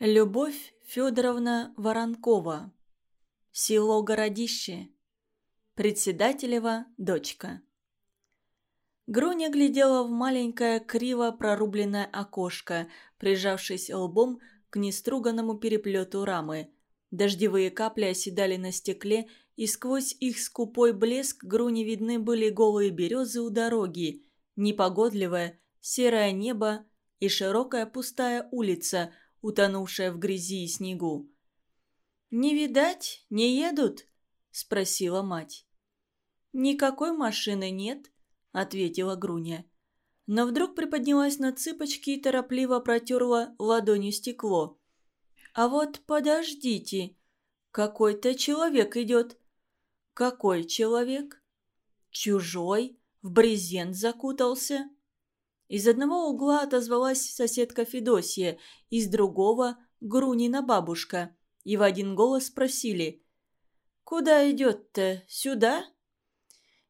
Любовь Федоровна Воронкова. Село Городище. Председателева дочка. Груня глядела в маленькое криво прорубленное окошко, прижавшись лбом к неструганному переплету рамы. Дождевые капли оседали на стекле, и сквозь их скупой блеск Груне видны были голые березы у дороги, непогодливое серое небо и широкая пустая улица – утонувшая в грязи и снегу. «Не видать, не едут?» – спросила мать. «Никакой машины нет», – ответила Груня. Но вдруг приподнялась на цыпочки и торопливо протерла ладонью стекло. «А вот подождите, какой-то человек идет». «Какой человек?» «Чужой, в брезент закутался». Из одного угла отозвалась соседка Федосия, из другого – Грунина бабушка. И в один голос спросили «Куда идет-то? Сюда?»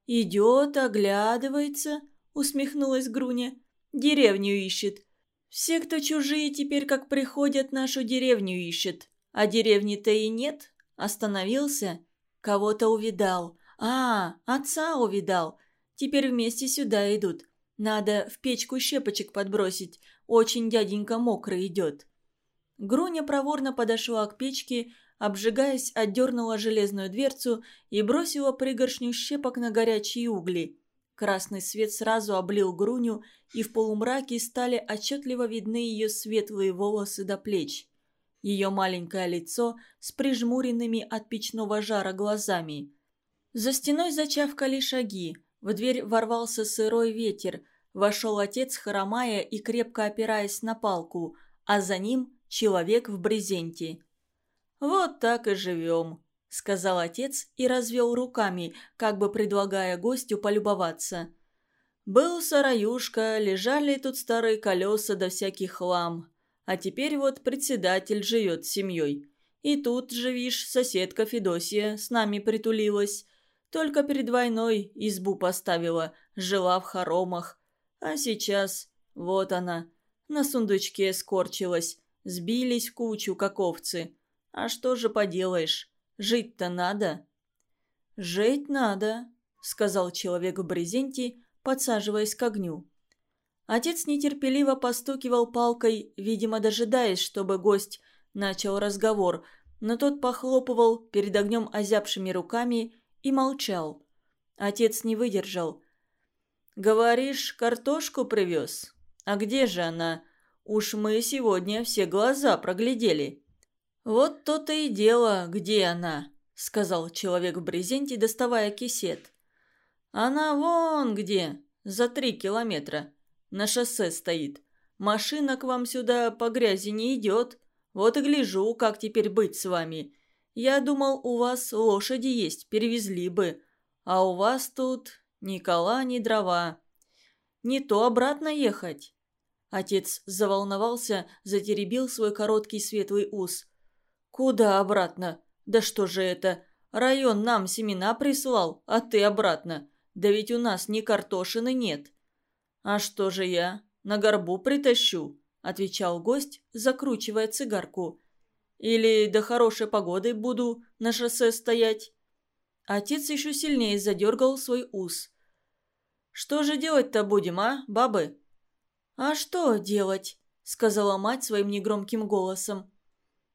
«Идет, оглядывается», – усмехнулась Груня. «Деревню ищет. Все, кто чужие, теперь как приходят, нашу деревню ищет. А деревни-то и нет. Остановился. Кого-то увидал. А, отца увидал. Теперь вместе сюда идут. Надо в печку щепочек подбросить. Очень дяденька мокрый идет». Груня проворно подошла к печке, обжигаясь, отдернула железную дверцу и бросила пригоршню щепок на горячие угли. Красный свет сразу облил Груню, и в полумраке стали отчетливо видны ее светлые волосы до плеч. Ее маленькое лицо с прижмуренными от печного жара глазами. За стеной зачавкали шаги. В дверь ворвался сырой ветер. Вошел отец, хромая и крепко опираясь на палку, а за ним человек в брезенте. «Вот так и живем», — сказал отец и развел руками, как бы предлагая гостю полюбоваться. «Был сараюшка, лежали тут старые колеса да всякий хлам. А теперь вот председатель живет с семьей. И тут же, вишь, соседка Федосия с нами притулилась. Только перед войной избу поставила, жила в хоромах. А сейчас, вот она, на сундучке скорчилась, сбились кучу, как овцы. А что же поделаешь, жить-то надо. «Жить надо», — сказал человек в брезенте, подсаживаясь к огню. Отец нетерпеливо постукивал палкой, видимо, дожидаясь, чтобы гость начал разговор, но тот похлопывал перед огнем озябшими руками и молчал. Отец не выдержал. «Говоришь, картошку привез? А где же она? Уж мы сегодня все глаза проглядели». «Вот то-то и дело, где она», — сказал человек в брезенте, доставая кисет. «Она вон где, за три километра. На шоссе стоит. Машина к вам сюда по грязи не идет. Вот и гляжу, как теперь быть с вами. Я думал, у вас лошади есть, перевезли бы. А у вас тут ни кола, ни дрова. Не то обратно ехать». Отец заволновался, затеребил свой короткий светлый ус. «Куда обратно? Да что же это? Район нам семена прислал, а ты обратно. Да ведь у нас ни картошины нет». «А что же я? На горбу притащу», — отвечал гость, закручивая цигарку. Или до хорошей погоды буду на шоссе стоять?» Отец еще сильнее задергал свой ус. «Что же делать-то будем, а, бабы?» «А что делать?» — сказала мать своим негромким голосом.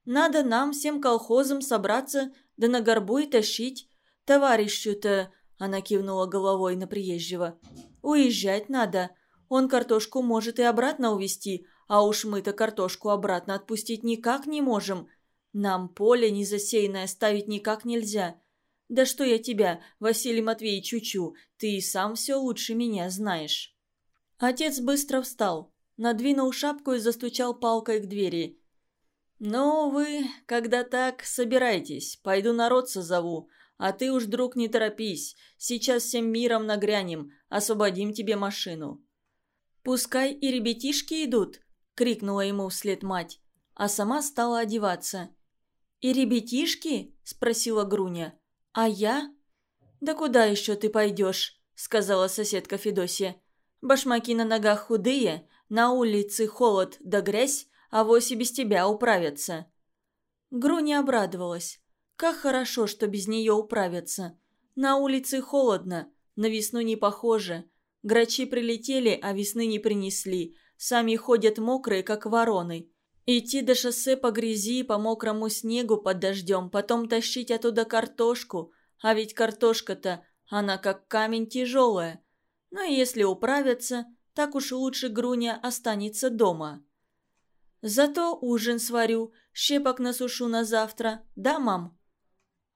«Надо нам всем колхозам собраться, да на горбу и тащить. Товарищу-то...» — она кивнула головой на приезжего. «Уезжать надо. Он картошку может и обратно увезти, а уж мы-то картошку обратно отпустить никак не можем. Нам поле незасеянное ставить никак нельзя. Да что я тебя, Василий Матвеевич, учу, ты и сам все лучше меня знаешь». Отец быстро встал, надвинул шапку и застучал палкой к двери. «Ну, вы, когда так, собирайтесь, пойду народ созову, а ты уж, друг, не торопись, сейчас всем миром нагрянем, освободим тебе машину». «Пускай и ребятишки идут», — крикнула ему вслед мать, а сама стала одеваться. «И ребятишки?» — спросила Груня. «А я?» «Да куда еще ты пойдешь?» — сказала соседка Федосия. «Башмаки на ногах худые, на улице холод да грязь, а вось и без тебя управятся». Груня обрадовалась. Как хорошо, что без нее управятся. На улице холодно, на весну не похоже. Грачи прилетели, а весны не принесли. Сами ходят мокрые, как вороны. Идти до шоссе по грязи, по мокрому снегу под дождем, потом тащить оттуда картошку. А ведь картошка-то, она как камень тяжелая. Ну и если управятся, так уж лучше Груня останется дома. Зато ужин сварю, щепок насушу на завтра, да, мам?»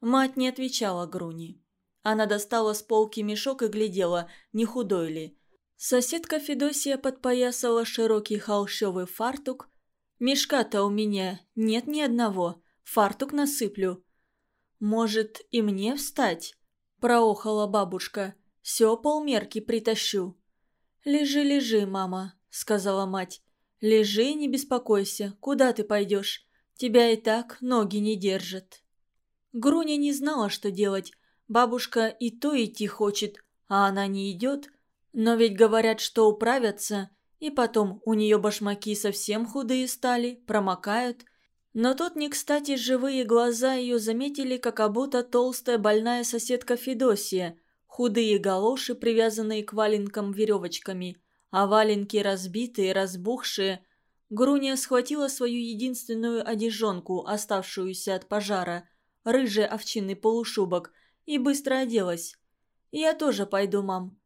Мать не отвечала Груни. Она достала с полки мешок и глядела, не худой ли. Соседка Федосия подпоясала широкий холщовый фартук. «Мешка-то у меня нет ни одного. Фартук насыплю». «Может, и мне встать?» – проохала бабушка. «Все полмерки притащу». «Лежи, лежи, мама», – сказала мать. «Лежи, не беспокойся. Куда ты пойдешь? Тебя и так ноги не держат». Груня не знала, что делать. Бабушка и то идти хочет, а она не идет – но ведь говорят, что управятся, и потом у нее башмаки совсем худые стали, промокают. Но тут не кстати живые глаза ее заметили, как будто толстая больная соседка Федосия, худые галоши, привязанные к валенкам веревочками, а валенки разбитые, разбухшие. Груня схватила свою единственную одежонку, оставшуюся от пожара, рыжий овчинный полушубок, и быстро оделась. «Я тоже пойду, мам»,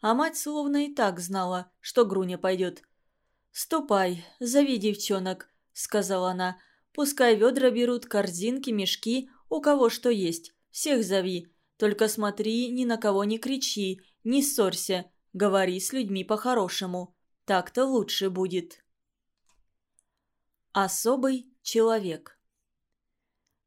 а мать словно и так знала, что Груня пойдет. «Ступай, зови девчонок», — сказала она. «Пускай ведра берут, корзинки, мешки, у кого что есть. Всех зови. Только смотри, ни на кого не кричи, не ссорься. Говори с людьми по-хорошему. Так-то лучше будет». Особый человек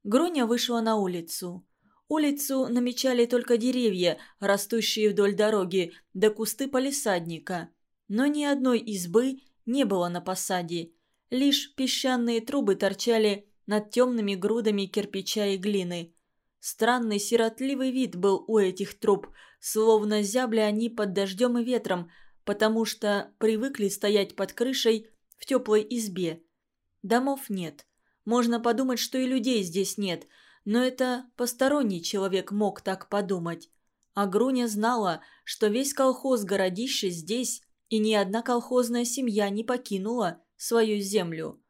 Груня вышла на улицу. Улицу намечали только деревья, растущие вдоль дороги, да кусты полисадника. Но ни одной избы не было на посаде. Лишь песчаные трубы торчали над темными грудами кирпича и глины. Странный сиротливый вид был у этих труб, словно зябли они под дождем и ветром, потому что привыкли стоять под крышей в теплой избе. Домов нет. Можно подумать, что и людей здесь нет – но это посторонний человек мог так подумать. А Груня знала, что весь колхоз-городище здесь, и ни одна колхозная семья не покинула свою землю.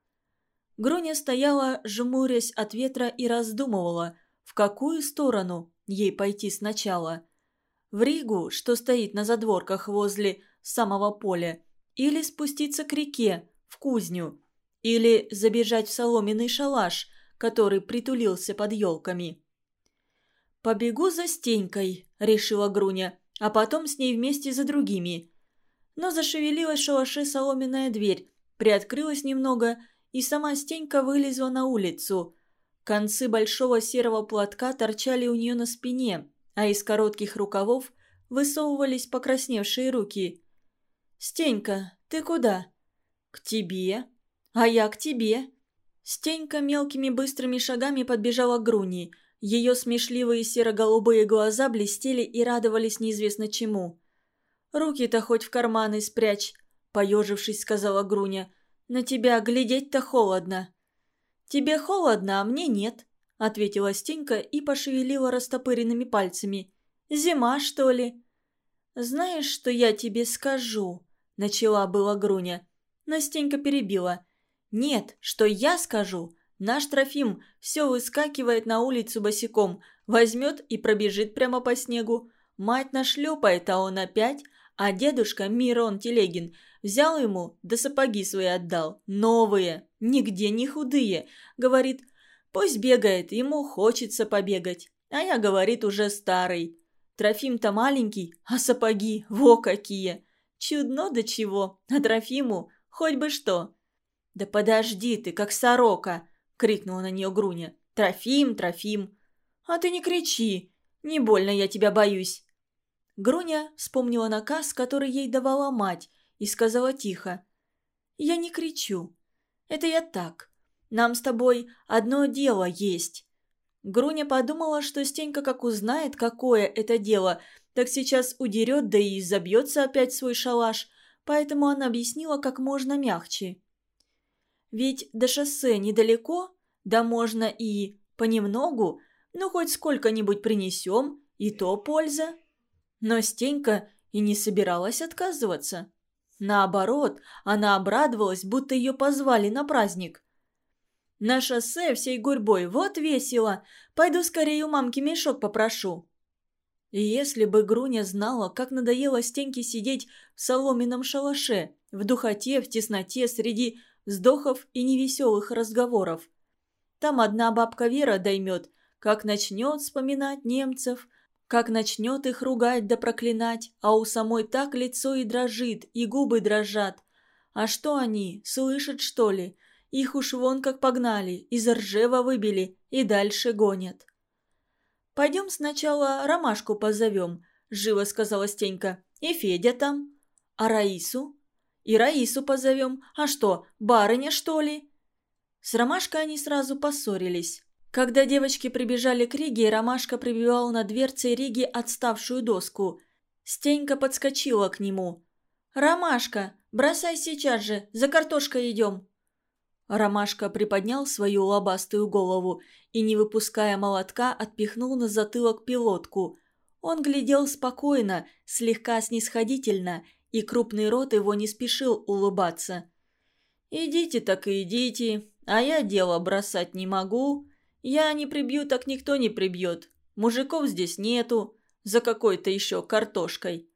Груня стояла, жмурясь от ветра, и раздумывала, в какую сторону ей пойти сначала. В Ригу, что стоит на задворках возле самого поля, или спуститься к реке, в кузню, или забежать в соломенный шалаш – который притулился под елками. «Побегу за Стенькой», — решила Груня, а потом с ней вместе за другими. Но зашевелилась в шалаше соломенная дверь, приоткрылась немного, и сама Стенька вылезла на улицу. Концы большого серого платка торчали у нее на спине, а из коротких рукавов высовывались покрасневшие руки. «Стенька, ты куда?» «К тебе». «А я к тебе». Стенька мелкими быстрыми шагами подбежала к Груни. Ее смешливые серо-голубые глаза блестели и радовались неизвестно чему. «Руки-то хоть в карманы спрячь», — поежившись, сказала Груня. «На тебя глядеть-то холодно». «Тебе холодно, а мне нет», — ответила Стенька и пошевелила растопыренными пальцами. «Зима, что ли?» «Знаешь, что я тебе скажу?» — начала была Груня. Но Стенька перебила — «Нет, что я скажу? Наш Трофим все выскакивает на улицу босиком, возьмет и пробежит прямо по снегу. Мать нашлепает, а он опять, а дедушка Мирон Телегин взял ему, да сапоги свои отдал, новые, нигде не худые. Говорит, пусть бегает, ему хочется побегать. А я, говорит, уже старый. Трофим-то маленький, а сапоги, во какие. Чудно до чего, а Трофиму хоть бы что. «Да подожди ты, как сорока!» — крикнула на нее Груня. «Трофим, Трофим!» «А ты не кричи! Не больно я тебя боюсь!» Груня вспомнила наказ, который ей давала мать, и сказала тихо. «Я не кричу. Это я так. Нам с тобой одно дело есть». Груня подумала, что Стенька как узнает, какое это дело, так сейчас удерет, да и забьется опять свой шалаш, поэтому она объяснила как можно мягче. Ведь до шоссе недалеко, да можно и понемногу, ну хоть сколько-нибудь принесем, и то польза. Но Стенька и не собиралась отказываться. Наоборот, она обрадовалась, будто ее позвали на праздник. «На шоссе всей гурьбой, вот весело! Пойду скорее у мамки мешок попрошу». И если бы Груня знала, как надоело Стеньке сидеть в соломенном шалаше, в духоте, в тесноте, среди вздохов и невеселых разговоров. Там одна бабка Вера доймет, как начнет вспоминать немцев, как начнет их ругать да проклинать, а у самой так лицо и дрожит, и губы дрожат. А что они, слышат, что ли? Их уж вон как погнали, из ржева выбили и дальше гонят. «Пойдем сначала Ромашку позовем», – живо сказала Стенька. «И Федя там. А Раису?» «И Раису позовем. А что, барыня, что ли?» С Ромашкой они сразу поссорились. Когда девочки прибежали к Риге, Ромашка прибивал на дверце Риги отставшую доску. Стенька подскочила к нему. «Ромашка, бросай сейчас же, за картошкой идем!» Ромашка приподнял свою лобастую голову и, не выпуская молотка, отпихнул на затылок пилотку. Он глядел спокойно, слегка снисходительно, и крупный рот его не спешил улыбаться. «Идите так и идите, а я дело бросать не могу. Я не прибью, так никто не прибьет. Мужиков здесь нету, за какой-то еще картошкой».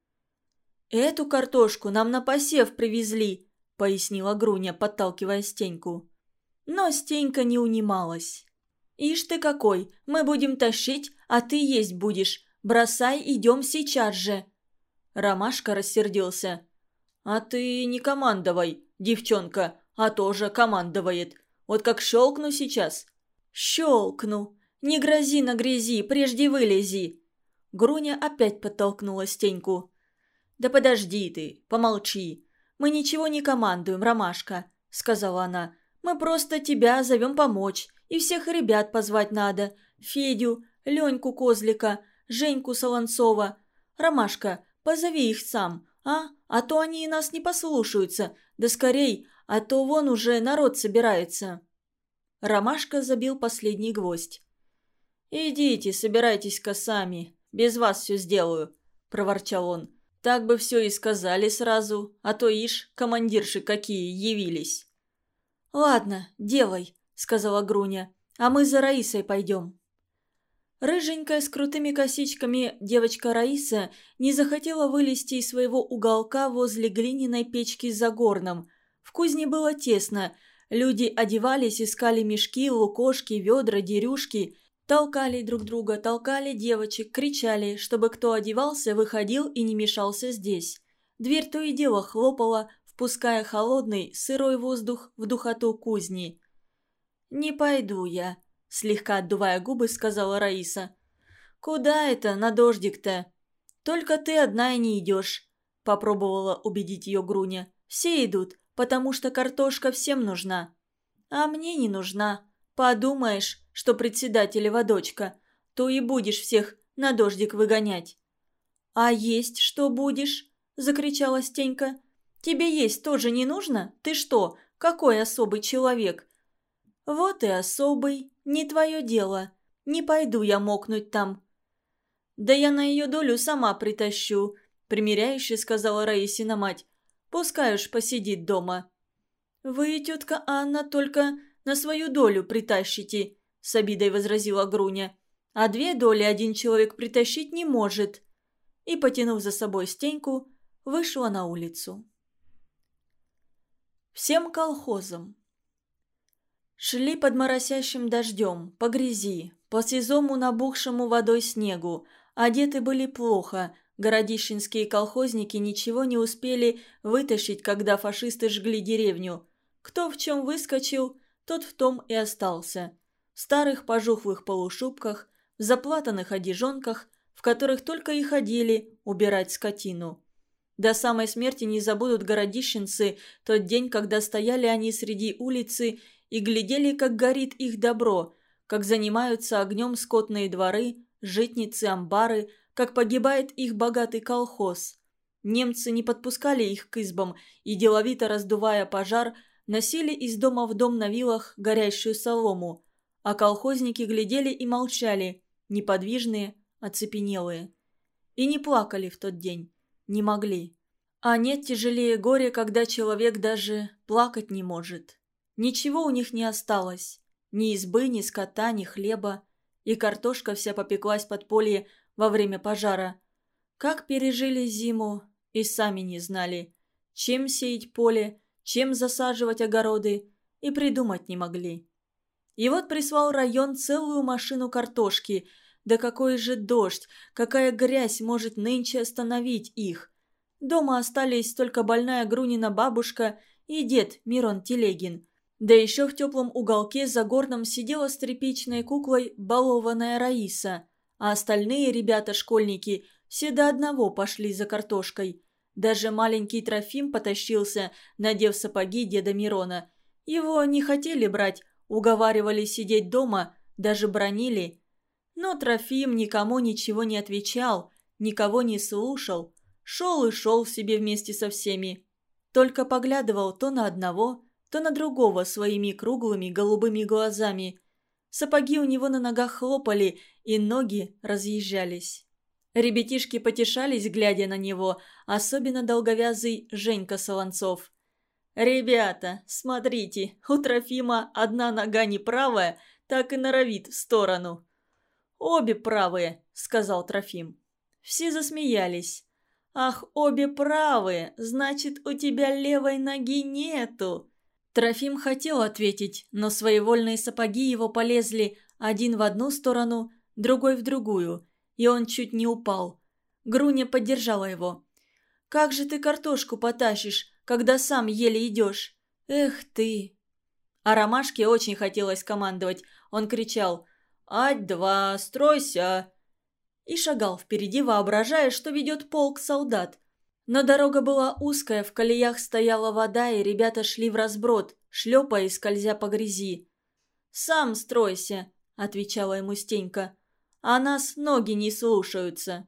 «Эту картошку нам на посев привезли», — пояснила Груня, подталкивая Стеньку. Но Стенька не унималась. «Ишь ты какой! Мы будем тащить, а ты есть будешь. Бросай, идем сейчас же!» Ромашка рассердился. «А ты не командовай, девчонка, а тоже командует. Вот как щелкну сейчас». «Щелкну! Не грози на грязи, прежде вылези!» Груня опять подтолкнула Стеньку. «Да подожди ты, помолчи. Мы ничего не командуем, Ромашка», — сказала она. «Мы просто тебя зовем помочь, и всех ребят позвать надо. Федю, Леньку Козлика, Женьку Солонцова. Ромашка, позови их сам, а? А то они и нас не послушаются. Да скорей, а то вон уже народ собирается». Ромашка забил последний гвоздь. «Идите, собирайтесь-ка сами. Без вас все сделаю», – проворчал он. Так бы все и сказали сразу, а то ишь, командирши какие явились. «Ладно, делай», — сказала Груня, — «а мы за Раисой пойдем». Рыженькая с крутыми косичками девочка Раиса не захотела вылезти из своего уголка возле глиняной печки за горном. В кузне было тесно. Люди одевались, искали мешки, лукошки, ведра, дерюшки Толкали друг друга, толкали девочек, кричали, чтобы кто одевался, выходил и не мешался здесь. Дверь то и дело хлопала, впуская холодный, сырой воздух в духоту кузни. «Не пойду я», – слегка отдувая губы, сказала Раиса. «Куда это на дождик-то?» «Только ты одна и не идешь», – попробовала убедить ее Груня. «Все идут, потому что картошка всем нужна». «А мне не нужна. Подумаешь, что председателева дочка, то и будешь всех на дождик выгонять». «А есть что будешь?» – закричала Стенька. «Тебе есть тоже не нужно? Ты что, какой особый человек?» «Вот и особый, не твое дело. Не пойду я мокнуть там». «Да я на ее долю сама притащу», – примиряюще сказала Раисина мать. «Пускай уж посидит дома». «Вы, тетка Анна, только на свою долю притащите», с обидой возразила Груня. «А две доли один человек притащить не может». И, потянув за собой стеньку, вышла на улицу. Всем колхозам. Шли под моросящим дождем, по грязи, по сезому набухшему водой снегу. Одеты были плохо, городищенские колхозники ничего не успели вытащить, когда фашисты жгли деревню. Кто в чем выскочил, тот в том и остался в старых пожухлых полушубках, в заплатанных одежонках, в которых только и ходили убирать скотину. До самой смерти не забудут городищенцы тот день, когда стояли они среди улицы и глядели, как горит их добро, как занимаются огнем скотные дворы, житницы, амбары, как погибает их богатый колхоз. Немцы не подпускали их к избам и, деловито раздувая пожар, носили из дома в дом на вилах горящую солому, а колхозники глядели и молчали, неподвижные, оцепенелые. И не плакали в тот день, не могли. А нет тяжелее горя, когда человек даже плакать не может. Ничего у них не осталось. Ни избы, ни скота, ни хлеба. И картошка вся попеклась под поле во время пожара. Как пережили зиму, и сами не знали. Чем сеять поле, чем засаживать огороды, и придумать не могли. И вот прислал район целую машину картошки. Да какой же дождь, какая грязь может нынче остановить их. Дома остались только больная Грунина бабушка и дед Мирон Телегин. Да еще в теплом уголке за горном сидела с тряпичной куклой балованная Раиса, а остальные ребята-школьники все до одного пошли за картошкой. Даже маленький Трофим потащился, надев сапоги деда Мирона. Его не хотели брать, уговаривали сидеть дома, даже бронили. Но Трофим никому ничего не отвечал, никого не слушал. Шел и шел себе вместе со всеми. Только поглядывал то на одного, то на другого своими круглыми голубыми глазами. Сапоги у него на ногах хлопали, и ноги разъезжались. Ребятишки потешались, глядя на него, особенно долговязый Женька Солонцов. «Ребята, смотрите, у Трофима одна нога не правая, так и норовит в сторону». «Обе правые», — сказал Трофим. Все засмеялись. «Ах, обе правые, значит, у тебя левой ноги нету!» Трофим хотел ответить, но своевольные сапоги его полезли один в одну сторону, другой в другую, и он чуть не упал. Груня поддержала его. «Как же ты картошку потащишь, когда сам еле идешь? Эх ты!» А Ромашке очень хотелось командовать. Он кричал «Ать-два, стройся!» и шагал впереди, воображая, что ведет полк солдат. Но дорога была узкая, в колеях стояла вода, и ребята шли в разброд, шлепая и скользя по грязи. «Сам стройся», — отвечала ему Стенька. «А нас ноги не слушаются».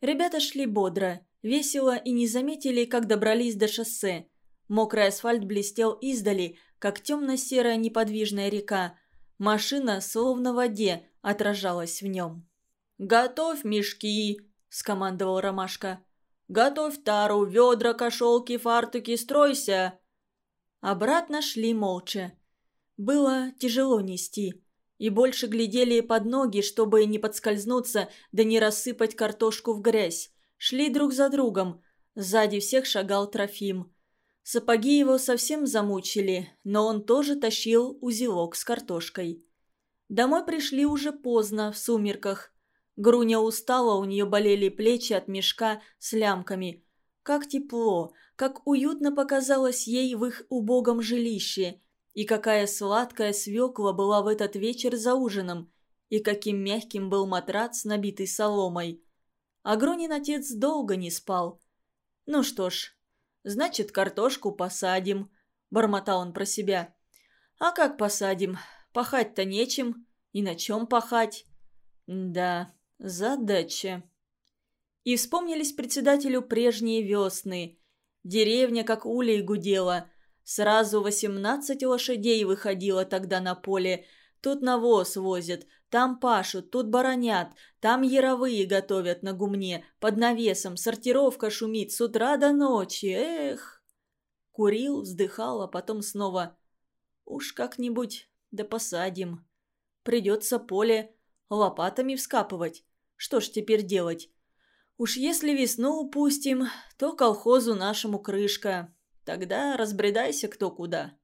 Ребята шли бодро, весело и не заметили, как добрались до шоссе. Мокрый асфальт блестел издали, как темно-серая неподвижная река. Машина, словно в воде, отражалась в нем. «Готовь мешки!» – скомандовал Ромашка. «Готовь тару, ведра, кошелки, фартуки, стройся!» Обратно шли молча. Было тяжело нести. И больше глядели под ноги, чтобы не подскользнуться, да не рассыпать картошку в грязь. Шли друг за другом. Сзади всех шагал Трофим. Сапоги его совсем замучили, но он тоже тащил узелок с картошкой. Домой пришли уже поздно, в сумерках. Груня устала, у нее болели плечи от мешка с лямками. Как тепло, как уютно показалось ей в их убогом жилище. И какая сладкая свекла была в этот вечер за ужином. И каким мягким был матрац, набитый соломой. А Грунин отец долго не спал. «Ну что ж, значит, картошку посадим», – бормотал он про себя. «А как посадим? Пахать-то нечем. И на чем пахать?» «Да, Задача. И вспомнились председателю прежние весны. Деревня как улей гудела. Сразу восемнадцать лошадей выходило тогда на поле. Тут навоз возят, там пашут, тут баронят, там яровые готовят на гумне, под навесом, сортировка шумит с утра до ночи, эх. Курил, вздыхал, а потом снова. Уж как-нибудь да посадим. Придется поле лопатами вскапывать. Что ж теперь делать? Уж если весну упустим, то колхозу нашему крышка. Тогда разбредайся кто куда.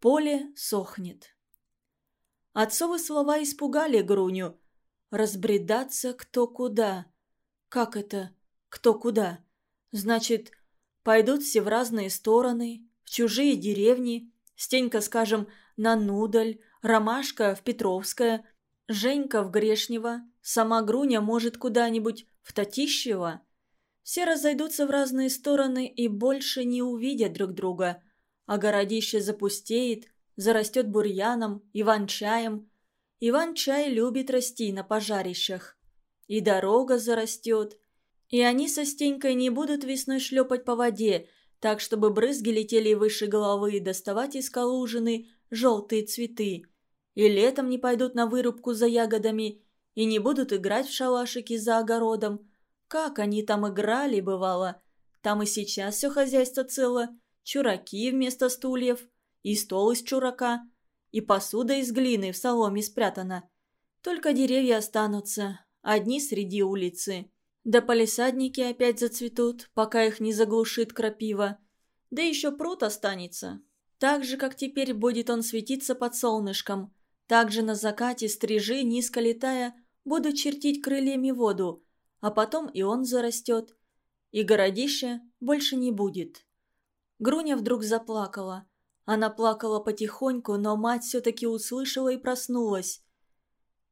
Поле сохнет. Отцовы слова испугали Груню. Разбредаться кто куда. Как это кто куда? Значит, пойдут все в разные стороны, в чужие деревни. Стенька, скажем, на Нудаль, Ромашка в Петровское – Женька в Грешнево, сама Груня может куда-нибудь в Татищево. Все разойдутся в разные стороны и больше не увидят друг друга. А городище запустеет, зарастет бурьяном, иван-чаем. Иван-чай любит расти на пожарищах. И дорога зарастет. И они со Стенькой не будут весной шлепать по воде, так чтобы брызги летели выше головы и доставать из калужины желтые цветы. И летом не пойдут на вырубку за ягодами, и не будут играть в шалашики за огородом. Как они там играли, бывало. Там и сейчас все хозяйство цело. Чураки вместо стульев, и стол из чурака, и посуда из глины в соломе спрятана. Только деревья останутся, одни среди улицы. Да полисадники опять зацветут, пока их не заглушит крапива. Да еще пруд останется. Так же, как теперь будет он светиться под солнышком. Так же на закате стрижи, низко летая, будут чертить крыльями воду, а потом и он зарастет. И городище больше не будет. Груня вдруг заплакала. Она плакала потихоньку, но мать все-таки услышала и проснулась.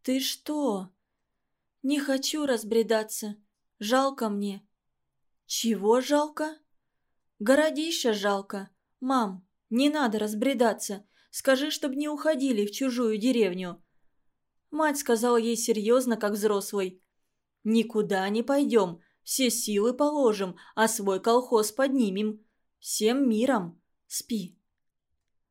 «Ты что?» «Не хочу разбредаться. Жалко мне». «Чего жалко?» «Городища жалко. Мам, не надо разбредаться. Скажи, чтоб не уходили в чужую деревню». Мать сказала ей серьезно, как взрослый. «Никуда не пойдем. Все силы положим, а свой колхоз поднимем. Всем миром. Спи».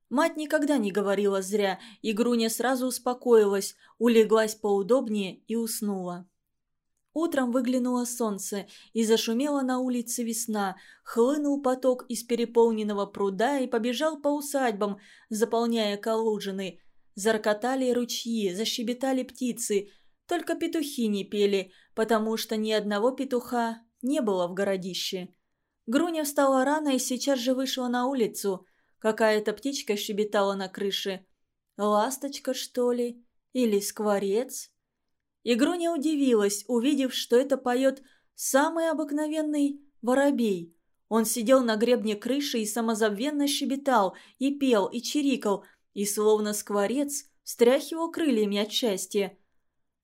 Мать никогда не говорила зря, и Груня сразу успокоилась, улеглась поудобнее и уснула. Утром выглянуло солнце, и зашумела на улице весна, хлынул поток из переполненного пруда и побежал по усадьбам, заполняя калужины. Заркотали ручьи, защебетали птицы, только петухи не пели, потому что ни одного петуха не было в городище. Груня встала рано и сейчас же вышла на улицу. Какая-то птичка щебетала на крыше. Ласточка, что ли? Или скворец? Игруня удивилась, увидев, что это поет самый обыкновенный воробей. Он сидел на гребне крыши и самозабвенно щебетал, и пел, и чирикал, и словно скворец стряхивал крыльями от счастья.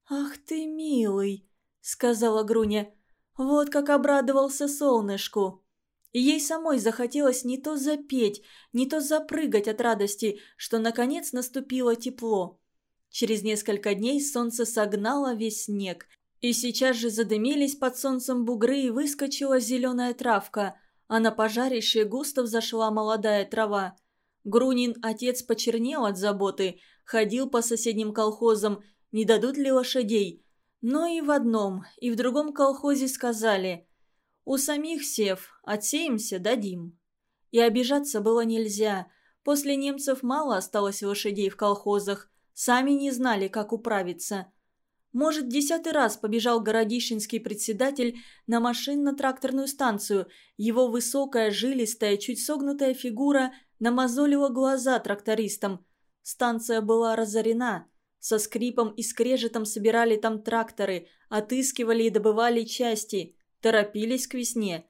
«Ах ты милый!» — сказала Груня. «Вот как обрадовался солнышку!» И ей самой захотелось не то запеть, не то запрыгать от радости, что наконец наступило тепло. Через несколько дней солнце согнало весь снег, и сейчас же задымились под солнцем бугры и выскочила зеленая травка, а на пожарище густо взошла молодая трава. Грунин отец почернел от заботы, ходил по соседним колхозам, не дадут ли лошадей. Но и в одном, и в другом колхозе сказали «У самих сев, отсеемся, дадим». И обижаться было нельзя. После немцев мало осталось лошадей в колхозах, Сами не знали, как управиться. Может, десятый раз побежал городищенский председатель на машинно-тракторную станцию. Его высокая, жилистая, чуть согнутая фигура намазолила глаза трактористам. Станция была разорена. Со скрипом и скрежетом собирали там тракторы, отыскивали и добывали части, торопились к весне.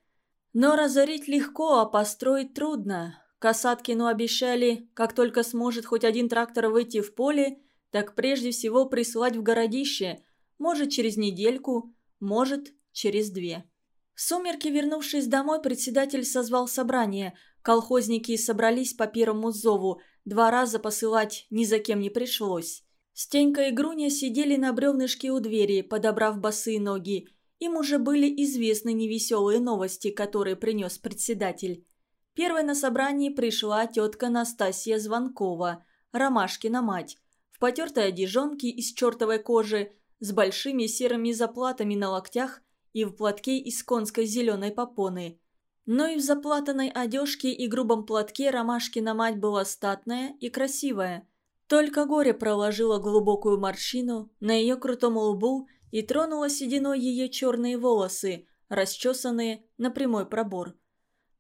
Но разорить легко, а построить трудно. Касаткину обещали, как только сможет хоть один трактор выйти в поле, так прежде всего прислать в городище, может через недельку, может через две. В сумерки, вернувшись домой, председатель созвал собрание. Колхозники собрались по первому зову, два раза посылать ни за кем не пришлось. Стенька и Груня сидели на бревнышке у двери, подобрав босые ноги. Им уже были известны невеселые новости, которые принес председатель. Первой на собрании пришла тетка Настасья Звонкова, Ромашкина мать, в потертой одежонке из чертовой кожи, с большими серыми заплатами на локтях и в платке из конской зеленой попоны. Но и в заплатанной одежке и грубом платке Ромашкина мать была статная и красивая. Только горе проложило глубокую морщину на ее крутом лбу и тронуло сединой ее черные волосы, расчесанные на прямой пробор.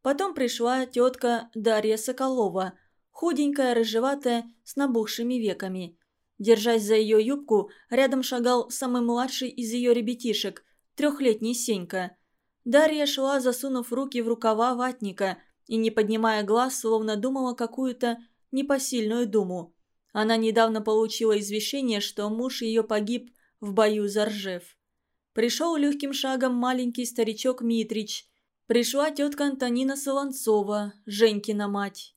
Потом пришла тетка Дарья Соколова, худенькая, рыжеватая, с набухшими веками. Держась за ее юбку, рядом шагал самый младший из ее ребятишек, трехлетний Сенька. Дарья шла, засунув руки в рукава ватника и, не поднимая глаз, словно думала какую-то непосильную думу. Она недавно получила извещение, что муж ее погиб в бою за Ржев. Пришел легким шагом маленький старичок Митрич – Пришла тетка Антонина Солонцова, Женькина мать.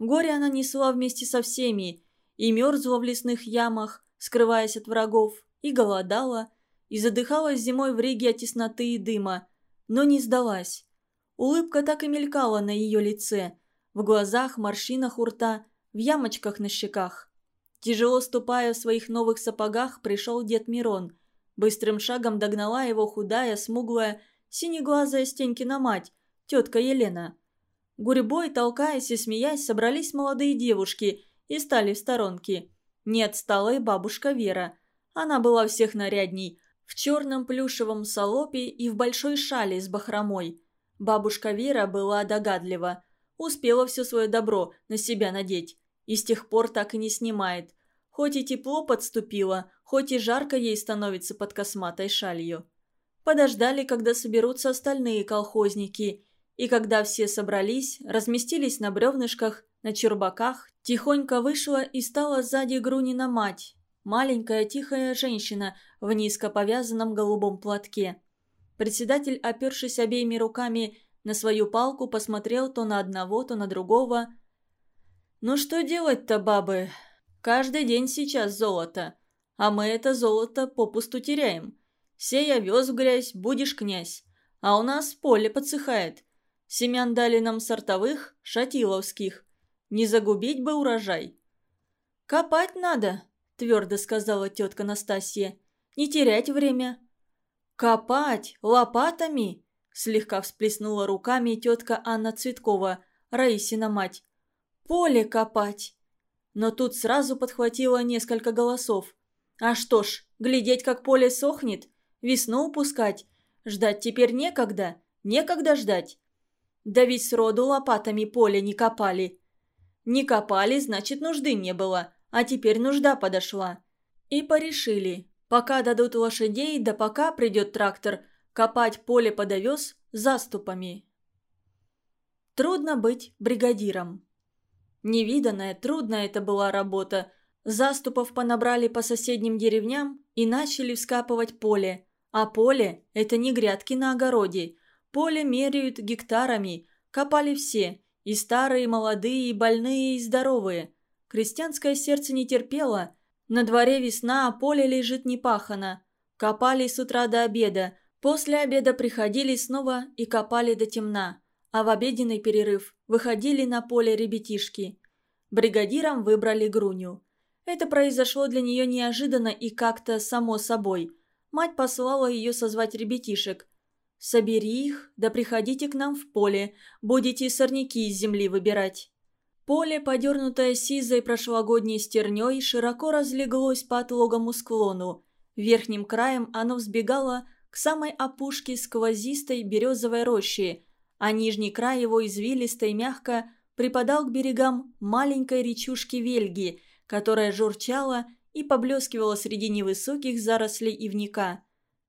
Горе она несла вместе со всеми, и мерзла в лесных ямах, скрываясь от врагов, и голодала, и задыхалась зимой в Риге от тесноты и дыма, но не сдалась. Улыбка так и мелькала на ее лице. В глазах, морщинах у рта, в ямочках на щеках. Тяжело ступая в своих новых сапогах, пришел дед Мирон. Быстрым шагом догнала его худая, смуглая, синеглазая Стенькина мать, тетка Елена. Гурьбой, толкаясь и смеясь, собрались молодые девушки и стали в сторонке. Не отстала и бабушка Вера. Она была всех нарядней, в черном плюшевом салопе и в большой шале с бахромой. Бабушка Вера была догадлива. Успела все свое добро на себя надеть. И с тех пор так и не снимает. Хоть и тепло подступило, хоть и жарко ей становится под косматой шалью. Подождали, когда соберутся остальные колхозники. И когда все собрались, разместились на бревнышках, на чурбаках, тихонько вышла и стала сзади Грунина мать. Маленькая тихая женщина в низко повязанном голубом платке. Председатель, опершись обеими руками на свою палку, посмотрел то на одного, то на другого. «Ну что делать-то, бабы? Каждый день сейчас золото, а мы это золото попусту теряем. Сей овес в грязь, будешь князь, а у нас поле подсыхает. Семян дали нам сортовых, шатиловских. Не загубить бы урожай». «Копать надо», – твердо сказала тетка Настасья. «Не терять время». «Копать? Лопатами?» – слегка всплеснула руками тетка Анна Цветкова, Раисина мать. «Поле копать!» Но тут сразу подхватило несколько голосов. «А что ж, глядеть, как поле сохнет? Весну упускать? Ждать теперь некогда? Некогда ждать?» «Да ведь сроду лопатами поле не копали». «Не копали, значит, нужды не было, а теперь нужда подошла». И порешили, Пока дадут лошадей, да пока придет трактор, копать поле под овес заступами. Трудно быть бригадиром. Невиданная, трудная это была работа. Заступов понабрали по соседним деревням и начали вскапывать поле. А поле – это не грядки на огороде. Поле меряют гектарами. Копали все – и старые, и молодые, и больные, и здоровые. Крестьянское сердце не терпело – на дворе весна, а поле лежит непахано. Копали с утра до обеда. После обеда приходили снова и копали до темна. А в обеденный перерыв выходили на поле ребятишки. Бригадиром выбрали Груню. Это произошло для нее неожиданно и как-то само собой. Мать послала ее созвать ребятишек. «Собери их, да приходите к нам в поле, будете сорняки из земли выбирать». Поле, подернутое сизой прошлогодней стерней, широко разлеглось по отлогому склону. Верхним краем оно взбегало к самой опушке сквозистой березовой рощи, а нижний край его извилисто мягко припадал к берегам маленькой речушки Вельги, которая журчала и поблескивала среди невысоких зарослей ивника.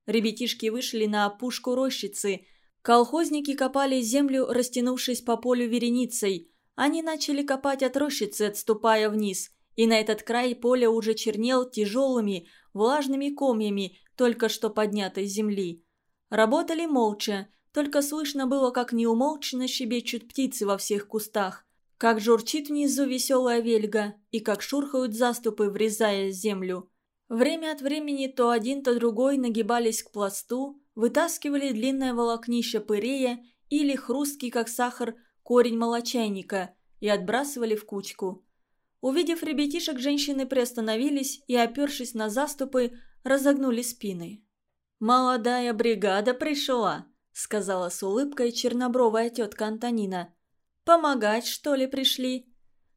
Ребятишки вышли на опушку рощицы. Колхозники копали землю, растянувшись по полю вереницей – они начали копать от рощицы, отступая вниз, и на этот край поля уже чернел тяжелыми, влажными комьями только что поднятой земли. Работали молча, только слышно было, как неумолчно щебечут птицы во всех кустах, как журчит внизу веселая вельга и как шурхают заступы, врезая землю. Время от времени то один, то другой нагибались к пласту, вытаскивали длинное волокнище пырея или хрусткий, как сахар, корень молочайника и отбрасывали в кучку. Увидев ребятишек, женщины приостановились и, опершись на заступы, разогнули спины. «Молодая бригада пришла», — сказала с улыбкой чернобровая тетка Антонина. «Помогать, что ли, пришли?»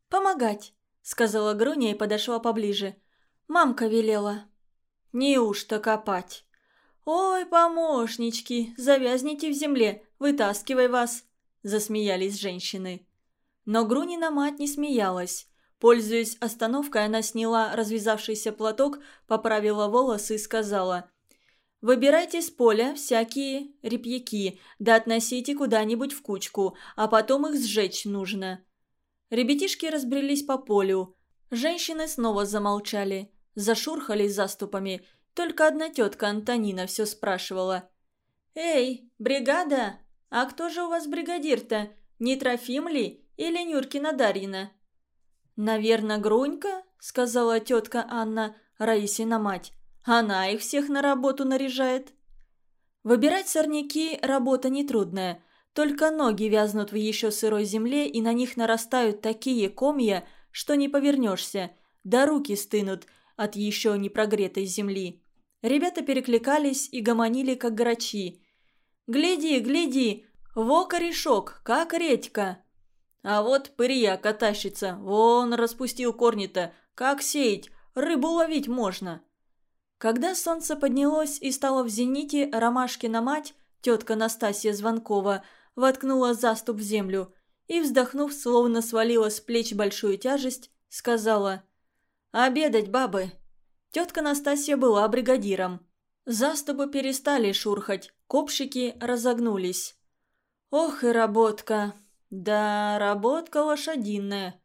«Помогать», — сказала Груня и подошла поближе. «Мамка велела». «Неужто копать?» «Ой, помощнички, завязните в земле, вытаскивай вас», засмеялись женщины. Но Грунина мать не смеялась. Пользуясь остановкой, она сняла развязавшийся платок, поправила волосы и сказала «Выбирайте с поля всякие репьяки, да относите куда-нибудь в кучку, а потом их сжечь нужно». Ребятишки разбрелись по полю. Женщины снова замолчали, зашурхали заступами. Только одна тетка Антонина все спрашивала. «Эй, бригада, «А кто же у вас бригадир-то? Не Трофим ли или Нюркина Дарьина?» «Наверно, Грунька?» — сказала тетка Анна, Раисина мать. «Она их всех на работу наряжает». Выбирать сорняки – работа нетрудная. Только ноги вязнут в еще сырой земле, и на них нарастают такие комья, что не повернешься, да руки стынут от еще не прогретой земли. Ребята перекликались и гомонили, как грачи. «Гляди, гляди! Во корешок, как редька!» А вот пырьяка тащится, вон распустил корни-то, как сеять, рыбу ловить можно. Когда солнце поднялось и стало в зените, Ромашкина мать, тетка Настасья Звонкова, воткнула заступ в землю и, вздохнув, словно свалила с плеч большую тяжесть, сказала «Обедать, бабы!» Тетка Настасья была бригадиром. Заступы перестали шурхать, копшики разогнулись. «Ох и работка!» «Да, работка лошадиная.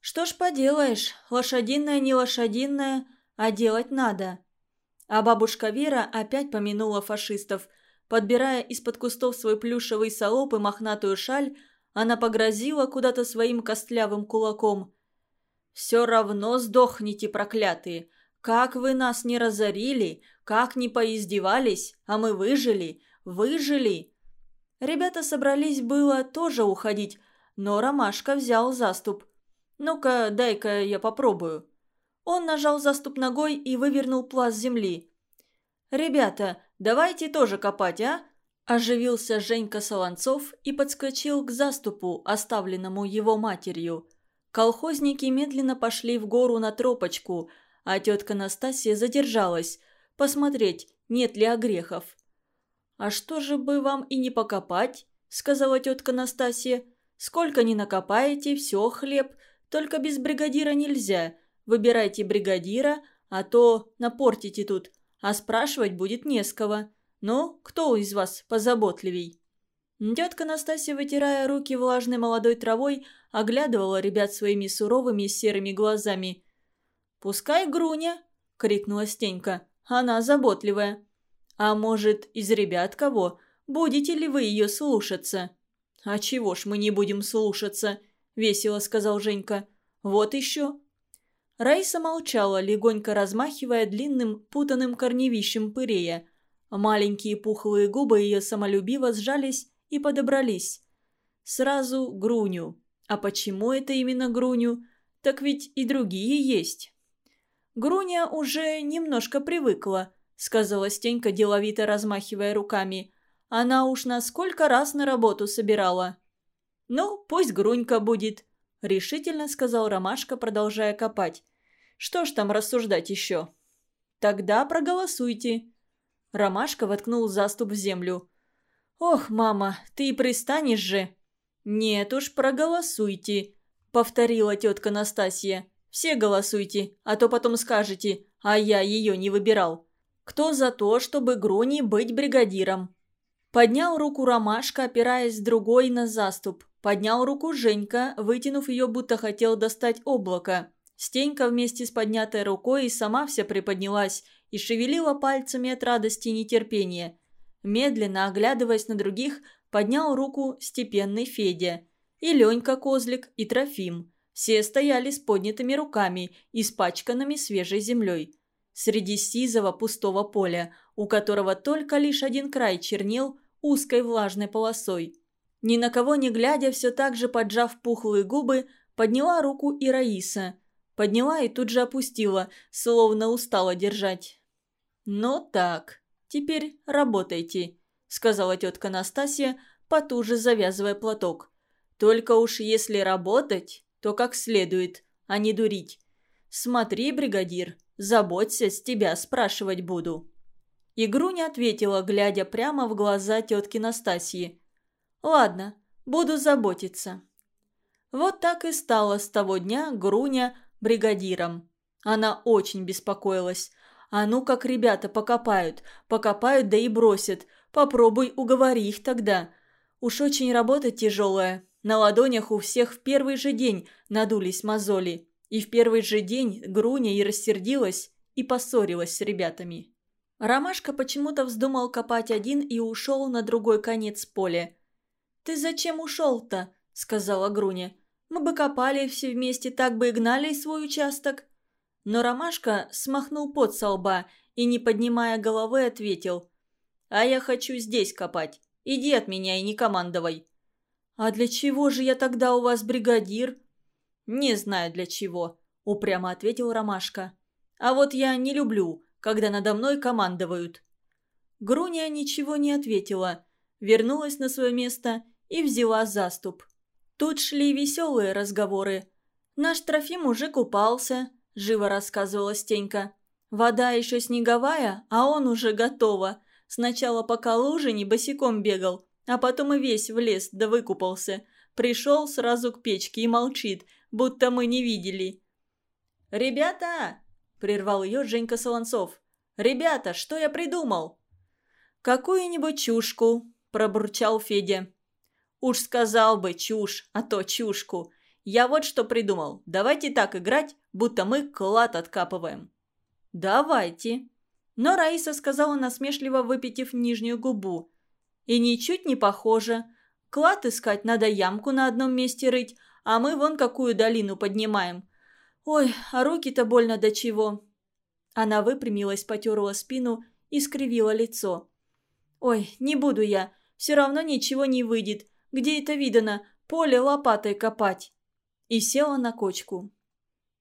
Что ж поделаешь, лошадиная не лошадиная, а делать надо». А бабушка Вера опять помянула фашистов – Подбирая из-под кустов свой плюшевый солоп и мохнатую шаль, она погрозила куда-то своим костлявым кулаком. «Все равно сдохните, проклятые! Как вы нас не разорили, как не поиздевались, а мы выжили, выжили!» Ребята собрались было тоже уходить, но Ромашка взял заступ. «Ну-ка, дай-ка я попробую». Он нажал заступ ногой и вывернул пласт земли. «Ребята, Давайте тоже копать, а?» Оживился Женька Солонцов и подскочил к заступу, оставленному его матерью. Колхозники медленно пошли в гору на тропочку, а тетка Настасья задержалась, посмотреть, нет ли огрехов. «А что же бы вам и не покопать?» – сказала тетка Настасья. «Сколько не накопаете, все хлеб, только без бригадира нельзя. Выбирайте бригадира, а то напортите тут а спрашивать будет не с кого. Ну, кто из вас позаботливей?» Тетка Настасья, вытирая руки влажной молодой травой, оглядывала ребят своими суровыми серыми глазами. «Пускай Груня!» — крикнула Стенька. «Она заботливая. А может, из ребят кого? Будете ли вы ее слушаться?» «А чего ж мы не будем слушаться?» — весело сказал Женька. «Вот еще. Раиса молчала, легонько размахивая длинным путанным корневищем пырея. Маленькие пухлые губы ее самолюбиво сжались и подобрались. Сразу Груню. А почему это именно Груню? Так ведь и другие есть. Груня уже немножко привыкла, сказала Стенька, деловито размахивая руками. Она уж на сколько раз на работу собирала. «Ну, пусть Грунька будет», – решительно сказал Ромашка, продолжая копать. «Что ж там рассуждать еще?» «Тогда проголосуйте». Ромашка воткнул заступ в землю. «Ох, мама, ты и пристанешь же!» «Нет уж, проголосуйте», — повторила тетка Настасья. «Все голосуйте, а то потом скажете, а я ее не выбирал. Кто за то, чтобы Груни быть бригадиром?» Поднял руку Ромашка, опираясь другой на заступ. Поднял руку Женька, вытянув ее, будто хотел достать облако. Стенька вместе с поднятой рукой и сама вся приподнялась и шевелила пальцами от радости и нетерпения. Медленно, оглядываясь на других, поднял руку степенный Федя. И Ленька Козлик, и Трофим. Все стояли с поднятыми руками, испачканными свежей землей. Среди сизого пустого поля, у которого только лишь один край чернел узкой влажной полосой – ни на кого не глядя, все так же поджав пухлые губы, подняла руку и Раиса. Подняла и тут же опустила, словно устала держать. «Ну так, теперь работайте», — сказала тетка Настасья, потуже завязывая платок. «Только уж если работать, то как следует, а не дурить. Смотри, бригадир, заботься, с тебя спрашивать буду». Игру не ответила, глядя прямо в глаза тетки Настасьи. Ладно, буду заботиться. Вот так и стала с того дня Груня бригадиром. Она очень беспокоилась. А ну как ребята покопают, покопают да и бросят. Попробуй уговори их тогда. Уж очень работа тяжелая. На ладонях у всех в первый же день надулись мозоли. И в первый же день Груня и рассердилась, и поссорилась с ребятами. Ромашка почему-то вздумал копать один и ушел на другой конец поля. «Ты зачем ушел-то?» – сказала Груня. «Мы бы копали все вместе, так бы и гнали свой участок». Но Ромашка смахнул пот со лба и, не поднимая головы, ответил. «А я хочу здесь копать. Иди от меня и не командовай». «А для чего же я тогда у вас бригадир?» «Не знаю для чего», – упрямо ответил Ромашка. «А вот я не люблю, когда надо мной командуют». Груня ничего не ответила, вернулась на свое место и взяла заступ. Тут шли веселые разговоры. «Наш Трофим уже купался», – живо рассказывала Стенька. «Вода еще снеговая, а он уже готово. Сначала пока лужине босиком бегал, а потом и весь в лес да выкупался. Пришел сразу к печке и молчит, будто мы не видели». «Ребята!» – прервал ее Женька Солонцов. «Ребята, что я придумал?» «Какую-нибудь чушку», – пробурчал Федя. «Уж сказал бы чушь, а то чушку. Я вот что придумал. Давайте так играть, будто мы клад откапываем». «Давайте». Но Раиса сказала насмешливо, выпитив нижнюю губу. «И ничуть не похоже. Клад искать надо ямку на одном месте рыть, а мы вон какую долину поднимаем. Ой, а руки-то больно до чего». Она выпрямилась, потерла спину и скривила лицо. «Ой, не буду я. Все равно ничего не выйдет. Где это видано? Поле лопатой копать». И села на кочку.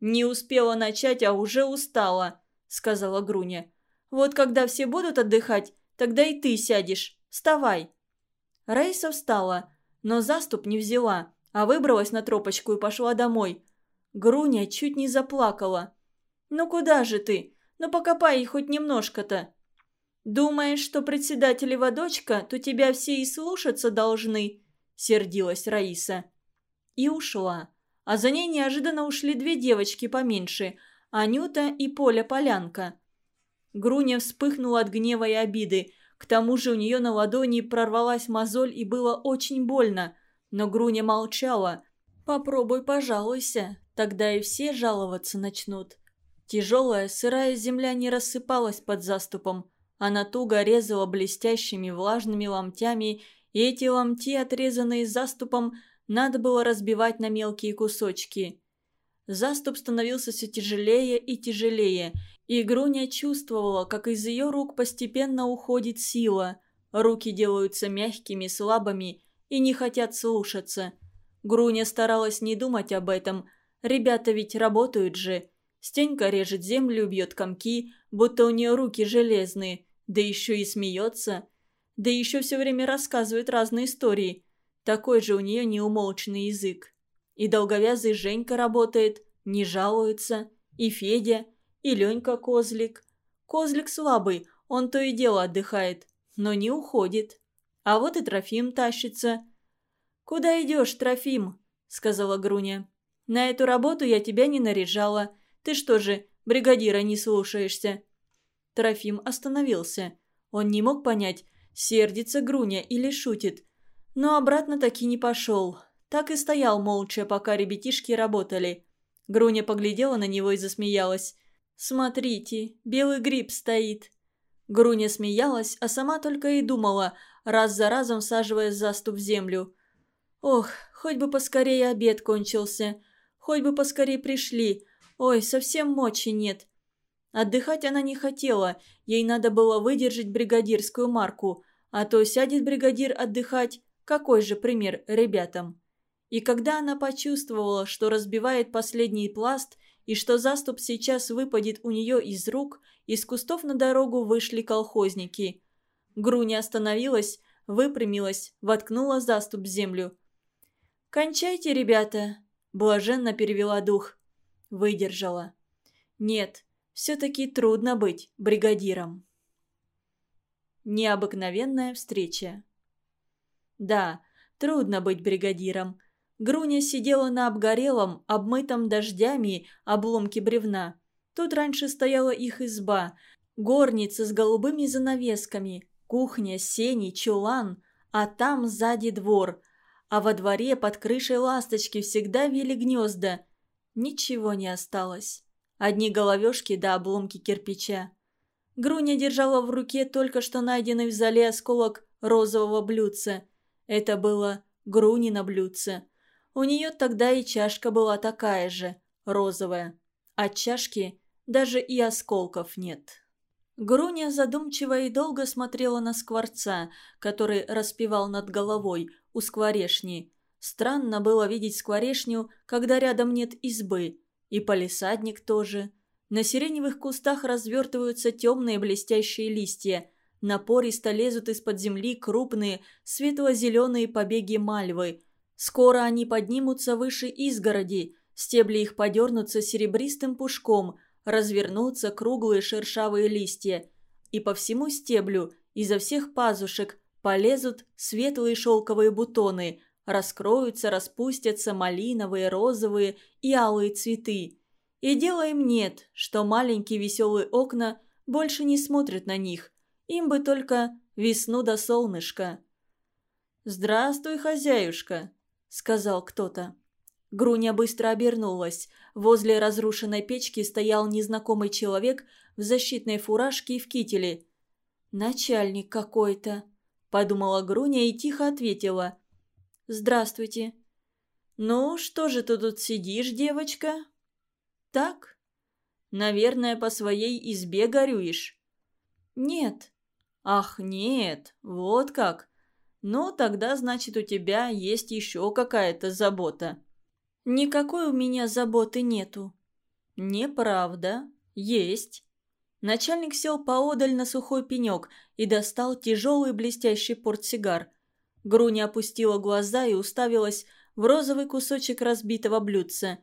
«Не успела начать, а уже устала», — сказала Груня. «Вот когда все будут отдыхать, тогда и ты сядешь. Вставай». Раиса встала, но заступ не взяла, а выбралась на тропочку и пошла домой. Груня чуть не заплакала. «Ну куда же ты? Ну покопай хоть немножко-то». «Думаешь, что председателева дочка, то тебя все и слушаться должны?» – сердилась Раиса. И ушла. А за ней неожиданно ушли две девочки поменьше – Анюта и Поля Полянка. Груня вспыхнула от гнева и обиды. К тому же у нее на ладони прорвалась мозоль и было очень больно. Но Груня молчала. «Попробуй пожалуйся, тогда и все жаловаться начнут». Тяжелая сырая земля не рассыпалась под заступом. Она туго резала блестящими влажными ломтями, и эти ломти, отрезанные заступом, надо было разбивать на мелкие кусочки. Заступ становился все тяжелее и тяжелее, и Груня чувствовала, как из ее рук постепенно уходит сила. Руки делаются мягкими, слабыми и не хотят слушаться. Груня старалась не думать об этом. Ребята ведь работают же. Стенька режет землю, бьет комки, будто у нее руки железные, да еще и смеется. Да еще все время рассказывает разные истории. Такой же у нее неумолчный язык. И долговязый Женька работает, не жалуется. И Федя, и Ленька Козлик. Козлик слабый, он то и дело отдыхает, но не уходит. А вот и Трофим тащится. «Куда идешь, Трофим?» – сказала Груня. «На эту работу я тебя не наряжала. Ты что же, бригадира не слушаешься?» Трофим остановился. Он не мог понять, сердится Груня или шутит. Но обратно таки не пошел. Так и стоял молча, пока ребятишки работали. Груня поглядела на него и засмеялась. «Смотрите, белый гриб стоит». Груня смеялась, а сама только и думала, раз за разом всаживая заступ в землю. «Ох, хоть бы поскорее обед кончился, хоть бы поскорее пришли. Ой, совсем мочи нет». Отдыхать она не хотела, ей надо было выдержать бригадирскую марку, а то сядет бригадир отдыхать, какой же пример ребятам? И когда она почувствовала, что разбивает последний пласт и что заступ сейчас выпадет у нее из рук, из кустов на дорогу вышли колхозники. Груня остановилась, выпрямилась, воткнула заступ в землю. «Кончайте, ребята!» – блаженно перевела дух. Выдержала. «Нет, все-таки трудно быть бригадиром». Необыкновенная встреча. Да, трудно быть бригадиром. Груня сидела на обгорелом, обмытом дождями обломке бревна. Тут раньше стояла их изба, горница с голубыми занавесками, кухня, сени, чулан, а там сзади двор. А во дворе под крышей ласточки всегда вели гнезда. Ничего не осталось. Одни головешки да обломки кирпича. Груня держала в руке только что найденный в зале осколок розового блюдца. Это было Грунино блюдце. У нее тогда и чашка была такая же, розовая. От чашки даже и осколков нет. Груня задумчиво и долго смотрела на скворца, который распевал над головой у скворешни. Странно было видеть скворечню, когда рядом нет избы. И полисадник тоже. На сиреневых кустах развертываются темные блестящие листья. Напористо лезут из-под земли крупные, светло-зеленые побеги мальвы. Скоро они поднимутся выше изгороди, стебли их подернутся серебристым пушком, развернутся круглые шершавые листья. И по всему стеблю, изо всех пазушек, полезут светлые шелковые бутоны, раскроются, распустятся малиновые, розовые и алые цветы. И дела им нет, что маленькие веселые окна больше не смотрят на них. Им бы только весну до солнышка. «Здравствуй, хозяюшка», — сказал кто-то. Груня быстро обернулась. Возле разрушенной печки стоял незнакомый человек в защитной фуражке и в кителе. «Начальник какой-то», — подумала Груня и тихо ответила. «Здравствуйте». «Ну, что же ты тут сидишь, девочка?» «Так?» «Наверное, по своей избе горюешь?» «Нет». «Ах, нет, вот как. Ну, тогда, значит, у тебя есть еще какая-то забота». «Никакой у меня заботы нету». «Неправда. Есть». Начальник сел поодаль на сухой пенек и достал тяжелый блестящий портсигар. Груня опустила глаза и уставилась в розовый кусочек разбитого блюдца.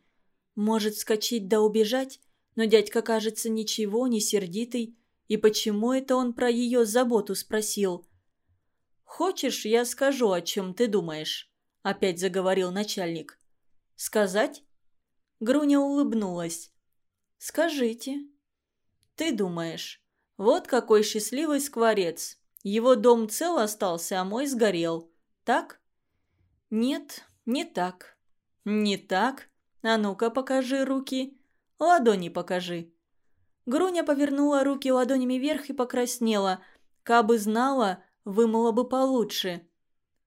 Может вскочить да убежать, но дядька, кажется, ничего, не сердитый. И почему это он про ее заботу спросил? «Хочешь, я скажу, о чем ты думаешь?» – опять заговорил начальник. «Сказать?» Груня улыбнулась. «Скажите». «Ты думаешь, вот какой счастливый скворец. Его дом цел остался, а мой сгорел. Так?» «Нет, не так». «Не так? А ну-ка покажи руки. Ладони покажи». Груня повернула руки ладонями вверх и покраснела. Кабы знала, вымыла бы получше.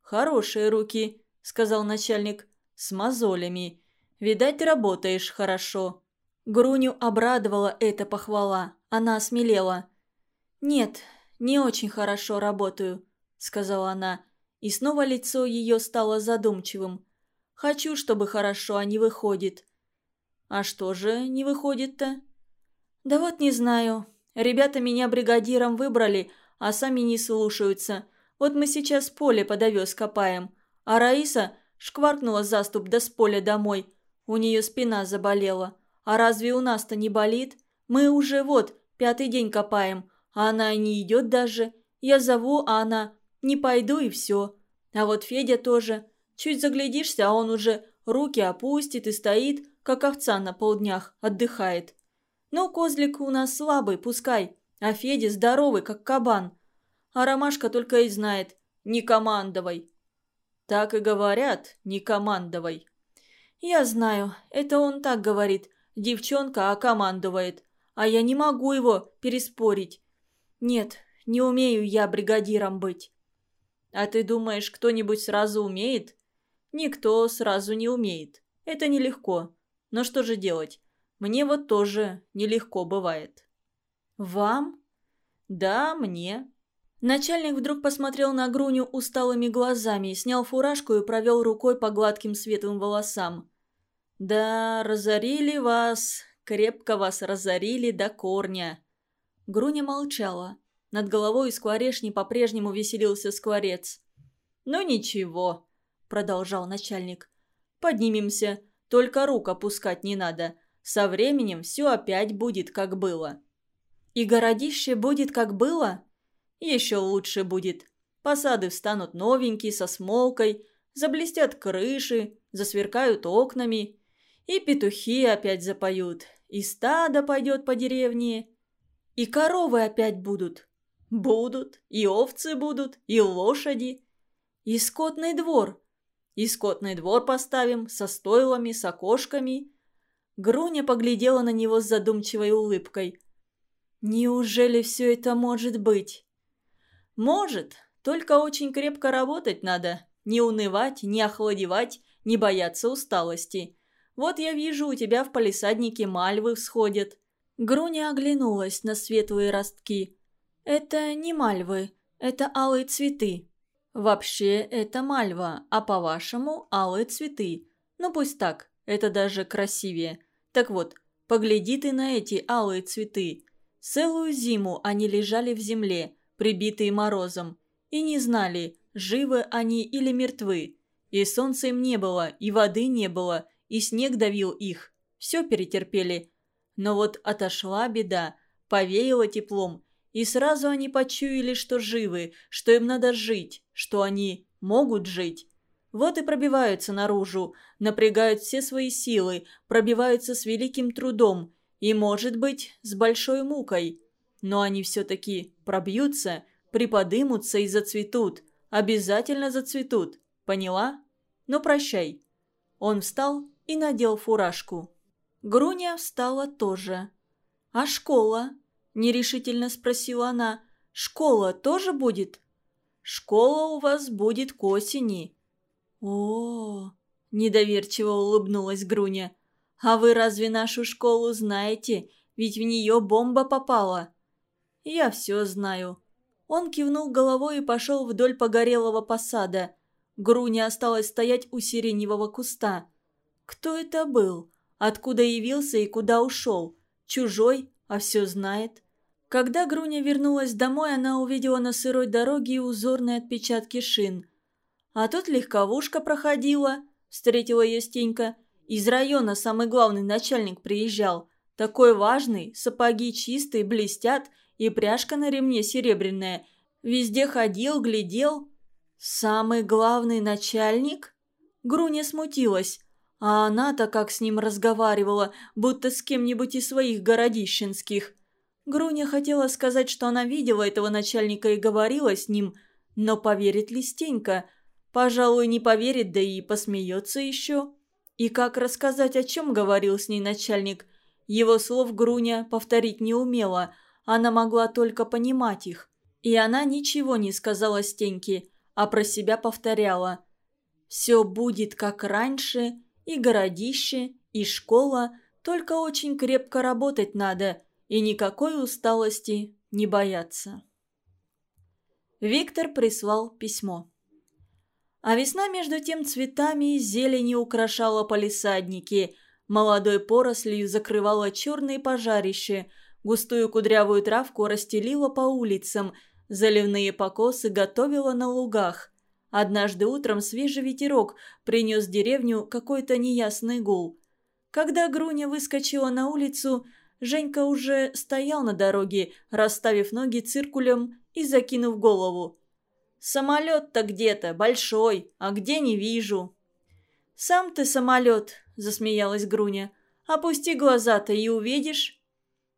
«Хорошие руки», — сказал начальник с мозолями. Видать, работаешь хорошо». Груню обрадовала эта похвала. Она осмелела. «Нет, не очень хорошо работаю», — сказала она. И снова лицо ее стало задумчивым. «Хочу, чтобы хорошо, а не выходит». «А что же не выходит-то?» «Да вот не знаю. Ребята меня бригадиром выбрали, а сами не слушаются. Вот мы сейчас поле под овес копаем. А Раиса Шкваркнула заступ да с поля домой. У нее спина заболела. А разве у нас-то не болит? Мы уже вот пятый день копаем, а она не идет даже. Я зову, а она «не пойду» и все. А вот Федя тоже. Чуть заглядишься, а он уже руки опустит и стоит, как овца на полднях, отдыхает. Ну, козлик у нас слабый, пускай, а Федя здоровый, как кабан. А Ромашка только и знает «не командовай». «Так и говорят, не командовай». «Я знаю, это он так говорит. Девчонка, а командует. А я не могу его переспорить. Нет, не умею я бригадиром быть». «А ты думаешь, кто-нибудь сразу умеет?» «Никто сразу не умеет. Это нелегко. Но что же делать? Мне вот тоже нелегко бывает». «Вам?» «Да, мне. Начальник вдруг посмотрел на Груню усталыми глазами, снял фуражку и провел рукой по гладким светлым волосам. «Да, разорили вас, крепко вас разорили до корня». Груня молчала. Над головой у скворечни по-прежнему веселился скворец. «Ну ничего», — продолжал начальник. «Поднимемся, только рук опускать не надо. Со временем все опять будет, как было». «И городище будет, как было?» Еще лучше будет. Посады встанут новенькие, со смолкой, заблестят крыши, засверкают окнами. И петухи опять запоют, и стадо пойдет по деревне. И коровы опять будут. Будут, и овцы будут, и лошади. И скотный двор. И скотный двор поставим со стойлами, с окошками. Груня поглядела на него с задумчивой улыбкой. «Неужели все это может быть?» «Может, только очень крепко работать надо. Не унывать, не охладевать, не бояться усталости. Вот я вижу, у тебя в палисаднике мальвы всходят». Груня оглянулась на светлые ростки. «Это не мальвы, это алые цветы». Вообще, это мальва, а по-вашему, алые цветы. Ну пусть так, это даже красивее. Так вот, погляди ты на эти алые цветы. Целую зиму они лежали в земле, прибитые морозом, и не знали, живы они или мертвы. И солнца им не было, и воды не было, и снег давил их. Все перетерпели. Но вот отошла беда, повеяло теплом, и сразу они почуяли, что живы, что им надо жить, что они могут жить. Вот и пробиваются наружу, напрягают все свои силы, пробиваются с великим трудом и, может быть, с большой мукой. Но они все-таки пробьются, приподымутся и зацветут. Обязательно зацветут. Поняла? Ну, прощай. Он встал и надел фуражку. Груня встала тоже. «А школа?» – нерешительно спросила она. «Школа тоже будет?» «Школа у вас будет к осени». О, -о, -о недоверчиво улыбнулась Груня. «А вы разве нашу школу знаете? Ведь в нее бомба попала». «Я все знаю». Он кивнул головой и пошел вдоль погорелого посада. Груня осталась стоять у сиреневого куста. Кто это был? Откуда явился и куда ушел? Чужой, а все знает. Когда Груня вернулась домой, она увидела на сырой дороге узорные отпечатки шин. «А тут легковушка проходила», – встретила ее Стенька. «Из района самый главный начальник приезжал. Такой важный, сапоги чистые, блестят, и пряжка на ремне серебряная. Везде ходил, глядел». «Самый главный начальник?» Груня смутилась. А она-то как с ним разговаривала, будто с кем-нибудь из своих городищенских. Груня хотела сказать, что она видела этого начальника и говорила с ним, но поверит ли Стенька? Пожалуй, не поверит, да и посмеется еще. И как рассказать, о чем говорил с ней начальник? Его слов Груня повторить не умела, она могла только понимать их. И она ничего не сказала Стеньке, а про себя повторяла. «Все будет как раньше», и городище, и школа, только очень крепко работать надо и никакой усталости не бояться. Виктор прислал письмо. А весна между тем цветами зелени украшала полисадники, молодой порослью закрывала черные пожарища, густую кудрявую травку расстелила по улицам, заливные покосы готовила на лугах. Однажды утром свежий ветерок принес деревню какой-то неясный гул. Когда Груня выскочила на улицу, Женька уже стоял на дороге, расставив ноги циркулем и закинув голову. «Самолет-то где-то, большой, а где не вижу». «Сам ты самолет», – засмеялась Груня. «Опусти глаза-то и увидишь».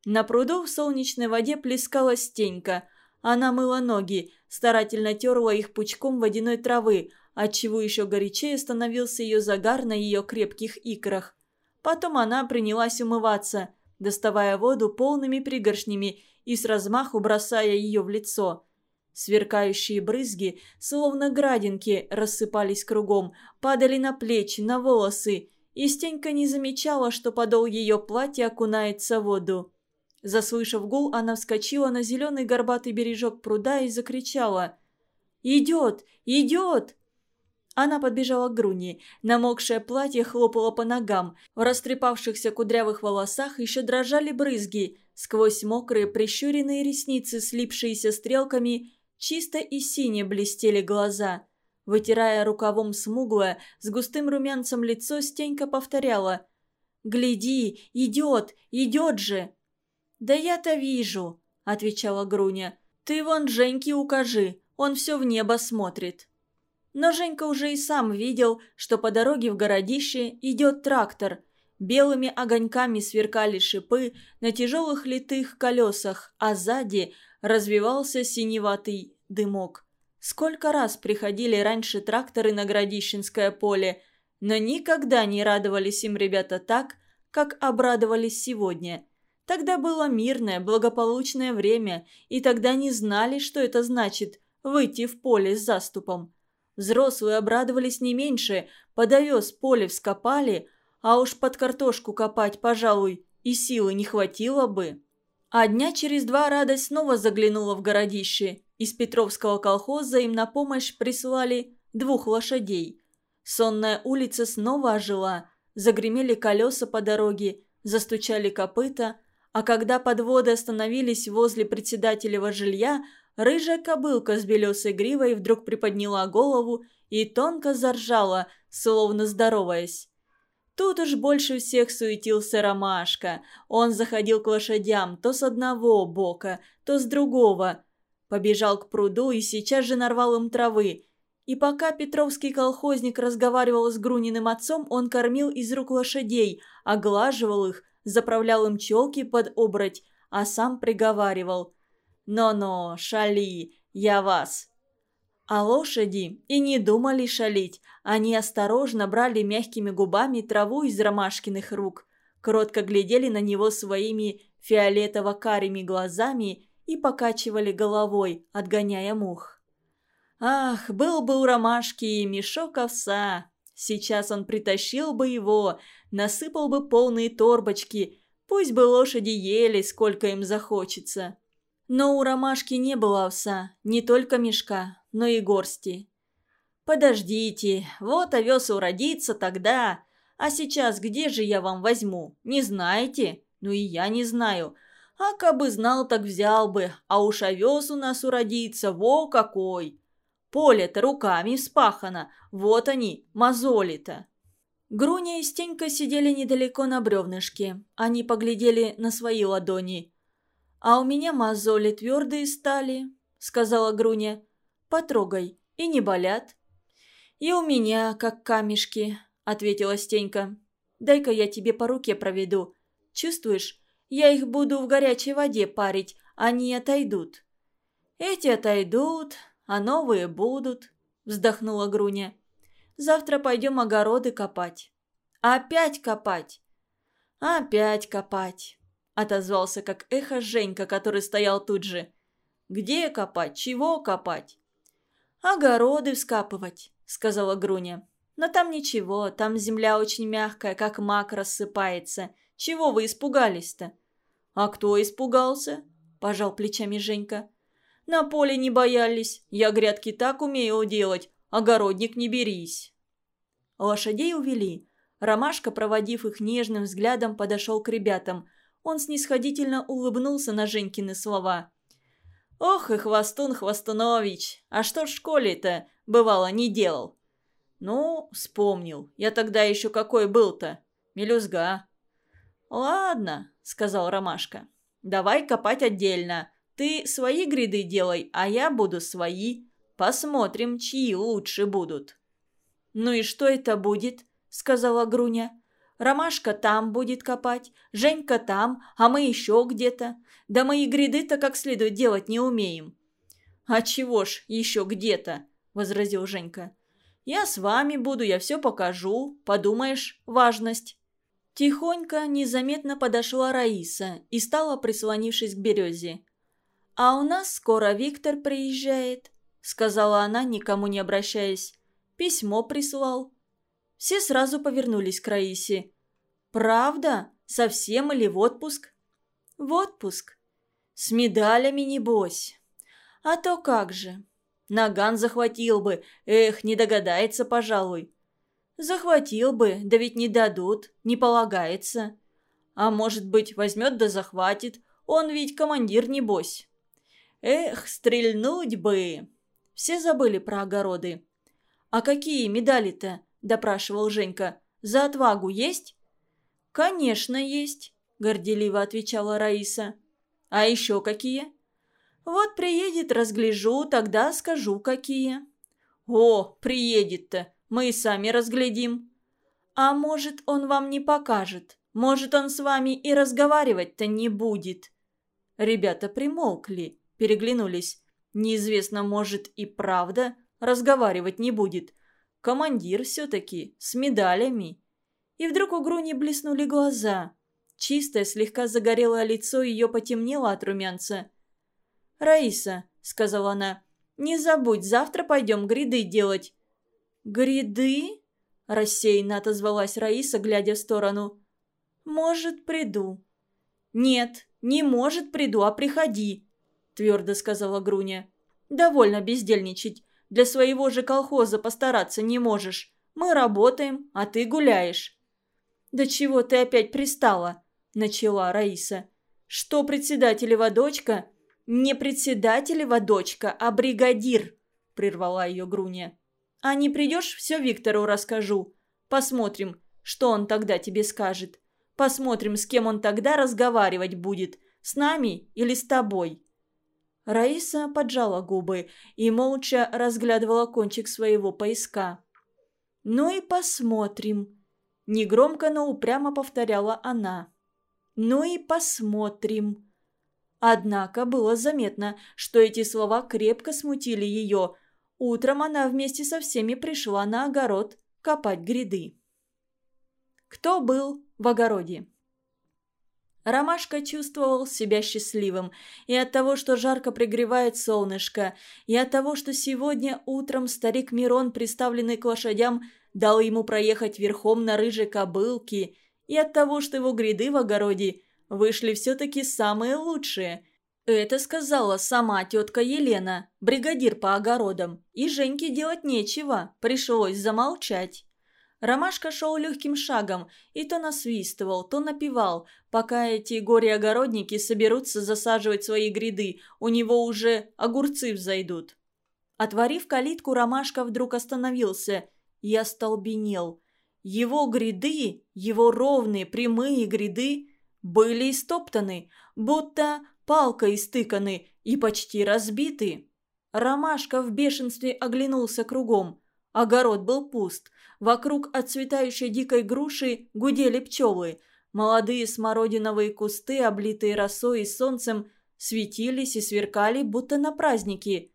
На пруду в солнечной воде плескалась тенька. Она мыла ноги, старательно терла их пучком водяной травы, отчего еще горячее становился ее загар на ее крепких икрах. Потом она принялась умываться, доставая воду полными пригоршнями и с размаху бросая ее в лицо. Сверкающие брызги, словно градинки, рассыпались кругом, падали на плечи, на волосы, и Стенька не замечала, что подол ее платья окунается в воду. Заслышав гул, она вскочила на зеленый горбатый бережок пруда и закричала. «Идет! Идет!» Она подбежала к Груни. Намокшее платье хлопало по ногам. В растрепавшихся кудрявых волосах еще дрожали брызги. Сквозь мокрые прищуренные ресницы, слипшиеся стрелками, чисто и сине блестели глаза. Вытирая рукавом смуглое, с густым румянцем лицо, Стенька повторяла. «Гляди, идет, идет же!» «Да я-то вижу», — отвечала Груня. «Ты вон Женьке укажи, он все в небо смотрит». Но Женька уже и сам видел, что по дороге в городище идет трактор. Белыми огоньками сверкали шипы на тяжелых литых колесах, а сзади развивался синеватый дымок. Сколько раз приходили раньше тракторы на Городищенское поле, но никогда не радовались им ребята так, как обрадовались сегодня – Тогда было мирное, благополучное время, и тогда не знали, что это значит выйти в поле с заступом. Взрослые обрадовались не меньше, под овес поле вскопали, а уж под картошку копать, пожалуй, и силы не хватило бы. А дня через два радость снова заглянула в городище, Из Петровского колхоза им на помощь прислали двух лошадей. Сонная улица снова ожила, загремели колеса по дороге, застучали копыта, а когда подводы остановились возле председателева жилья, рыжая кобылка с белесой гривой вдруг приподняла голову и тонко заржала, словно здороваясь. Тут уж больше всех суетился Ромашка. Он заходил к лошадям то с одного бока, то с другого. Побежал к пруду и сейчас же нарвал им травы. И пока Петровский колхозник разговаривал с Груниным отцом, он кормил из рук лошадей, оглаживал их, заправлял им челки под обрать, а сам приговаривал. «Но-но, шали, я вас!» А лошади и не думали шалить. Они осторожно брали мягкими губами траву из ромашкиных рук, кротко глядели на него своими фиолетово-карими глазами и покачивали головой, отгоняя мух. Ах, был бы у ромашки мешок овса. Сейчас он притащил бы его, насыпал бы полные торбочки, пусть бы лошади ели, сколько им захочется. Но у ромашки не было овса, не только мешка, но и горсти. «Подождите, вот овес уродится тогда. А сейчас где же я вам возьму? Не знаете? Ну и я не знаю. А кабы знал, так взял бы. А уж овес у нас уродится, во какой! Поле-то руками вспахано, вот они, мозоли-то». Груня и Стенька сидели недалеко на бревнышке. Они поглядели на свои ладони. «А у меня мозоли твердые стали», — сказала Груня. «Потрогай, и не болят». «И у меня, как камешки», — ответила Стенька. «Дай-ка я тебе по руке проведу. Чувствуешь, я их буду в горячей воде парить, они отойдут». «Эти отойдут, а новые будут», — вздохнула Груня. «Завтра пойдем огороды копать». «Опять копать?» «Опять копать», — отозвался как эхо Женька, который стоял тут же. «Где копать? Чего копать?» «Огороды вскапывать», — сказала Груня. «Но там ничего, там земля очень мягкая, как мак рассыпается. Чего вы испугались-то?» «А кто испугался?» – пожал плечами Женька. «На поле не боялись. Я грядки так умею делать. Огородник не берись». Лошадей увели. Ромашка, проводив их нежным взглядом, подошел к ребятам. Он снисходительно улыбнулся на Женькины слова. «Ох и хвостун Хвостунович! А что в школе-то, бывало, не делал?» «Ну, вспомнил. Я тогда еще какой был-то? Мелюзга». «Ладно», — сказал Ромашка. «Давай копать отдельно. Ты свои гряды делай, а я буду свои. Посмотрим, чьи лучше будут». «Ну и что это будет?» — сказала Груня. Ромашка там будет копать, Женька там, а мы еще где-то. Да мы и гряды-то как следует делать не умеем». «А чего ж еще где-то?» – возразил Женька. «Я с вами буду, я все покажу. Подумаешь, важность». Тихонько, незаметно подошла Раиса и стала, прислонившись к березе. «А у нас скоро Виктор приезжает», – сказала она, никому не обращаясь. «Письмо прислал». Все сразу повернулись к Раисе. «Правда? Совсем или в отпуск?» «В отпуск. С медалями, небось. А то как же. Наган захватил бы. Эх, не догадается, пожалуй. Захватил бы, да ведь не дадут, не полагается. А может быть, возьмет да захватит. Он ведь командир, небось. Эх, стрельнуть бы. Все забыли про огороды. «А какие медали-то?» – допрашивал Женька. «За отвагу есть?» «Конечно, есть», – горделиво отвечала Раиса. «А еще какие?» «Вот приедет, разгляжу, тогда скажу, какие». «О, приедет-то, мы и сами разглядим». «А может, он вам не покажет? Может, он с вами и разговаривать-то не будет?» Ребята примолкли, переглянулись. Неизвестно, может, и правда разговаривать не будет. Командир все-таки, с медалями. И вдруг у Груни блеснули глаза. Чистое, слегка загорелое лицо ее потемнело от румянца. «Раиса», — сказала она, — «не забудь, завтра пойдем гряды делать». «Гряды?» – рассеянно отозвалась Раиса, глядя в сторону. «Может, приду». «Нет, не может приду, а приходи», – твердо сказала Груня. Довольно бездельничать. Для своего же колхоза постараться не можешь. Мы работаем, а ты гуляешь». «Да чего ты опять пристала?» – начала Раиса. «Что председателева дочка?» «Не председателева дочка, а бригадир», – прервала ее Груня. «А не придешь, все Виктору расскажу. Посмотрим, что он тогда тебе скажет. Посмотрим, с кем он тогда разговаривать будет, с нами или с тобой». Раиса поджала губы и молча разглядывала кончик своего пояска. «Ну и посмотрим», – негромко, но упрямо повторяла она. «Ну и посмотрим». Однако было заметно, что эти слова крепко смутили ее. Утром она вместе со всеми пришла на огород копать гряды. Кто был в огороде? Ромашка чувствовал себя счастливым и от того, что жарко пригревает солнышко, и от того, что сегодня утром старик Мирон, приставленный к лошадям, дал ему проехать верхом на рыжей кобылке, и от того, что его гряды в огороде вышли все-таки самые лучшие. Это сказала сама тетка Елена, бригадир по огородам, и Женьке делать нечего, пришлось замолчать. Ромашка шел легким шагом и то насвистывал, то напевал, пока эти горе-огородники соберутся засаживать свои гряды, у него уже огурцы взойдут. Отворив калитку, Ромашка вдруг остановился и остолбенел. Его гряды, его ровные прямые гряды были истоптаны, будто палкой истыканы и почти разбиты. Ромашка в бешенстве оглянулся кругом. Огород был пуст. Вокруг отцветающей дикой груши гудели пчелы. Молодые смородиновые кусты, облитые росой и солнцем, светились и сверкали, будто на празднике.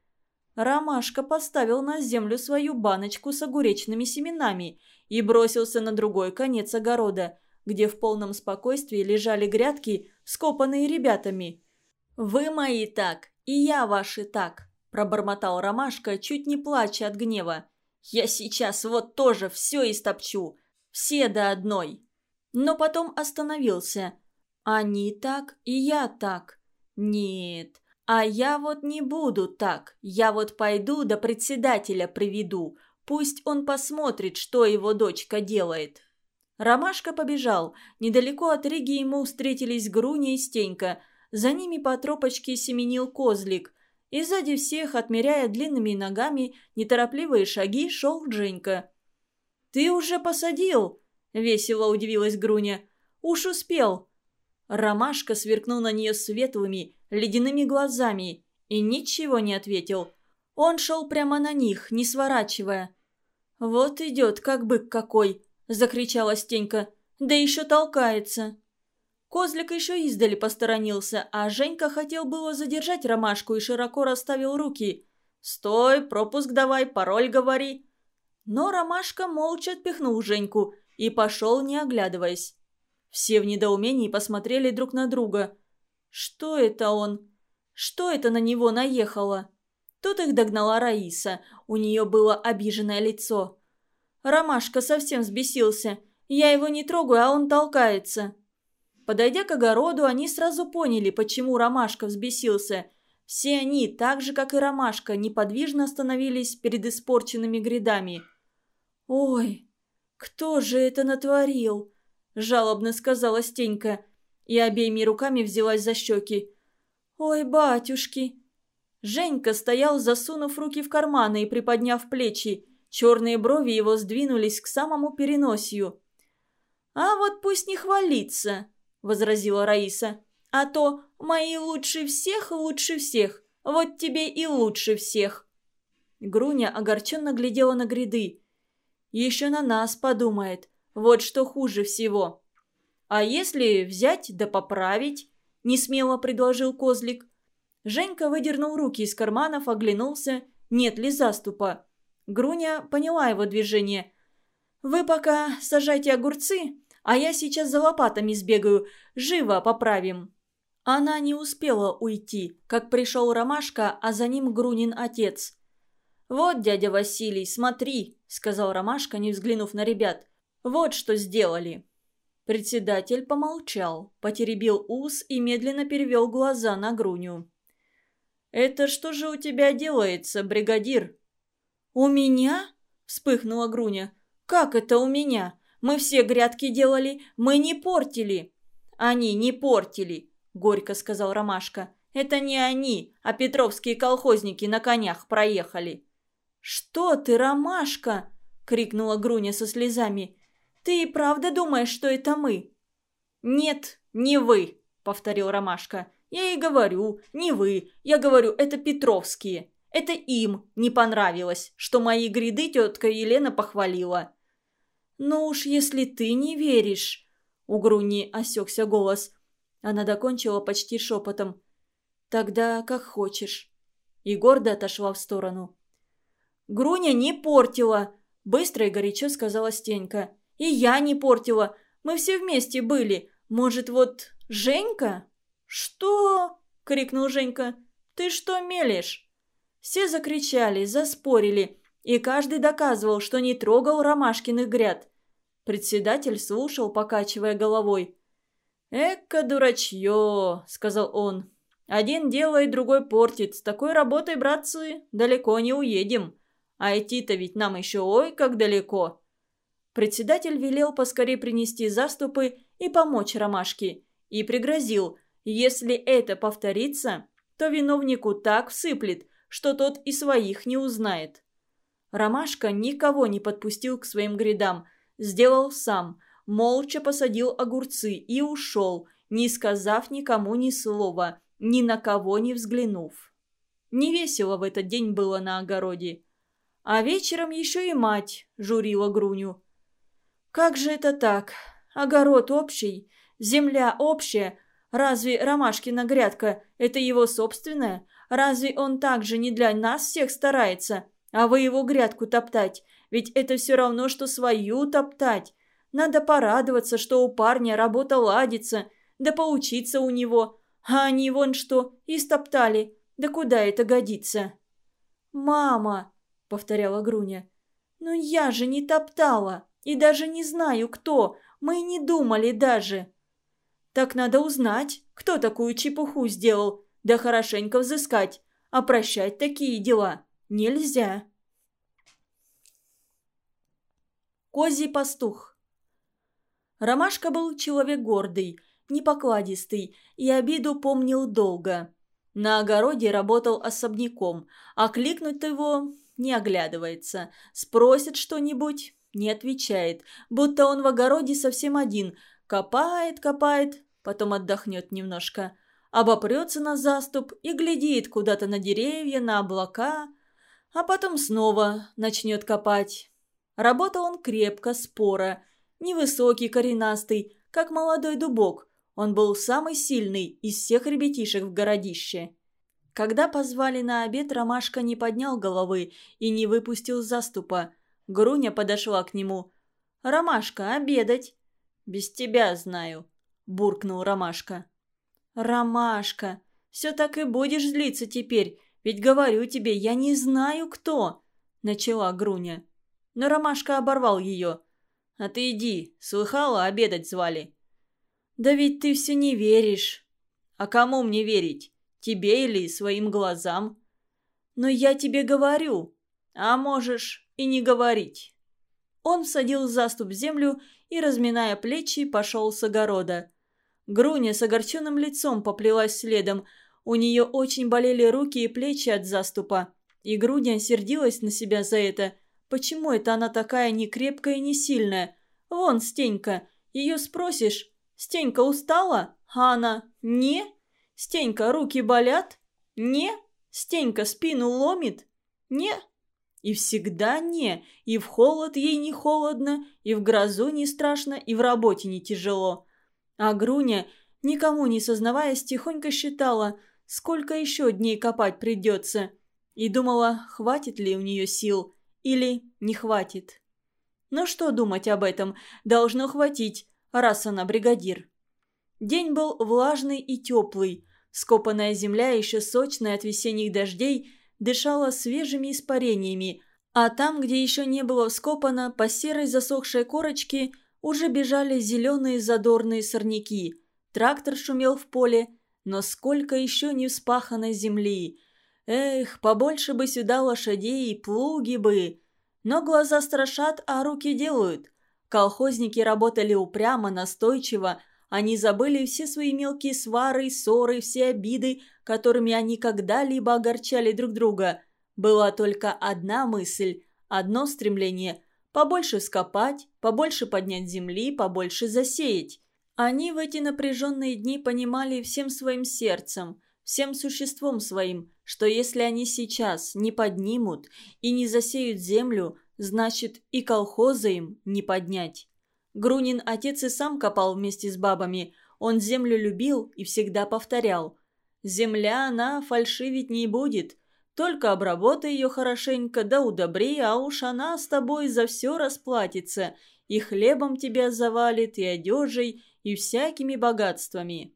Ромашка поставил на землю свою баночку с огуречными семенами и бросился на другой конец огорода, где в полном спокойствии лежали грядки, скопанные ребятами. «Вы мои так, и я ваши так», – пробормотал Ромашка, чуть не плача от гнева. Я сейчас вот тоже все истопчу. Все до одной. Но потом остановился. Они так, и я так. Нет, а я вот не буду так. Я вот пойду до председателя приведу. Пусть он посмотрит, что его дочка делает. Ромашка побежал. Недалеко от Риги ему встретились Груня и Стенька. За ними по тропочке семенил козлик. И сзади всех, отмеряя длинными ногами неторопливые шаги, шел Дженька. «Ты уже посадил?» – весело удивилась Груня. «Уж успел». Ромашка сверкнул на нее светлыми, ледяными глазами и ничего не ответил. Он шел прямо на них, не сворачивая. «Вот идет, как бык какой!» – закричала Стенька. «Да еще толкается!» Козлик еще издали посторонился, а Женька хотел было задержать ромашку и широко расставил руки. «Стой, пропуск давай, пароль говори». Но ромашка молча отпихнул Женьку и пошел, не оглядываясь. Все в недоумении посмотрели друг на друга. Что это он? Что это на него наехало? Тут их догнала Раиса. У нее было обиженное лицо. Ромашка совсем взбесился. Я его не трогаю, а он толкается. Подойдя к огороду, они сразу поняли, почему Ромашка взбесился. Все они, так же, как и Ромашка, неподвижно остановились перед испорченными грядами. «Ой, кто же это натворил?» – жалобно сказала Стенька и обеими руками взялась за щеки. «Ой, батюшки!» Женька стоял, засунув руки в карманы и приподняв плечи. Черные брови его сдвинулись к самому переносию. «А вот пусть не хвалится!» – возразила Раиса. «А то мои лучше всех, лучше всех. Вот тебе и лучше всех». Груня огорченно глядела на гряды. «Еще на нас подумает. Вот что хуже всего». «А если взять да поправить?» – несмело предложил Козлик. Женька выдернул руки из карманов, оглянулся, нет ли заступа. Груня поняла его движение. «Вы пока сажайте огурцы, а я сейчас за лопатами сбегаю. Живо поправим». Она не успела уйти, как пришел Ромашка, а за ним Грунин отец. «Вот, дядя Василий, смотри», — сказал Ромашка, не взглянув на ребят. «Вот что сделали». Председатель помолчал, потеребил ус и медленно перевел глаза на Груню. «Это что же у тебя делается, бригадир?» «У меня?» – вспыхнула Груня. «Как это у меня? Мы все грядки делали, мы не портили». «Они не портили», – горько сказал Ромашка. «Это не они, а петровские колхозники на конях проехали». «Что ты, Ромашка?» – крикнула Груня со слезами. «Ты и правда думаешь, что это мы?» «Нет, не вы», – повторил Ромашка. «Я и говорю, не вы. Я говорю, это Петровские. Это им не понравилось, что мои гряды тетка Елена похвалила». «Ну уж если ты не веришь...» У Груни осекся голос. Она докончила почти шепотом. «Тогда как хочешь». И гордо отошла в сторону. «Груня не портила!» Быстро и горячо сказала Стенька. «И я не портила. Мы все вместе были. Может, вот Женька?» «Что?» — крикнул Женька. «Ты что мелешь?» Все закричали, заспорили, и каждый доказывал, что не трогал ромашкиных гряд. Председатель слушал, покачивая головой. «Эка дурачье!» — сказал он. «Один делает, другой портит. С такой работой, братцы, далеко не уедем. А идти-то ведь нам еще ой как далеко!» Председатель велел поскорее принести заступы и помочь ромашке. И пригрозил, если это повторится, то виновнику так всыплет, что тот и своих не узнает. Ромашка никого не подпустил к своим грядам – Сделал сам. Молча посадил огурцы и ушел, не сказав никому ни слова, ни на кого не взглянув. Не весело в этот день было на огороде. А вечером еще и мать журила Груню. «Как же это так? Огород общий, земля общая. Разве Ромашкина грядка – это его собственная? Разве он также не для нас всех старается? А вы его грядку топтать? Ведь это все равно, что свою топтать. Надо порадоваться, что у парня работа ладится, да поучиться у него. А они вон что, истоптали. Да куда это годится?» «Мама!» — повторяла Груня. «Ну я же не топтала, и даже не знаю, кто. Мы не думали даже». «Так надо узнать, кто такую чепуху сделал, да хорошенько взыскать. А прощать такие дела нельзя». Козий пастух. Ромашка был человек гордый, непокладистый и обиду помнил долго. На огороде работал особняком, а кликнуть его не оглядывается. Спросит что-нибудь, не отвечает, будто он в огороде совсем один. Копает, копает, потом отдохнет немножко. Обопрется на заступ и глядит куда-то на деревья, на облака, а потом снова начнет копать. Работал он крепко, споро. Невысокий, коренастый, как молодой дубок. Он был самый сильный из всех ребятишек в городище. Когда позвали на обед, Ромашка не поднял головы и не выпустил заступа. Груня подошла к нему. «Ромашка, обедать!» «Без тебя знаю», – буркнул Ромашка. «Ромашка, все так и будешь злиться теперь, ведь говорю тебе, я не знаю кто», – начала Груня но Ромашка оборвал ее. «А ты иди, слыхала, обедать звали». «Да ведь ты все не веришь». «А кому мне верить? Тебе или своим глазам?» «Но я тебе говорю, а можешь и не говорить». Он всадил заступ в землю и, разминая плечи, пошел с огорода. Груня с огорченным лицом поплелась следом. У нее очень болели руки и плечи от заступа. И Груня сердилась на себя за это – Почему это она такая не крепкая и не сильная? Вон, Стенька, ее спросишь. Стенька устала? А она «не». Стенька, руки болят? Не. Стенька, спину ломит? Не. И всегда не. И в холод ей не холодно, и в грозу не страшно, и в работе не тяжело. А Груня, никому не сознаваясь, тихонько считала, сколько еще дней копать придется. И думала, хватит ли у нее сил. Или не хватит. Но что думать об этом? Должно хватить, раз она бригадир. День был влажный и теплый. Скопанная земля, еще сочная от весенних дождей, дышала свежими испарениями, а там, где еще не было скопано, по серой засохшей корочке уже бежали зеленые задорные сорняки. Трактор шумел в поле, но сколько еще не вспаханной земли. Эх, побольше бы сюда лошадей и плуги бы. Но глаза страшат, а руки делают. Колхозники работали упрямо, настойчиво. Они забыли все свои мелкие свары, ссоры, все обиды, которыми они когда-либо огорчали друг друга. Была только одна мысль, одно стремление – побольше скопать, побольше поднять земли, побольше засеять. Они в эти напряженные дни понимали всем своим сердцем – всем существом своим, что если они сейчас не поднимут и не засеют землю, значит и колхоза им не поднять. Грунин отец и сам копал вместе с бабами, он землю любил и всегда повторял. «Земля, она фальшивить не будет, только обработай ее хорошенько, да удобри, а уж она с тобой за все расплатится, и хлебом тебя завалит, и одежей, и всякими богатствами»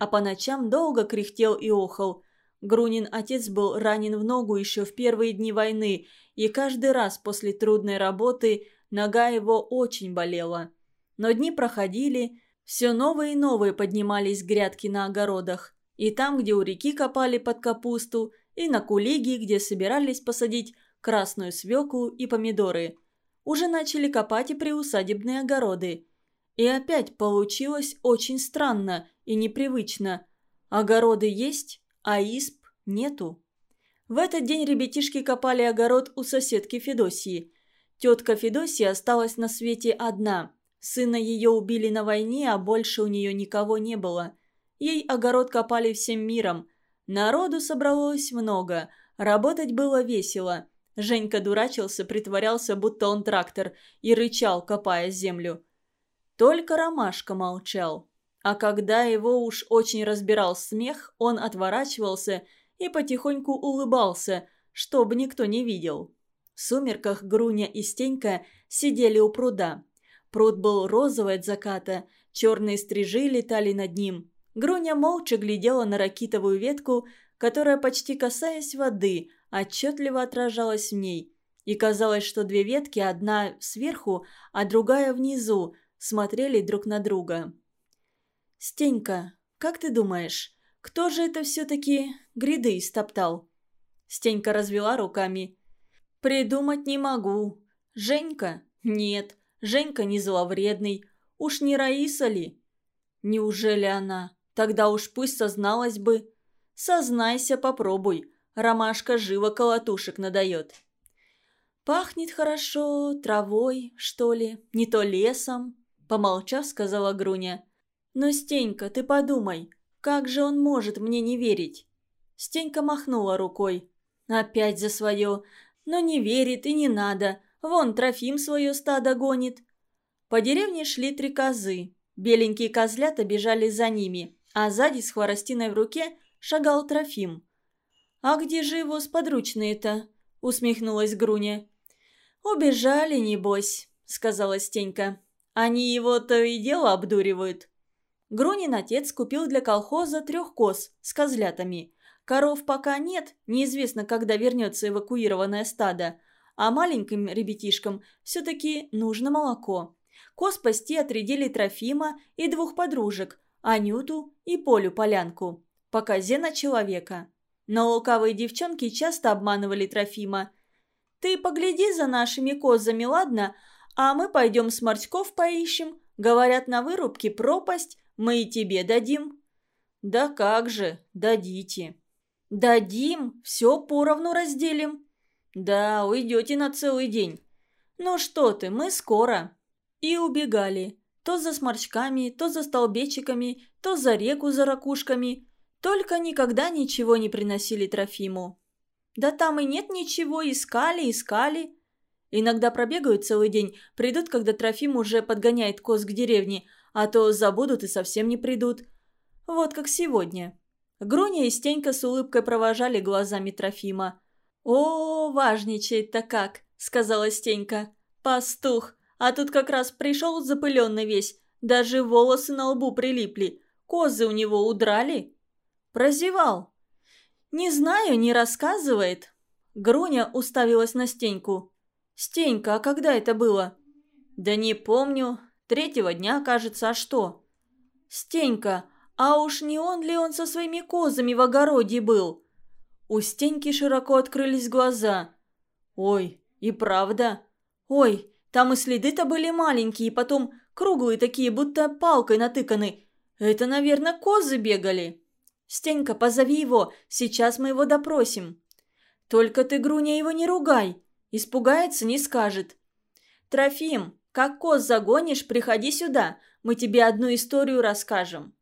а по ночам долго кряхтел и охал. Грунин отец был ранен в ногу еще в первые дни войны, и каждый раз после трудной работы нога его очень болела. Но дни проходили, все новые и новые поднимались грядки на огородах. И там, где у реки копали под капусту, и на кулиге, где собирались посадить красную свеклу и помидоры. Уже начали копать и приусадебные огороды. И опять получилось очень странно и непривычно. Огороды есть, а исп нету. В этот день ребятишки копали огород у соседки Федосии. Тетка Федосия осталась на свете одна. Сына ее убили на войне, а больше у нее никого не было. Ей огород копали всем миром. Народу собралось много, работать было весело. Женька дурачился, притворялся, будто он трактор, и рычал, копая землю. Только Ромашка молчал. А когда его уж очень разбирал смех, он отворачивался и потихоньку улыбался, чтобы никто не видел. В сумерках Груня и Стенька сидели у пруда. Пруд был розовый от заката, черные стрижи летали над ним. Груня молча глядела на ракитовую ветку, которая, почти касаясь воды, отчетливо отражалась в ней. И казалось, что две ветки, одна сверху, а другая внизу, смотрели друг на друга. «Стенька, как ты думаешь, кто же это все-таки гряды истоптал?» Стенька развела руками. «Придумать не могу. Женька? Нет, Женька не зловредный. Уж не Раиса ли?» «Неужели она? Тогда уж пусть созналась бы». «Сознайся, попробуй. Ромашка живо колотушек надает». «Пахнет хорошо, травой, что ли, не то лесом», Помолчав, сказала Груня. «Но, Стенька, ты подумай, как же он может мне не верить?» Стенька махнула рукой. «Опять за свое. Но не верит и не надо. Вон Трофим свое стадо гонит». По деревне шли три козы. Беленькие козлята бежали за ними, а сзади с хворостиной в руке шагал Трофим. «А где же его сподручные-то?» – усмехнулась Груня. «Убежали, небось», – сказала Стенька. Они его то и дело обдуривают. Грунин отец купил для колхоза трех коз с козлятами. Коров пока нет, неизвестно, когда вернется эвакуированное стадо. А маленьким ребятишкам все-таки нужно молоко. Коз пасти отрядили Трофима и двух подружек, Анюту и Полю Полянку. По козе на человека. Но лукавые девчонки часто обманывали Трофима. «Ты погляди за нашими козами, ладно? А мы пойдем с морськов поищем. Говорят, на вырубке пропасть, мы и тебе дадим». «Да как же, дадите». «Дадим, все поровну разделим». «Да, уйдете на целый день». «Ну что ты, мы скоро». И убегали. То за сморчками, то за столбечиками, то за реку за ракушками. Только никогда ничего не приносили Трофиму. Да там и нет ничего, искали, искали. Иногда пробегают целый день, придут, когда Трофим уже подгоняет коз к деревне, а то забудут и совсем не придут. Вот как сегодня. Груня и Стенька с улыбкой провожали глазами Трофима. «О, важничает-то как!» — сказала Стенька. «Пастух! А тут как раз пришел запыленный весь, даже волосы на лбу прилипли. Козы у него удрали?» «Прозевал!» «Не знаю, не рассказывает». Груня уставилась на Стеньку. «Стенька, а когда это было?» «Да не помню. Третьего дня, кажется, а что?» «Стенька, а уж не он ли он со своими козами в огороде был?» У Стеньки широко открылись глаза. «Ой, и правда? Ой, там и следы-то были маленькие, потом круглые такие, будто палкой натыканы. Это, наверное, козы бегали». «Стенька, позови его, сейчас мы его допросим». «Только ты, Груня, его не ругай. Испугается, не скажет». «Трофим, как коз загонишь, приходи сюда, мы тебе одну историю расскажем».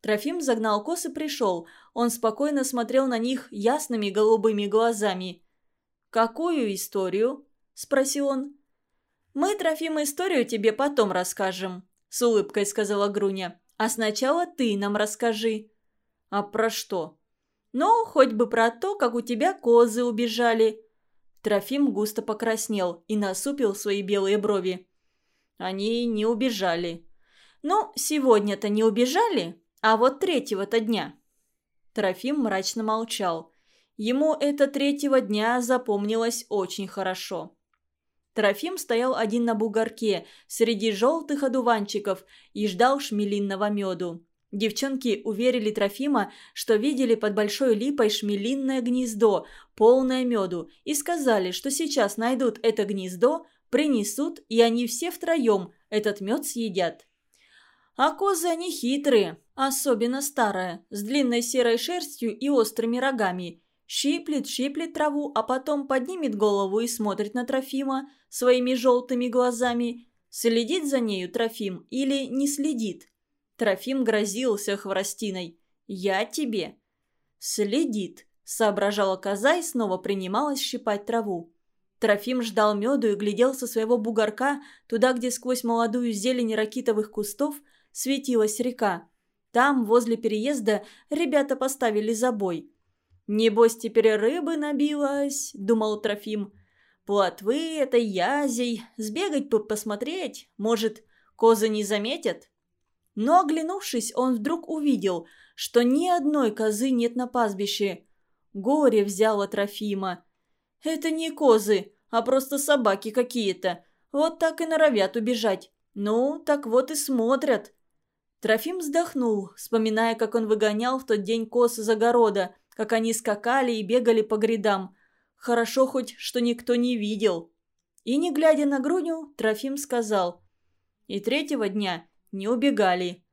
Трофим загнал коз и пришел. Он спокойно смотрел на них ясными голубыми глазами. «Какую историю?» – спросил он. «Мы, Трофим, историю тебе потом расскажем», – с улыбкой сказала Груня. «А сначала ты нам расскажи». «А про что?» «Ну, хоть бы про то, как у тебя козы убежали». Трофим густо покраснел и насупил свои белые брови. «Они не убежали». «Ну, сегодня-то не убежали, а вот третьего-то дня». Трофим мрачно молчал. Ему это третьего дня запомнилось очень хорошо. Трофим стоял один на бугорке среди желтых одуванчиков и ждал шмелинного меду. Девчонки уверили Трофима, что видели под большой липой шмелинное гнездо, полное меду, и сказали, что сейчас найдут это гнездо, принесут, и они все втроем этот мед съедят. А козы они хитрые, особенно старая, с длинной серой шерстью и острыми рогами. Щиплет, щиплет траву, а потом поднимет голову и смотрит на Трофима своими желтыми глазами. Следит за нею Трофим или не следит? Трофим грозился хворостиной. «Я тебе». «Следит», — соображала коза и снова принималась щипать траву. Трофим ждал меду и глядел со своего бугорка туда, где сквозь молодую зелень ракитовых кустов светилась река. Там, возле переезда, ребята поставили забой. «Небось, теперь рыбы набилась», — думал Трофим. «Плотвы это язей, сбегать бы посмотреть, может, козы не заметят?» Но, оглянувшись, он вдруг увидел, что ни одной козы нет на пастбище. Горе взяло Трофима. «Это не козы, а просто собаки какие-то. Вот так и норовят убежать. Ну, так вот и смотрят». Трофим вздохнул, вспоминая, как он выгонял в тот день коз из огорода, как они скакали и бегали по грядам. Хорошо хоть, что никто не видел. И, не глядя на Груню, Трофим сказал. «И третьего дня не убегали».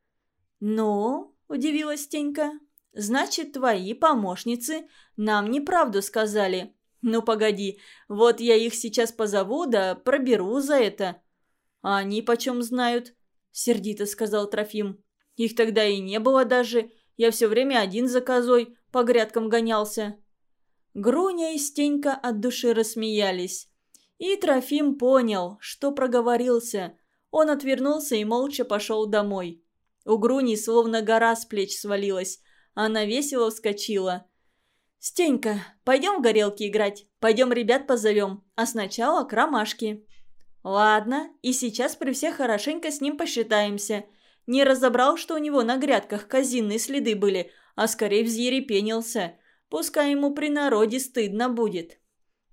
«Ну?» – удивилась Тенька. «Значит, твои помощницы нам неправду сказали. Ну, погоди, вот я их сейчас позову, да проберу за это». «А они почем знают?» – сердито сказал Трофим. «Их тогда и не было даже. Я все время один за козой по грядкам гонялся». Груня и Стенька от души рассмеялись. И Трофим понял, что проговорился – он отвернулся и молча пошел домой. У Груни словно гора с плеч свалилась. Она весело вскочила. «Стенька, пойдем в горелки играть. Пойдем ребят позовем. А сначала к ромашке». «Ладно, и сейчас при всех хорошенько с ним посчитаемся. Не разобрал, что у него на грядках казинные следы были, а скорее взъерепенился. Пускай ему при народе стыдно будет».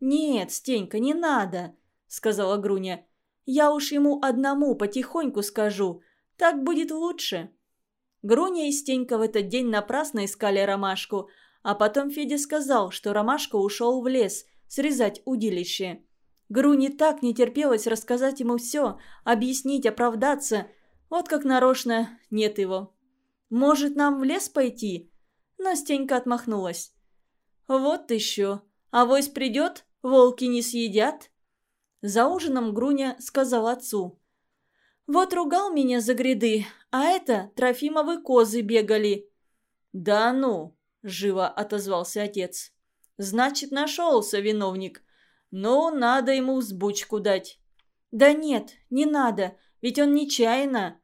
«Нет, Стенька, не надо», — сказала Груня. Я уж ему одному потихоньку скажу. Так будет лучше». Груня и Стенька в этот день напрасно искали ромашку, а потом Федя сказал, что ромашка ушел в лес срезать удилище. Груне так не терпелось рассказать ему все, объяснить, оправдаться. Вот как нарочно нет его. «Может, нам в лес пойти?» Но Стенька отмахнулась. «Вот еще. Авось придет, волки не съедят». За ужином Груня сказал отцу. «Вот ругал меня за гряды, а это Трофимовы козы бегали». «Да ну!» – живо отозвался отец. «Значит, нашелся виновник. Ну, надо ему взбучку дать». «Да нет, не надо, ведь он нечаянно».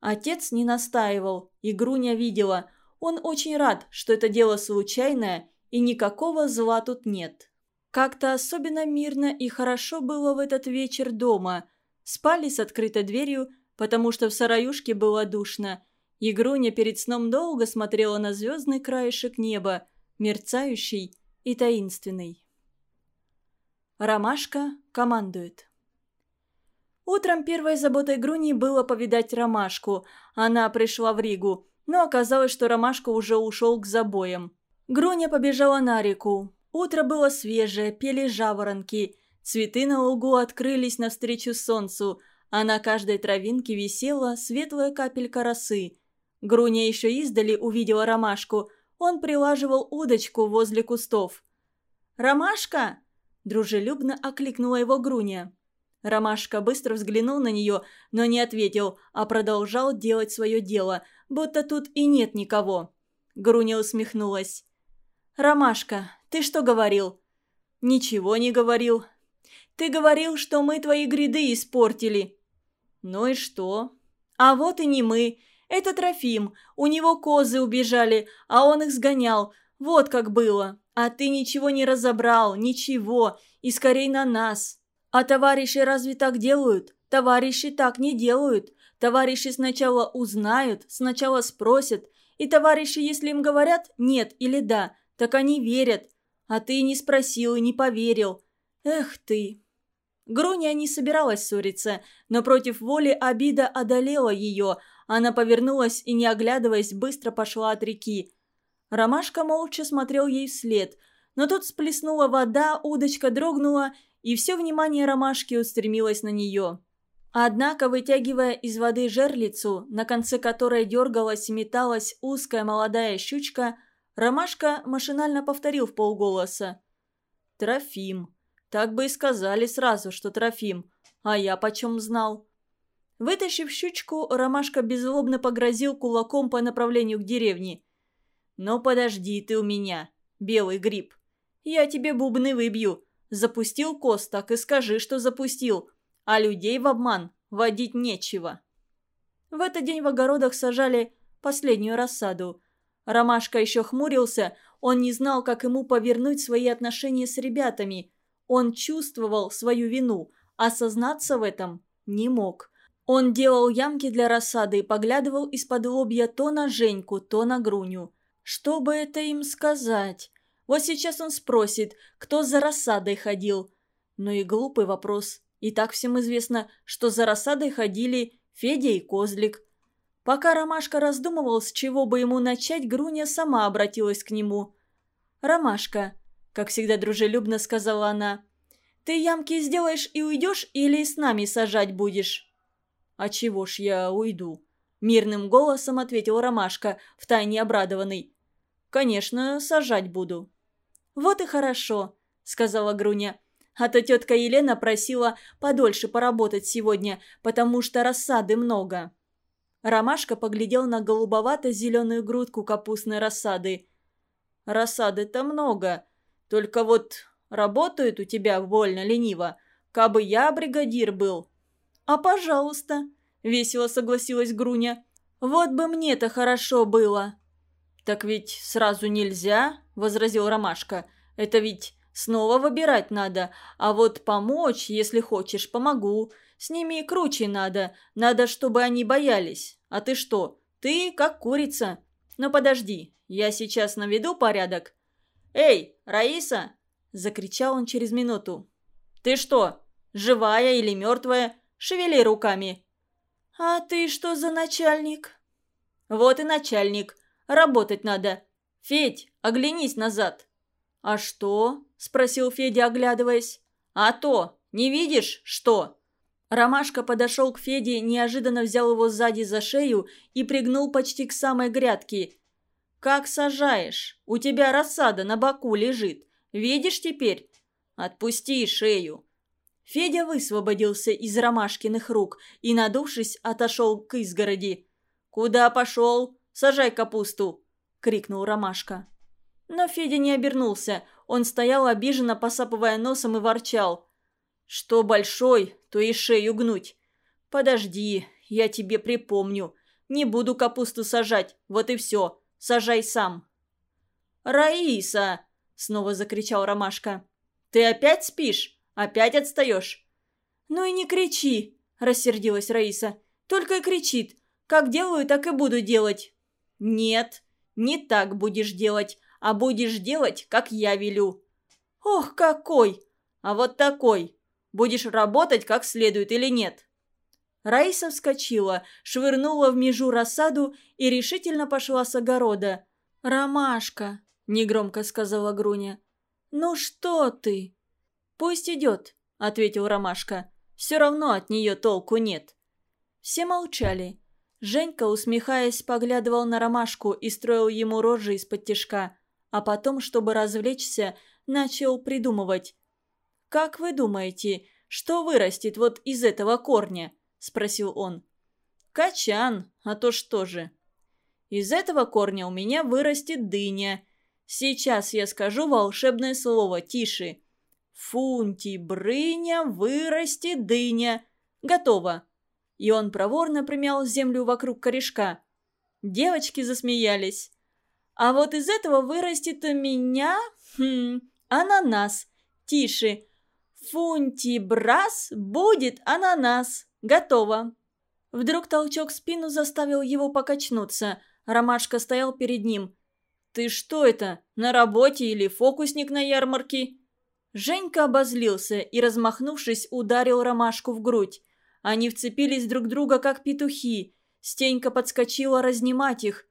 Отец не настаивал, и Груня видела. Он очень рад, что это дело случайное, и никакого зла тут нет. Как-то особенно мирно и хорошо было в этот вечер дома. Спали с открытой дверью, потому что в сараюшке было душно. И Груня перед сном долго смотрела на звездный краешек неба, мерцающий и таинственный. Ромашка командует. Утром первой заботой Груни было повидать Ромашку. Она пришла в Ригу, но оказалось, что Ромашка уже ушел к забоям. Груня побежала на реку. Утро было свежее, пели жаворонки. Цветы на лугу открылись навстречу солнцу, а на каждой травинке висела светлая капелька росы. Груня еще издали увидела ромашку. Он прилаживал удочку возле кустов. «Ромашка!» – дружелюбно окликнула его Груня. Ромашка быстро взглянул на нее, но не ответил, а продолжал делать свое дело, будто тут и нет никого. Груня усмехнулась. «Ромашка, ты что говорил?» «Ничего не говорил. Ты говорил, что мы твои гряды испортили». «Ну и что?» «А вот и не мы. Это Трофим. У него козы убежали, а он их сгонял. Вот как было. А ты ничего не разобрал, ничего. И скорей на нас». А товарищи разве так делают? Товарищи так не делают. Товарищи сначала узнают, сначала спросят. И товарищи, если им говорят «нет» или «да», так они верят. А ты не спросил и не поверил. Эх ты. Груня не собиралась ссориться, но против воли обида одолела ее. Она повернулась и, не оглядываясь, быстро пошла от реки. Ромашка молча смотрел ей вслед. Но тут сплеснула вода, удочка дрогнула, и все внимание ромашки устремилось на нее. Однако, вытягивая из воды жерлицу, на конце которой дергалась и металась узкая молодая щучка, ромашка машинально повторил в полголоса. «Трофим. Так бы и сказали сразу, что Трофим. А я почем знал?» Вытащив щучку, ромашка беззлобно погрозил кулаком по направлению к деревне. «Ну подожди ты у меня, белый гриб. Я тебе бубны выбью, Запустил кост, так и скажи, что запустил. А людей в обман водить нечего. В этот день в огородах сажали последнюю рассаду. Ромашка еще хмурился, он не знал, как ему повернуть свои отношения с ребятами. Он чувствовал свою вину, а сознаться в этом не мог. Он делал ямки для рассады и поглядывал из-под лобья то на Женьку, то на Груню. Что бы это им сказать? Вот сейчас он спросит, кто за рассадой ходил. Ну и глупый вопрос. И так всем известно, что за рассадой ходили Федя и Козлик. Пока Ромашка раздумывал, с чего бы ему начать, Груня сама обратилась к нему. «Ромашка», — как всегда дружелюбно сказала она, — «ты ямки сделаешь и уйдешь или с нами сажать будешь?» «А чего ж я уйду?» — мирным голосом ответил Ромашка, втайне обрадованный. «Конечно, сажать буду». «Вот и хорошо», — сказала Груня. «А то тетка Елена просила подольше поработать сегодня, потому что рассады много». Ромашка поглядел на голубовато-зеленую грудку капустной рассады. «Рассады-то много, только вот работают у тебя больно лениво. Кабы я бригадир был». «А пожалуйста», — весело согласилась Груня. «Вот бы мне-то хорошо было». «Так ведь сразу нельзя», возразил Ромашка. «Это ведь снова выбирать надо, а вот помочь, если хочешь, помогу. С ними и круче надо, надо, чтобы они боялись. А ты что, ты как курица. Но подожди, я сейчас наведу порядок». «Эй, Раиса!» – закричал он через минуту. «Ты что, живая или мертвая? Шевели руками!» «А ты что за начальник?» «Вот и начальник. Работать надо. «Федь, оглянись назад!» «А что?» – спросил Федя, оглядываясь. «А то! Не видишь, что?» Ромашка подошел к Феде, неожиданно взял его сзади за шею и пригнул почти к самой грядке. «Как сажаешь? У тебя рассада на боку лежит. Видишь теперь? Отпусти шею!» Федя высвободился из Ромашкиных рук и, надувшись, отошел к изгороди. «Куда пошел? Сажай капусту!» – крикнул Ромашка. Но Федя не обернулся. Он стоял обиженно, посапывая носом и ворчал. «Что большой, то и шею гнуть. Подожди, я тебе припомню. Не буду капусту сажать, вот и все. Сажай сам». «Раиса!» – снова закричал Ромашка. «Ты опять спишь? Опять отстаешь?» «Ну и не кричи!» – рассердилась Раиса. «Только и кричит. Как делаю, так и буду делать». «Нет, не так будешь делать, а будешь делать, как я велю». «Ох, какой! А вот такой! Будешь работать как следует или нет?» Раиса вскочила, швырнула в межу рассаду и решительно пошла с огорода. «Ромашка, негромко сказала Груня. «Ну что ты?» «Пусть идет», — ответил Ромашка. «Все равно от нее толку нет». Все молчали. Женька, усмехаясь, поглядывал на Ромашку и строил ему рожи из-под тишка, а потом, чтобы развлечься, начал придумывать. «Как вы думаете, что вырастет вот из этого корня?» – спросил он. «Качан, а то что же?» «Из этого корня у меня вырастет дыня. Сейчас я скажу волшебное слово, тише. Фунти-брыня, вырасти дыня. Готово!» И он проворно примял землю вокруг корешка. Девочки засмеялись. «А вот из этого вырастет у меня... Хм, ананас. Тише. Фунти-брас будет ананас. Готово!» Вдруг толчок в спину заставил его покачнуться. Ромашка стоял перед ним. «Ты что это, на работе или фокусник на ярмарке?» Женька обозлился и, размахнувшись, ударил Ромашку в грудь. Они вцепились друг друга, как петухи. Стенька подскочила разнимать их.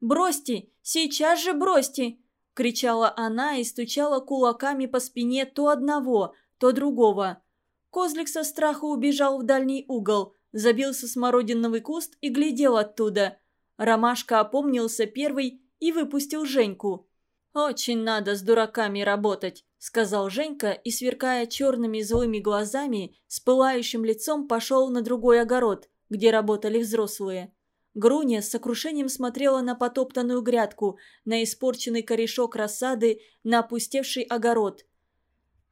«Бросьте! Сейчас же бросьте!» – кричала она и стучала кулаками по спине то одного, то другого. Козлик со страху убежал в дальний угол, забился смородиновый куст и глядел оттуда. Ромашка опомнился первый и выпустил Женьку. «Очень надо с дураками работать», — сказал Женька и, сверкая черными злыми глазами, с пылающим лицом пошел на другой огород, где работали взрослые. Груня с сокрушением смотрела на потоптанную грядку, на испорченный корешок рассады, на опустевший огород.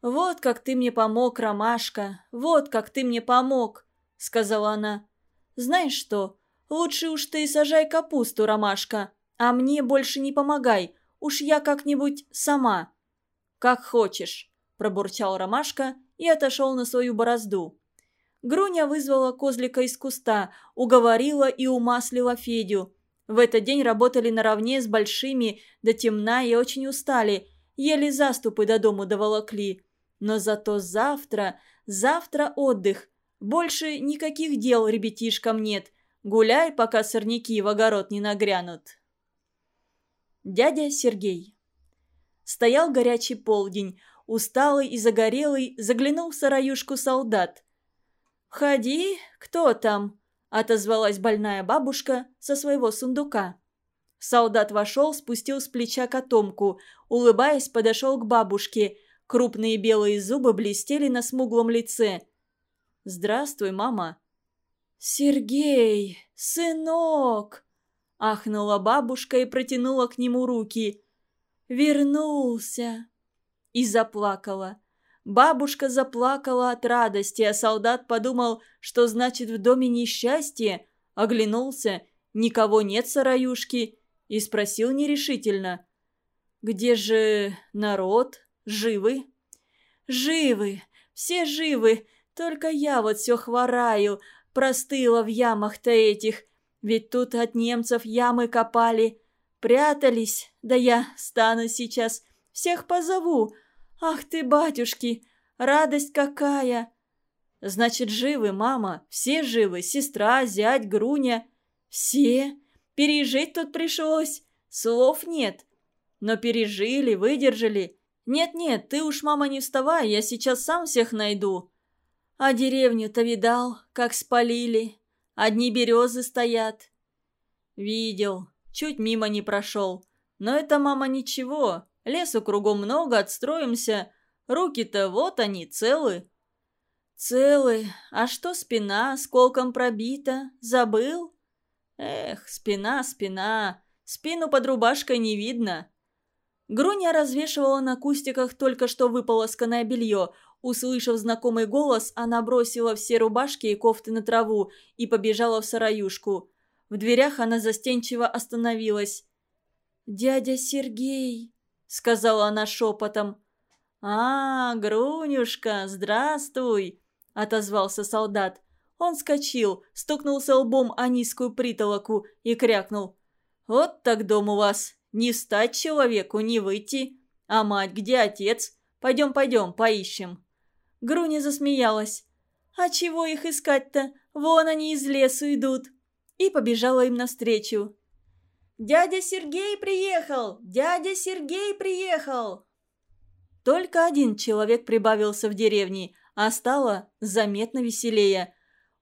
«Вот как ты мне помог, Ромашка, вот как ты мне помог», — сказала она. «Знаешь что, лучше уж ты сажай капусту, Ромашка, а мне больше не помогай, Уж я как-нибудь сама». «Как хочешь», – пробурчал Ромашка и отошел на свою борозду. Груня вызвала козлика из куста, уговорила и умаслила Федю. В этот день работали наравне с большими, до темна и очень устали, еле заступы до дому доволокли. Но зато завтра, завтра отдых. Больше никаких дел ребятишкам нет. Гуляй, пока сорняки в огород не нагрянут. Дядя Сергей. Стоял горячий полдень, усталый и загорелый, заглянул в сараюшку солдат. «Ходи, кто там?» – отозвалась больная бабушка со своего сундука. Солдат вошел, спустил с плеча котомку, улыбаясь, подошел к бабушке. Крупные белые зубы блестели на смуглом лице. «Здравствуй, мама». «Сергей, сынок!» Ахнула бабушка и протянула к нему руки. «Вернулся!» И заплакала. Бабушка заплакала от радости, а солдат подумал, что значит в доме несчастье, оглянулся, никого нет сараюшки, и спросил нерешительно. «Где же народ? Живы?» «Живы! Все живы! Только я вот все хвораю, простыла в ямах-то этих. Ведь тут от немцев ямы копали. Прятались. Да я стану сейчас. Всех позову. Ах ты, батюшки, радость какая!» «Значит, живы, мама. Все живы. Сестра, зять, Груня. Все. Пережить тут пришлось. Слов нет. Но пережили, выдержали. Нет-нет, ты уж, мама, не вставай, я сейчас сам всех найду. А деревню-то видал, как спалили. Одни березы стоят». «Видел. Чуть мимо не прошел. Но это, мама, ничего. Лесу кругом много, отстроимся. Руки-то вот они, целы». «Целы? А что спина сколком пробита? Забыл?» «Эх, спина, спина. Спину под рубашкой не видно». Груня развешивала на кустиках только что выполосканное белье, Услышав знакомый голос, она бросила все рубашки и кофты на траву и побежала в сараюшку. В дверях она застенчиво остановилась. «Дядя Сергей», — сказала она шепотом. «А, Грунюшка, здравствуй», — отозвался солдат. Он скочил, стукнулся лбом о низкую притолоку и крякнул. «Вот так дом у вас. Не встать человеку, не выйти. А мать, где отец? Пойдем, пойдем, поищем». Груня засмеялась. «А чего их искать-то? Вон они из лесу идут!» И побежала им навстречу. Дядя Сергей приехал! Дядя Сергей приехал!» Только один человек прибавился в деревне, а стало заметно веселее.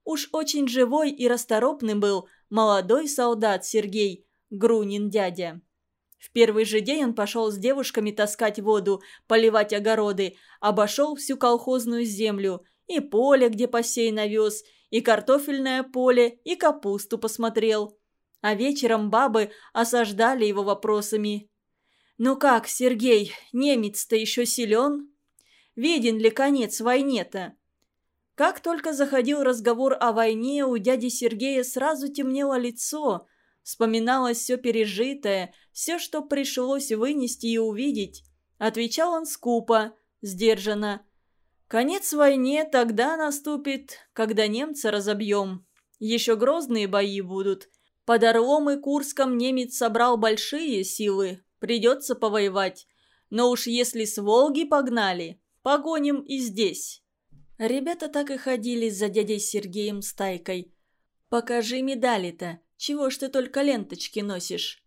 Уж очень живой и расторопный был молодой солдат Сергей, Грунин дядя. В первый же день он пошел с девушками таскать воду, поливать огороды, обошел всю колхозную землю, и поле, где посеян овес, и картофельное поле, и капусту посмотрел. А вечером бабы осаждали его вопросами. «Ну как, Сергей, немец-то еще силен? Виден ли конец войне-то?» Как только заходил разговор о войне, у дяди Сергея сразу темнело лицо, вспоминалось все пережитое, все, что пришлось вынести и увидеть. Отвечал он скупо, сдержанно. «Конец войне тогда наступит, когда немца разобьем. Еще грозные бои будут. Под Орлом и Курском немец собрал большие силы, придется повоевать. Но уж если с Волги погнали, погоним и здесь». Ребята так и ходили за дядей Сергеем стайкой. «Покажи медали-то, чего ж ты только ленточки носишь?»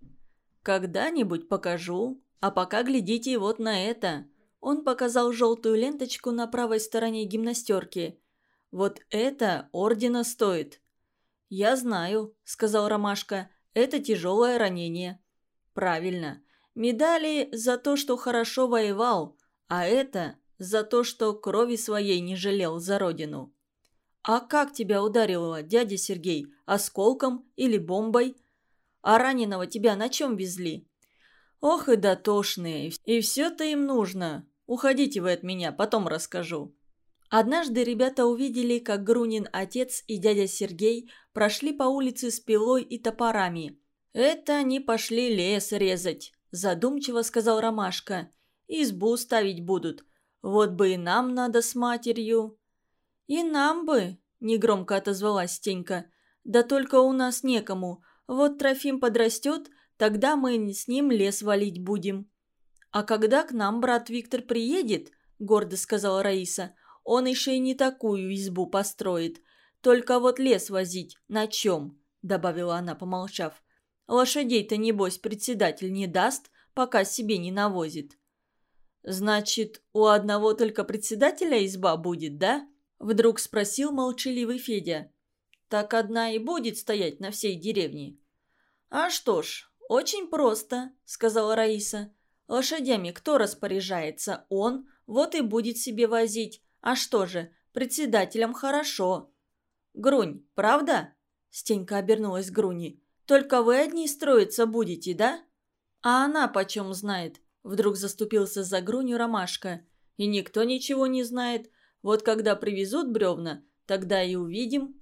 «Когда-нибудь покажу, а пока глядите вот на это». Он показал желтую ленточку на правой стороне гимнастерки. «Вот это ордена стоит». «Я знаю», — сказал Ромашка, — «это тяжелое ранение». «Правильно. Медали за то, что хорошо воевал, а это за то, что крови своей не жалел за родину». «А как тебя ударило, дядя Сергей? Осколком или бомбой? А раненого тебя на чем везли?» «Ох и дотошные, и все-то им нужно. Уходите вы от меня, потом расскажу». Однажды ребята увидели, как Грунин отец и дядя Сергей прошли по улице с пилой и топорами. «Это они пошли лес резать», – задумчиво сказал Ромашка. «Избу ставить будут. Вот бы и нам надо с матерью». «И нам бы», – негромко отозвалась Тенька. «Да только у нас некому. Вот Трофим подрастет, тогда мы с ним лес валить будем». «А когда к нам брат Виктор приедет», – гордо сказала Раиса, – «он еще и не такую избу построит. Только вот лес возить на чем?» – добавила она, помолчав. «Лошадей-то, небось, председатель не даст, пока себе не навозит». «Значит, у одного только председателя изба будет, да?» – вдруг спросил молчаливый Федя. «Так одна и будет стоять на всей деревне». «А что ж, очень просто», – сказала Раиса. Лошадями кто распоряжается? Он. Вот и будет себе возить. А что же, председателям хорошо. Грунь, правда? Стенька обернулась к Груни. Только вы одни строиться будете, да? А она почем знает? Вдруг заступился за Груню Ромашка. И никто ничего не знает. Вот когда привезут бревна, тогда и увидим.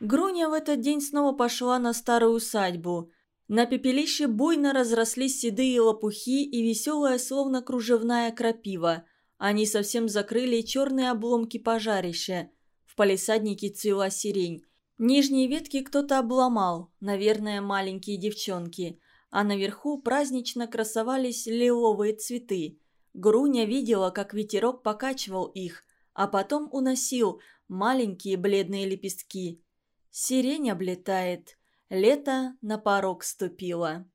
Груня в этот день снова пошла на старую усадьбу – на пепелище буйно разрослись седые лопухи и веселая, словно кружевная крапива. Они совсем закрыли черные обломки пожарища. В палисаднике цвела сирень. Нижние ветки кто-то обломал, наверное, маленькие девчонки. А наверху празднично красовались лиловые цветы. Груня видела, как ветерок покачивал их, а потом уносил маленькие бледные лепестки. Сирень облетает. Лето на порог ступило.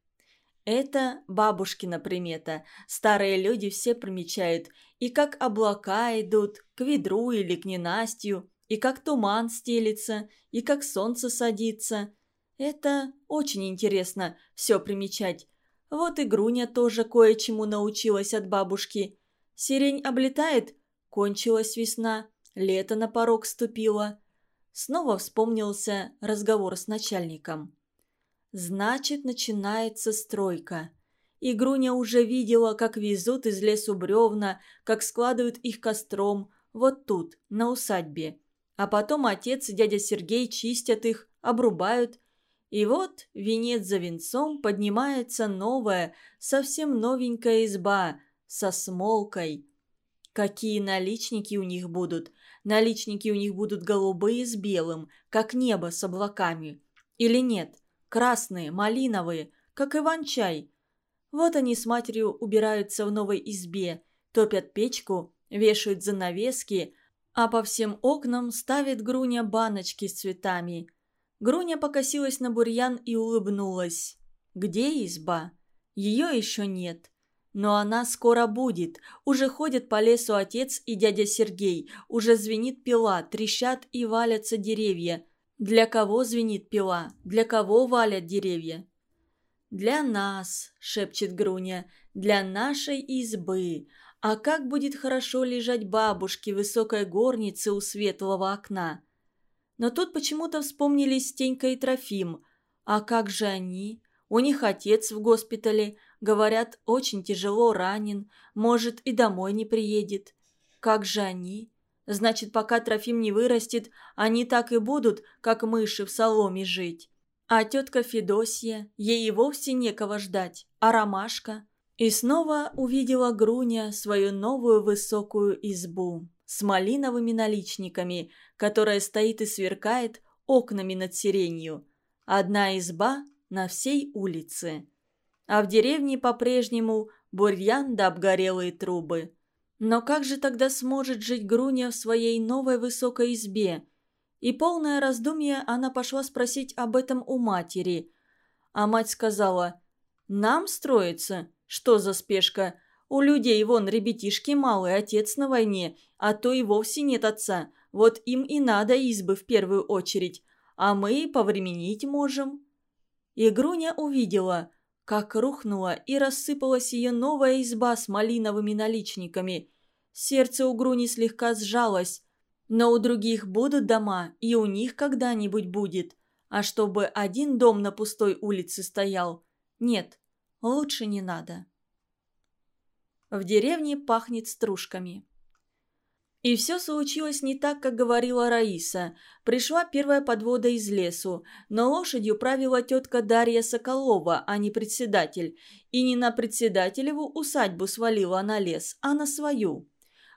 Это бабушкина примета. Старые люди все примечают. И как облака идут к ведру или к ненастью, и как туман стелится, и как солнце садится. Это очень интересно все примечать. Вот и Груня тоже кое-чему научилась от бабушки. Сирень облетает, кончилась весна, лето на порог ступило. Снова вспомнился разговор с начальником. Значит, начинается стройка. И Груня уже видела, как везут из лесу бревна, как складывают их костром, вот тут, на усадьбе. А потом отец и дядя Сергей чистят их, обрубают. И вот, венец за венцом, поднимается новая, совсем новенькая изба со смолкой. Какие наличники у них будут? Наличники у них будут голубые с белым, как небо с облаками. Или нет? Красные, малиновые, как иван-чай. Вот они с матерью убираются в новой избе, топят печку, вешают занавески, а по всем окнам ставит Груня баночки с цветами. Груня покосилась на бурьян и улыбнулась. Где изба? Ее еще нет. Но она скоро будет. Уже ходят по лесу отец и дядя Сергей. Уже звенит пила, трещат и валятся деревья. Для кого звенит пила? Для кого валят деревья? «Для нас», — шепчет Груня, — «для нашей избы. А как будет хорошо лежать бабушке в высокой горнице у светлого окна». Но тут почему-то вспомнили Стенька и Трофим. А как же они? У них отец в госпитале, говорят, очень тяжело ранен, может, и домой не приедет. Как же они? Значит, пока Трофим не вырастет, они так и будут, как мыши в соломе жить. А тетка Федосья, ей и вовсе некого ждать, а ромашка. И снова увидела Груня свою новую высокую избу с малиновыми наличниками, которая стоит и сверкает окнами над сиренью. Одна изба на всей улице. А в деревне по-прежнему бурьян да обгорелые трубы. Но как же тогда сможет жить Груня в своей новой высокой избе? И полное раздумье она пошла спросить об этом у матери. А мать сказала, «Нам строится? Что за спешка? У людей вон ребятишки малые, отец на войне, а то и вовсе нет отца. Вот им и надо избы в первую очередь, а мы повременить можем». И Груня увидела, как рухнула и рассыпалась ее новая изба с малиновыми наличниками. Сердце у Груни слегка сжалось, но у других будут дома, и у них когда-нибудь будет. А чтобы один дом на пустой улице стоял, нет, лучше не надо. В деревне пахнет стружками. И все случилось не так, как говорила Раиса. Пришла первая подвода из лесу, но лошадью правила тетка Дарья Соколова, а не председатель. И не на председателеву усадьбу свалила на лес, а на свою.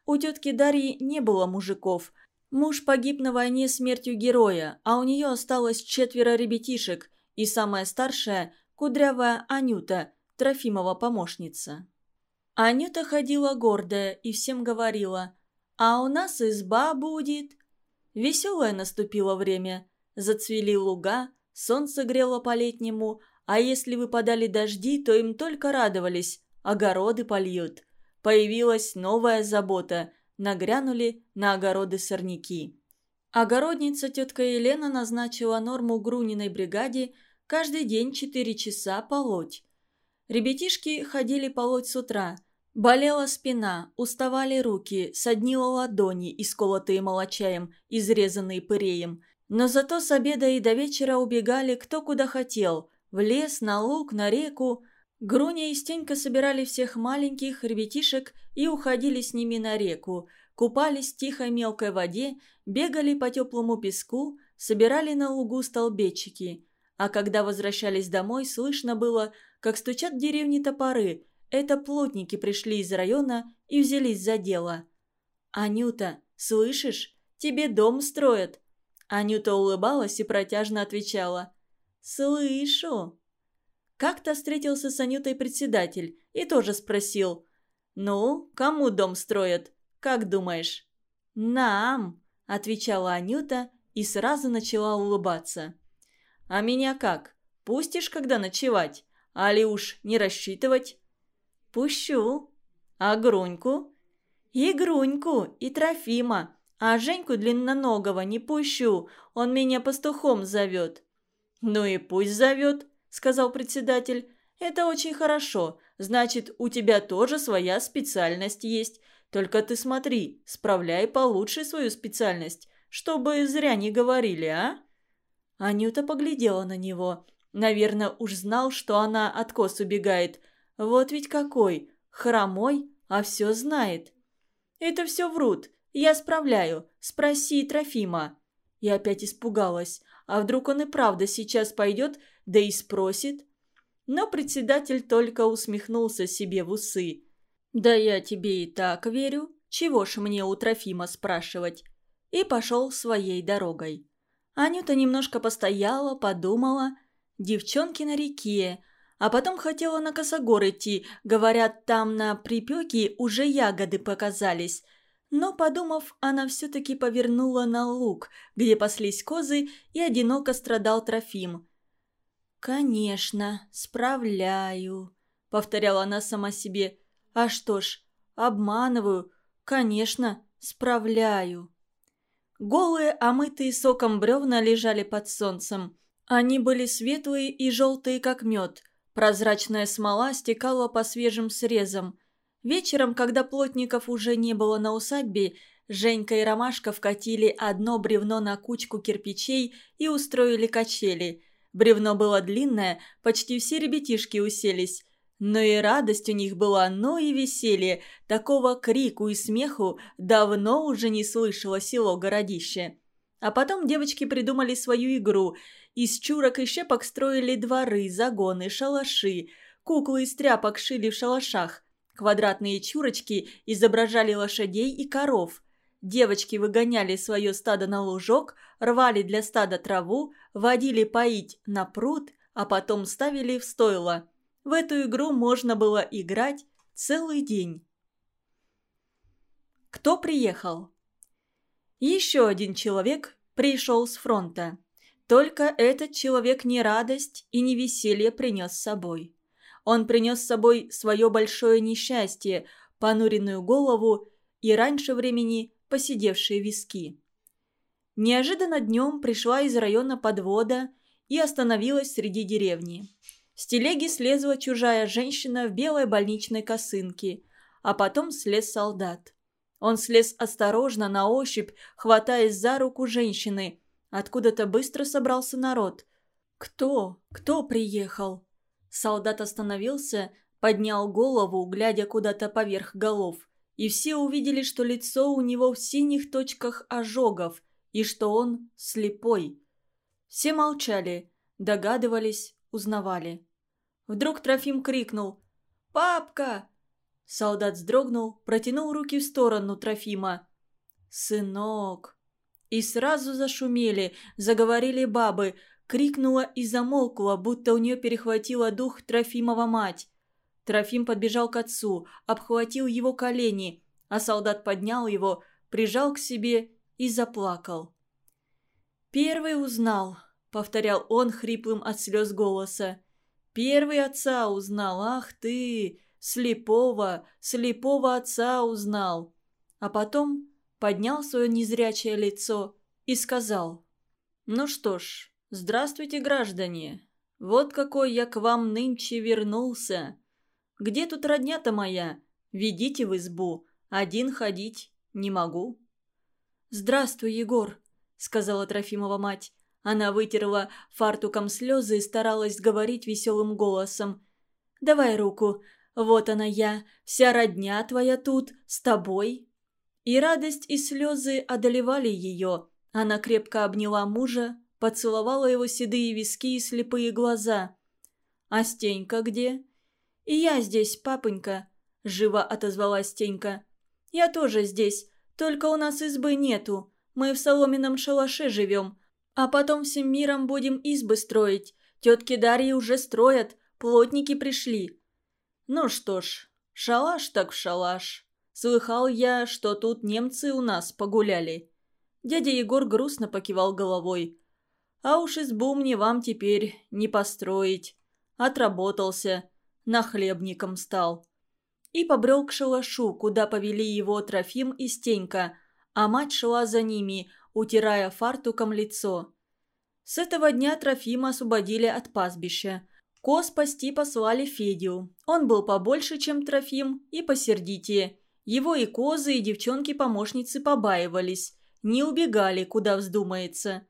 У тетки Дарьи не было мужиков. Муж погиб на войне смертью героя, а у нее осталось четверо ребятишек, и самая старшая – кудрявая Анюта, Трофимова помощница. Анюта ходила гордая и всем говорила – а у нас изба будет. Веселое наступило время. Зацвели луга, солнце грело по-летнему, а если выпадали дожди, то им только радовались, огороды польют. Появилась новая забота, нагрянули на огороды сорняки. Огородница тетка Елена назначила норму Груниной бригаде каждый день 4 часа полоть. Ребятишки ходили полоть с утра – Болела спина, уставали руки, соднила ладони, исколотые молочаем, изрезанные пыреем. Но зато с обеда и до вечера убегали кто куда хотел. В лес, на луг, на реку. Груня и Стенька собирали всех маленьких ребятишек и уходили с ними на реку. Купались в тихой мелкой воде, бегали по теплому песку, собирали на лугу столбечики. А когда возвращались домой, слышно было, как стучат в деревне топоры – это плотники пришли из района и взялись за дело. «Анюта, слышишь? Тебе дом строят!» Анюта улыбалась и протяжно отвечала. «Слышу!» Как-то встретился с Анютой председатель и тоже спросил. «Ну, кому дом строят? Как думаешь?» «Нам!» – отвечала Анюта и сразу начала улыбаться. «А меня как? Пустишь, когда ночевать? Али уж не рассчитывать?» «Пущу. А Груньку?» «И Груньку, и Трофима. А Женьку длинноногого не пущу, он меня пастухом зовет». «Ну и пусть зовет», — сказал председатель. «Это очень хорошо. Значит, у тебя тоже своя специальность есть. Только ты смотри, справляй получше свою специальность, чтобы зря не говорили, а?» Анюта поглядела на него. Наверное, уж знал, что она откос убегает, вот ведь какой! Хромой, а все знает. Это все врут. Я справляю. Спроси Трофима. И опять испугалась. А вдруг он и правда сейчас пойдет, да и спросит? Но председатель только усмехнулся себе в усы. «Да я тебе и так верю. Чего ж мне у Трофима спрашивать?» И пошел своей дорогой. Анюта немножко постояла, подумала. Девчонки на реке, а потом хотела на Косогор идти, говорят, там на припеке уже ягоды показались. Но, подумав, она все-таки повернула на луг, где паслись козы, и одиноко страдал Трофим. «Конечно, справляю», — повторяла она сама себе. «А что ж, обманываю. Конечно, справляю». Голые, омытые соком бревна лежали под солнцем. Они были светлые и желтые, как мед. Прозрачная смола стекала по свежим срезам. Вечером, когда плотников уже не было на усадьбе, Женька и Ромашка вкатили одно бревно на кучку кирпичей и устроили качели. Бревно было длинное, почти все ребятишки уселись. Но и радость у них была, но и веселье. Такого крику и смеху давно уже не слышало село-городище. А потом девочки придумали свою игру. Из чурок и щепок строили дворы, загоны, шалаши. Куклы из тряпок шили в шалашах. Квадратные чурочки изображали лошадей и коров. Девочки выгоняли свое стадо на лужок, рвали для стада траву, водили поить на пруд, а потом ставили в стойло. В эту игру можно было играть целый день. Кто приехал? Еще один человек пришел с фронта. Только этот человек не радость и не веселье принес с собой. Он принес с собой свое большое несчастье, понуренную голову и раньше времени поседевшие виски. Неожиданно днем пришла из района подвода и остановилась среди деревни. С телеги слезла чужая женщина в белой больничной косынке, а потом слез солдат. Он слез осторожно, на ощупь, хватаясь за руку женщины. Откуда-то быстро собрался народ. «Кто? Кто приехал?» Солдат остановился, поднял голову, глядя куда-то поверх голов. И все увидели, что лицо у него в синих точках ожогов, и что он слепой. Все молчали, догадывались, узнавали. Вдруг Трофим крикнул «Папка!». Солдат вздрогнул, протянул руки в сторону Трофима. «Сынок!» И сразу зашумели, заговорили бабы, крикнула и замолкла, будто у нее перехватила дух Трофимова мать. Трофим подбежал к отцу, обхватил его колени, а солдат поднял его, прижал к себе и заплакал. «Первый узнал», — повторял он хриплым от слез голоса. Первый отца узнал, ах ты, слепого, слепого отца узнал. А потом поднял свое незрячее лицо и сказал, «Ну что ж, здравствуйте, граждане, вот какой я к вам нынче вернулся. Где тут родня-то моя? Ведите в избу, один ходить не могу». «Здравствуй, Егор», — сказала Трофимова мать. Она вытерла фартуком слезы и старалась говорить веселым голосом. «Давай руку. Вот она я, вся родня твоя тут, с тобой». И радость и слезы одолевали ее. Она крепко обняла мужа, поцеловала его седые виски и слепые глаза. «А Стенька где?» «И я здесь, папонька», — живо отозвалась Стенька. «Я тоже здесь, только у нас избы нету. Мы в соломенном шалаше живем, а потом всем миром будем избы строить. Тетки Дарьи уже строят, плотники пришли. Ну что ж, шалаш так в шалаш. Слыхал я, что тут немцы у нас погуляли. Дядя Егор грустно покивал головой. А уж избу мне вам теперь не построить. Отработался, нахлебником стал. И побрел к шалашу, куда повели его Трофим и Стенька, а мать шла за ними – утирая фартуком лицо. С этого дня Трофима освободили от пастбища. Коз пасти послали Федю. Он был побольше, чем Трофим, и посердитее. Его и козы, и девчонки-помощницы побаивались. Не убегали, куда вздумается.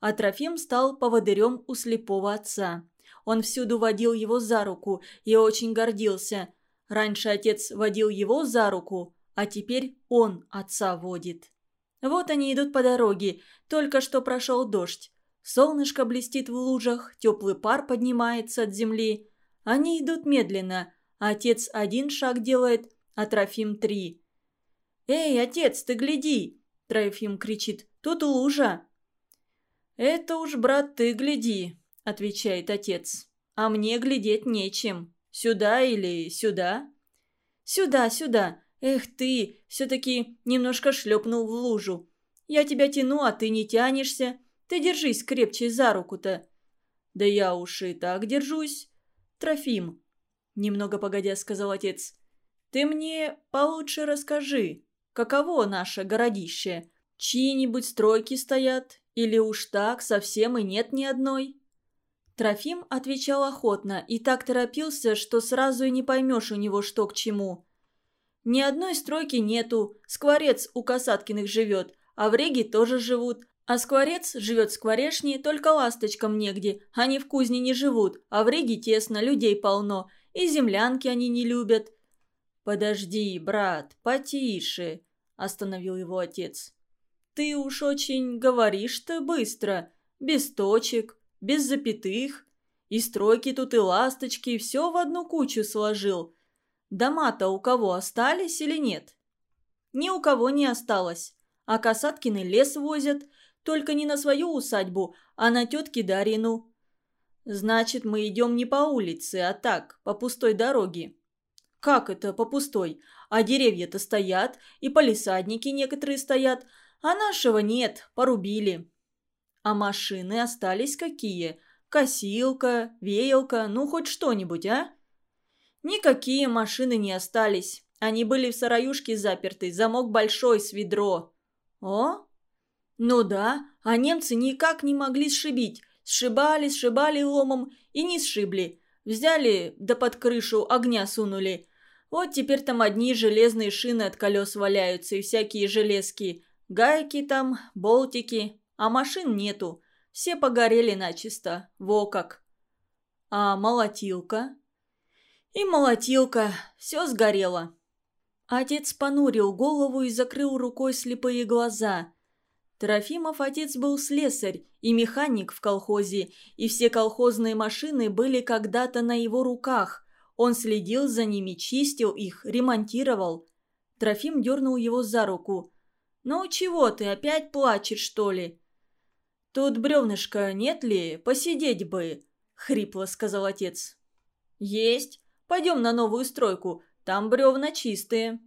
А Трофим стал поводырем у слепого отца. Он всюду водил его за руку и очень гордился. Раньше отец водил его за руку, а теперь он отца водит. Вот они идут по дороге, только что прошел дождь. Солнышко блестит в лужах, теплый пар поднимается от земли. Они идут медленно. Отец один шаг делает, а Трофим три. «Эй, отец, ты гляди!» – Трофим кричит. «Тут лужа!» «Это уж, брат, ты гляди!» – отвечает отец. «А мне глядеть нечем. Сюда или сюда?» «Сюда, сюда!» «Эх ты, все-таки немножко шлепнул в лужу. Я тебя тяну, а ты не тянешься. Ты держись крепче за руку-то». Да я уж и так держусь. Трофим, немного погодя сказал отец, ты мне получше расскажи, каково наше городище? Чьи-нибудь стройки стоят? Или уж так совсем и нет ни одной?» Трофим отвечал охотно и так торопился, что сразу и не поймешь у него, что к чему. «Ни одной стройки нету, скворец у Касаткиных живет, а в Реге тоже живут. А скворец живет в скворечне, только ласточкам негде, они в кузне не живут, а в Реге тесно, людей полно, и землянки они не любят». «Подожди, брат, потише», – остановил его отец. «Ты уж очень говоришь-то быстро, без точек, без запятых. И стройки тут, и ласточки, все в одну кучу сложил. Дома-то у кого остались или нет?» «Ни у кого не осталось. А Касаткины лес возят, только не на свою усадьбу, а на тетки Дарину». «Значит, мы идем не по улице, а так, по пустой дороге». «Как это по пустой? А деревья-то стоят, и полисадники некоторые стоят, а нашего нет, порубили. А машины остались какие? Косилка, веялка, ну хоть что-нибудь, а? Никакие машины не остались. Они были в сараюшке заперты, замок большой с ведро. О? Ну да, а немцы никак не могли сшибить. Сшибали, сшибали ломом и не сшибли. Взяли, да под крышу огня сунули. Вот теперь там одни железные шины от колес валяются и всякие железки. Гайки там, болтики, а машин нету. Все погорели начисто, во как. А молотилка? И молотилка, все сгорело. Отец понурил голову и закрыл рукой слепые глаза. Трофимов отец был слесарь и механик в колхозе, и все колхозные машины были когда-то на его руках. Он следил за ними, чистил их, ремонтировал. Трофим дернул его за руку. «Ну чего ты, опять плачешь, что ли?» «Тут бревнышко нет ли? Посидеть бы», — хрипло сказал отец. «Есть. Пойдем на новую стройку. Там бревна чистые».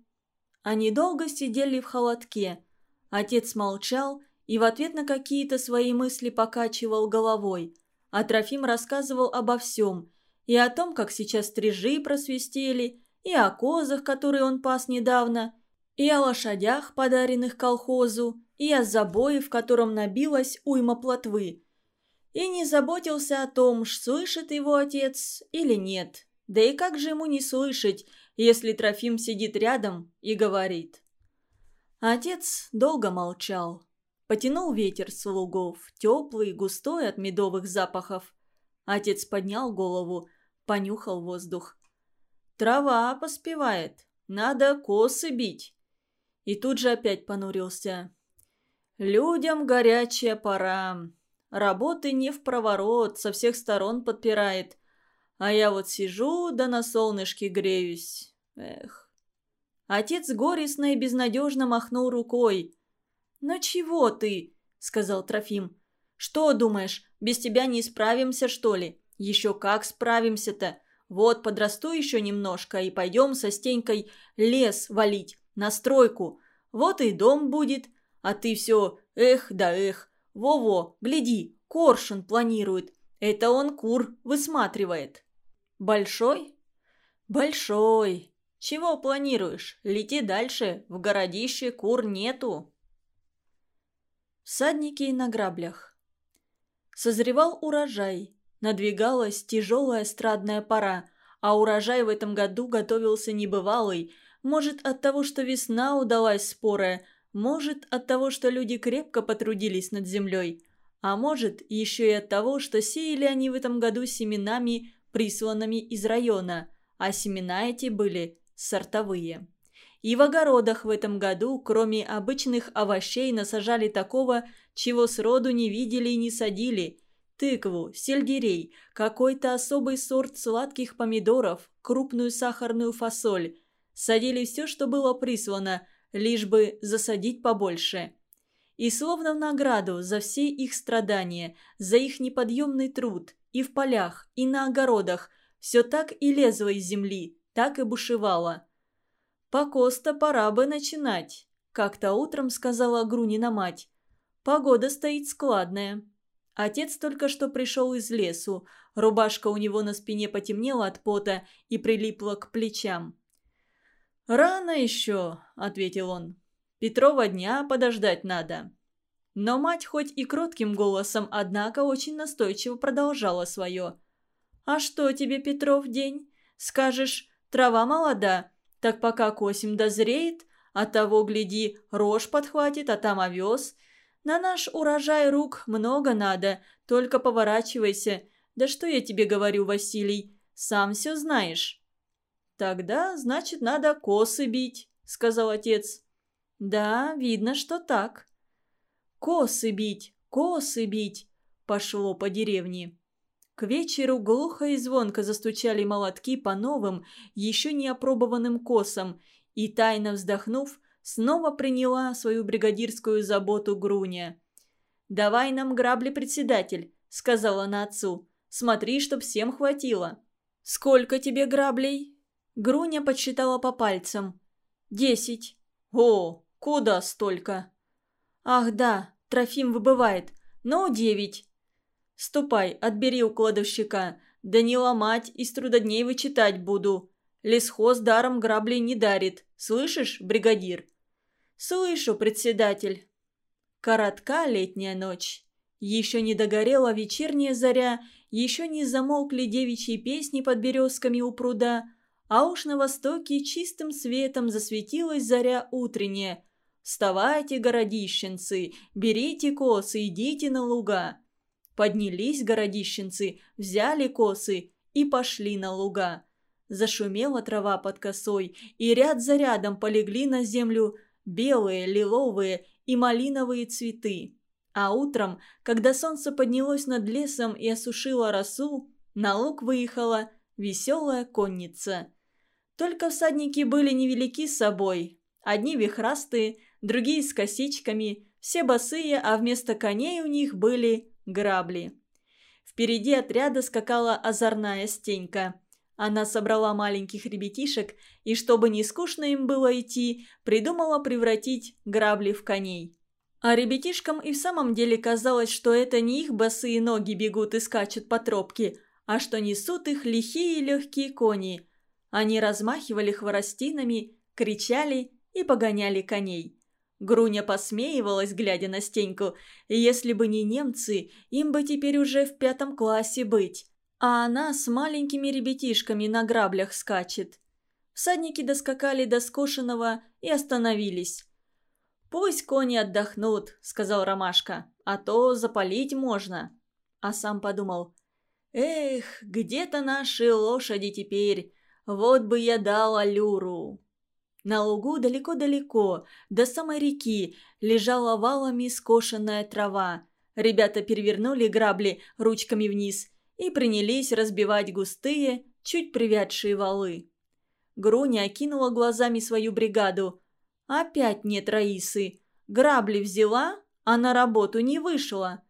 Они долго сидели в холодке. Отец молчал и в ответ на какие-то свои мысли покачивал головой. А Трофим рассказывал обо всем. И о том, как сейчас стрижи просвистели, и о козах, которые он пас недавно, и о лошадях, подаренных колхозу, и о забое, в котором набилась уйма плотвы. И не заботился о том, слышит его отец или нет. Да и как же ему не слышать, если Трофим сидит рядом и говорит. Отец долго молчал. Потянул ветер с лугов, теплый, густой от медовых запахов. Отец поднял голову, понюхал воздух. «Трава поспевает, надо косы бить». И тут же опять понурился. «Людям горячая пора. Работы не в проворот, со всех сторон подпирает. А я вот сижу, да на солнышке греюсь. Эх». Отец горестно и безнадежно махнул рукой. «Ну чего ты?» — сказал Трофим. «Что думаешь, без тебя не справимся, что ли? Еще как справимся-то. Вот подрасту еще немножко и пойдем со Стенькой лес валить на стройку. Вот и дом будет. А ты все эх да эх. Во-во, гляди, коршун планирует. Это он кур высматривает. Большой? Большой. Чего планируешь? Лети дальше. В городище кур нету. Всадники на граблях. Созревал урожай. Надвигалась тяжелая страдная пора, а урожай в этом году готовился небывалый, может, от того, что весна удалась спорая, может, от того, что люди крепко потрудились над землей, а может, еще и от того, что сеяли они в этом году семенами, присланными из района, а семена эти были сортовые. И в огородах в этом году, кроме обычных овощей, насажали такого, чего сроду не видели и не садили – тыкву, сельдерей, какой-то особый сорт сладких помидоров, крупную сахарную фасоль. Садили все, что было прислано, лишь бы засадить побольше. И словно в награду за все их страдания, за их неподъемный труд, и в полях, и на огородах, все так и лезло из земли, так и бушевало. «Покоста пора бы начинать», – как-то утром сказала Грунина мать. «Погода стоит складная». Отец только что пришел из лесу. Рубашка у него на спине потемнела от пота и прилипла к плечам. «Рано еще», — ответил он. «Петрова дня подождать надо». Но мать хоть и кротким голосом, однако очень настойчиво продолжала свое. «А что тебе, Петров, день? Скажешь, трава молода, так пока косим дозреет, а того, гляди, рожь подхватит, а там овес. На наш урожай рук много надо, только поворачивайся. Да что я тебе говорю, Василий, сам все знаешь». «Тогда, значит, надо косы бить», — сказал отец. «Да, видно, что так». «Косы бить, косы бить!» пошло по деревне. К вечеру глухо и звонко застучали молотки по новым, еще не опробованным косам, и, тайно вздохнув, снова приняла свою бригадирскую заботу Груня. «Давай нам грабли, председатель», — сказала она отцу. «Смотри, чтоб всем хватило». «Сколько тебе граблей?» Груня подсчитала по пальцам. «Десять». «О, куда столько?» «Ах да, Трофим выбывает. Ну, девять. Ступай, отбери у кладовщика. Да не ломать, из трудодней вычитать буду. Лесхоз даром граблей не дарит. Слышишь, бригадир? Слышу, председатель. Коротка летняя ночь. Еще не догорела вечерняя заря, еще не замолкли девичьи песни под березками у пруда, а уж на востоке чистым светом засветилась заря утренняя, «Вставайте, городищенцы, берите косы, идите на луга». Поднялись городищенцы, взяли косы и пошли на луга. Зашумела трава под косой, и ряд за рядом полегли на землю белые, лиловые и малиновые цветы. А утром, когда солнце поднялось над лесом и осушило росу, на луг выехала веселая конница. Только всадники были невелики с собой. Одни вихрастые, другие с косичками, все босые, а вместо коней у них были грабли. Впереди отряда скакала озорная Стенька. Она собрала маленьких ребятишек и, чтобы не скучно им было идти, придумала превратить грабли в коней. А ребятишкам и в самом деле казалось, что это не их босые ноги бегут и скачут по тропке, а что несут их лихие легкие кони. Они размахивали хворостинами, кричали и погоняли коней. Груня посмеивалась, глядя на Стеньку. Если бы не немцы, им бы теперь уже в пятом классе быть. А она с маленькими ребятишками на граблях скачет. Всадники доскакали до скошенного и остановились. «Пусть кони отдохнут», — сказал Ромашка, — «а то запалить можно». А сам подумал, «Эх, где-то наши лошади теперь, вот бы я дал алюру». На лугу далеко-далеко, до самой реки, лежала валами скошенная трава. Ребята перевернули грабли ручками вниз и принялись разбивать густые, чуть привядшие валы. Груня окинула глазами свою бригаду. Опять нет Раисы. Грабли взяла, а на работу не вышла.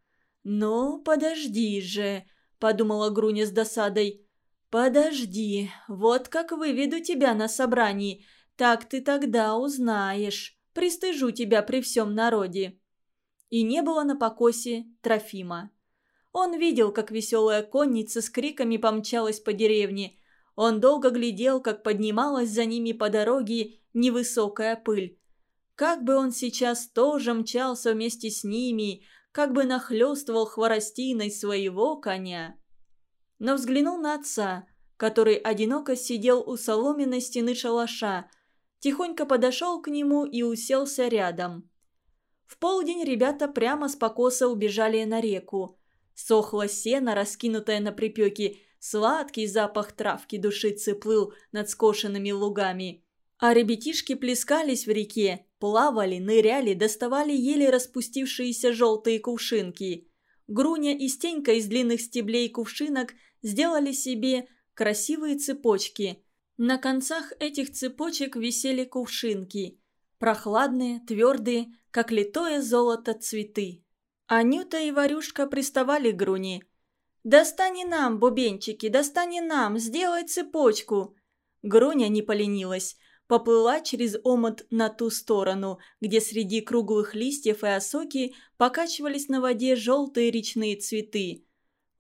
«Ну, подожди же», — подумала Груня с досадой. «Подожди, вот как выведу тебя на собрании. Так ты тогда узнаешь. Пристыжу тебя при всем народе». И не было на покосе Трофима. Он видел, как веселая конница с криками помчалась по деревне. Он долго глядел, как поднималась за ними по дороге невысокая пыль. Как бы он сейчас тоже мчался вместе с ними, как бы нахлёстывал хворостиной своего коня. Но взглянул на отца, который одиноко сидел у соломенной стены шалаша, тихонько подошел к нему и уселся рядом. В полдень ребята прямо с покоса убежали на реку. Сохло сено, раскинутое на припеке, сладкий запах травки душицы плыл над скошенными лугами. А ребятишки плескались в реке, плавали, ныряли, доставали еле распустившиеся желтые кувшинки. Груня и Стенька из длинных стеблей кувшинок сделали себе красивые цепочки – на концах этих цепочек висели кувшинки. Прохладные, твердые, как литое золото цветы. Анюта и Варюшка приставали к Груни. «Достань нам, бубенчики, достань нам, сделай цепочку!» Груня не поленилась. поплыла через омут на ту сторону, где среди круглых листьев и осоки покачивались на воде желтые речные цветы.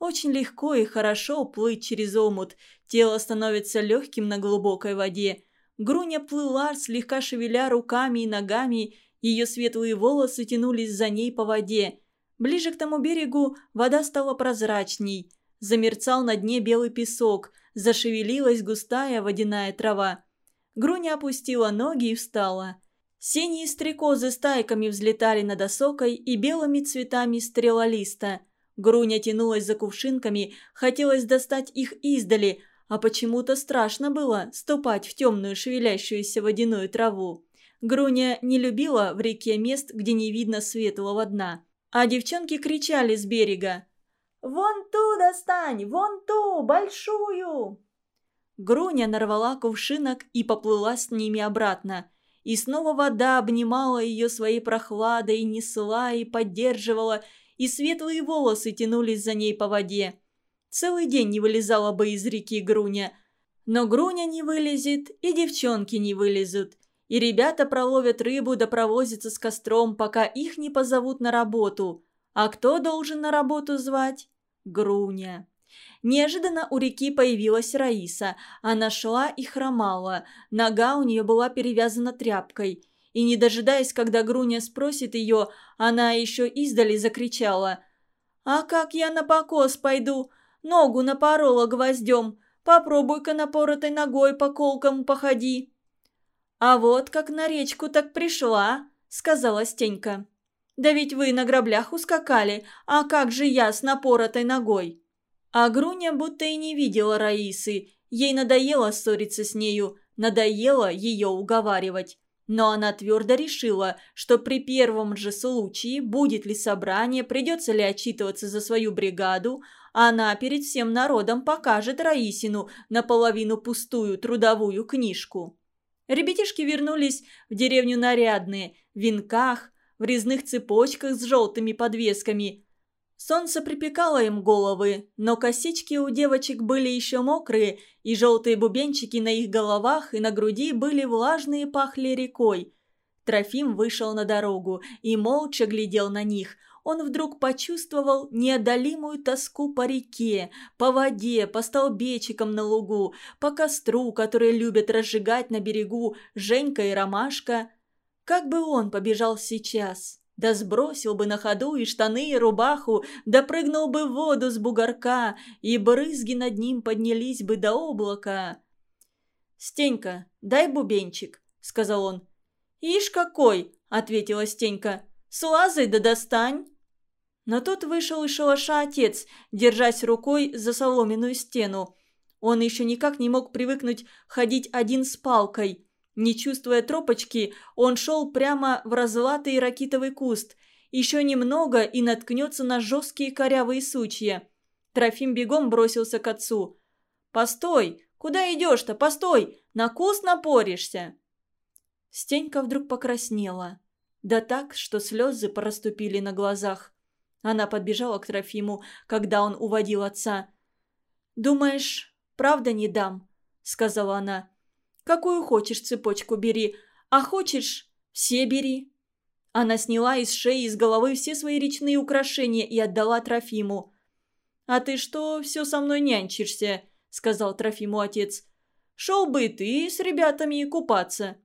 Очень легко и хорошо плыть через омут, тело становится легким на глубокой воде. Груня плыла, слегка шевеля руками и ногами, ее светлые волосы тянулись за ней по воде. Ближе к тому берегу вода стала прозрачней. Замерцал на дне белый песок, зашевелилась густая водяная трава. Груня опустила ноги и встала. Синие стрекозы стайками взлетали над осокой и белыми цветами стрелолиста. Груня тянулась за кувшинками, хотелось достать их издали, а почему-то страшно было ступать в темную шевелящуюся водяную траву. Груня не любила в реке мест, где не видно светлого дна. А девчонки кричали с берега. «Вон ту достань! Вон ту! Большую!» Груня нарвала кувшинок и поплыла с ними обратно. И снова вода обнимала ее своей прохладой, несла, и поддерживала, и светлые волосы тянулись за ней по воде. Целый день не вылезала бы из реки Груня. Но Груня не вылезет, и девчонки не вылезут. И ребята проловят рыбу да провозятся с костром, пока их не позовут на работу. А кто должен на работу звать? Груня. Неожиданно у реки появилась Раиса. Она шла и хромала. Нога у нее была перевязана тряпкой. И не дожидаясь, когда Груня спросит ее, она еще издали закричала. «А как я на покос пойду? Ногу напорола гвоздем. Попробуй-ка напоротой ногой по колкам походи». «А вот как на речку так пришла», — сказала Стенька. «Да ведь вы на граблях ускакали, а как же я с напоротой ногой?» А Груня будто и не видела Раисы. Ей надоело ссориться с нею, надоело ее уговаривать. Но она твердо решила, что при первом же случае, будет ли собрание, придется ли отчитываться за свою бригаду, она перед всем народом покажет Раисину наполовину пустую трудовую книжку. Ребятишки вернулись в деревню нарядные, в венках, в резных цепочках с желтыми подвесками, Солнце припекало им головы, но косички у девочек были еще мокрые, и желтые бубенчики на их головах и на груди были влажные пахли рекой. Трофим вышел на дорогу и молча глядел на них. Он вдруг почувствовал неодолимую тоску по реке, по воде, по столбечикам на лугу, по костру, который любят разжигать на берегу Женька и Ромашка. Как бы он побежал сейчас? Да сбросил бы на ходу и штаны, и рубаху, да прыгнул бы в воду с бугорка, и брызги над ним поднялись бы до облака. «Стенька, дай бубенчик», — сказал он. «Ишь какой!» — ответила Стенька. «Слазай да достань!» Но тут вышел из шалаша отец, держась рукой за соломенную стену. Он еще никак не мог привыкнуть ходить один с палкой. Не чувствуя тропочки, он шел прямо в разлатый ракитовый куст. Еще немного и наткнется на жесткие корявые сучья. Трофим бегом бросился к отцу. «Постой! Куда идешь-то? Постой! На куст напоришься!» Стенька вдруг покраснела. Да так, что слезы проступили на глазах. Она подбежала к Трофиму, когда он уводил отца. «Думаешь, правда не дам?» — сказала она. Какую хочешь цепочку бери, а хочешь – все бери». Она сняла из шеи и с головы все свои речные украшения и отдала Трофиму. «А ты что, все со мной нянчишься?» – сказал Трофиму отец. «Шел бы ты с ребятами купаться».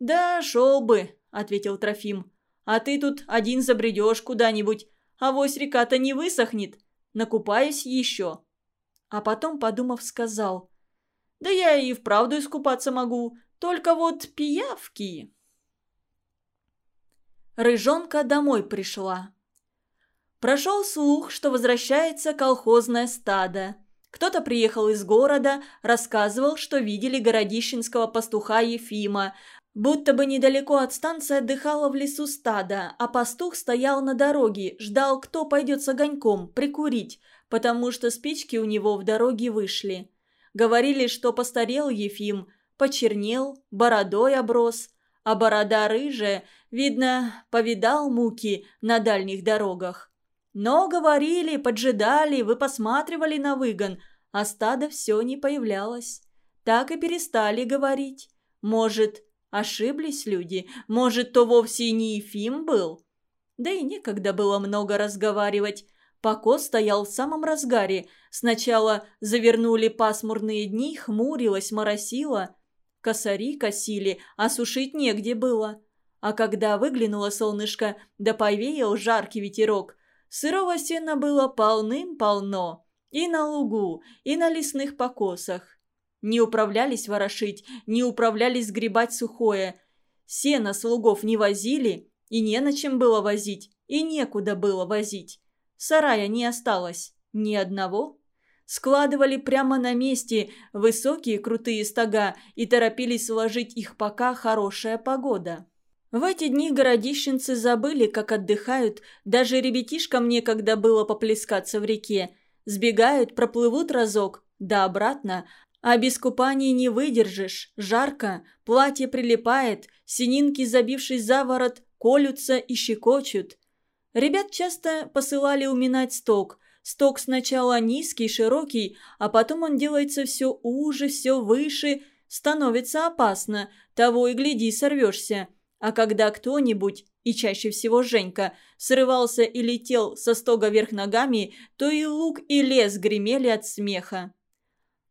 «Да, шел бы», – ответил Трофим. «А ты тут один забредешь куда-нибудь, а вось река-то не высохнет. Накупаюсь еще». А потом, подумав, сказал – да я и вправду искупаться могу, только вот пиявки. Рыжонка домой пришла. Прошел слух, что возвращается колхозное стадо. Кто-то приехал из города, рассказывал, что видели городищенского пастуха Ефима, будто бы недалеко от станции отдыхало в лесу стадо, а пастух стоял на дороге, ждал, кто пойдет с огоньком, прикурить, потому что спички у него в дороге вышли. Говорили, что постарел Ефим, почернел, бородой оброс, а борода рыжая, видно, повидал муки на дальних дорогах. Но говорили, поджидали, вы посматривали на выгон, а стадо все не появлялось. Так и перестали говорить. Может, ошиблись люди? Может, то вовсе не Ефим был? Да и некогда было много разговаривать. Покос стоял в самом разгаре. Сначала завернули пасмурные дни, хмурилось, моросило. Косари косили, а сушить негде было. А когда выглянуло солнышко, да повеял жаркий ветерок, сырого сена было полным-полно. И на лугу, и на лесных покосах. Не управлялись ворошить, не управлялись сгребать сухое. Сено с лугов не возили, и не на чем было возить, и некуда было возить. Сарая не осталось, ни одного. Складывали прямо на месте высокие крутые стога и торопились сложить их, пока хорошая погода. В эти дни городищенцы забыли, как отдыхают, даже ребятишкам некогда было поплескаться в реке. Сбегают, проплывут разок, да обратно, а без купания не выдержишь, жарко, платье прилипает, сининки, забившись за ворот, колются и щекочут. Ребят часто посылали уминать сток. Сток сначала низкий, широкий, а потом он делается все уже, все выше, становится опасно, того и гляди, сорвешься. А когда кто-нибудь, и чаще всего Женька, срывался и летел со стога вверх ногами, то и лук, и лес гремели от смеха.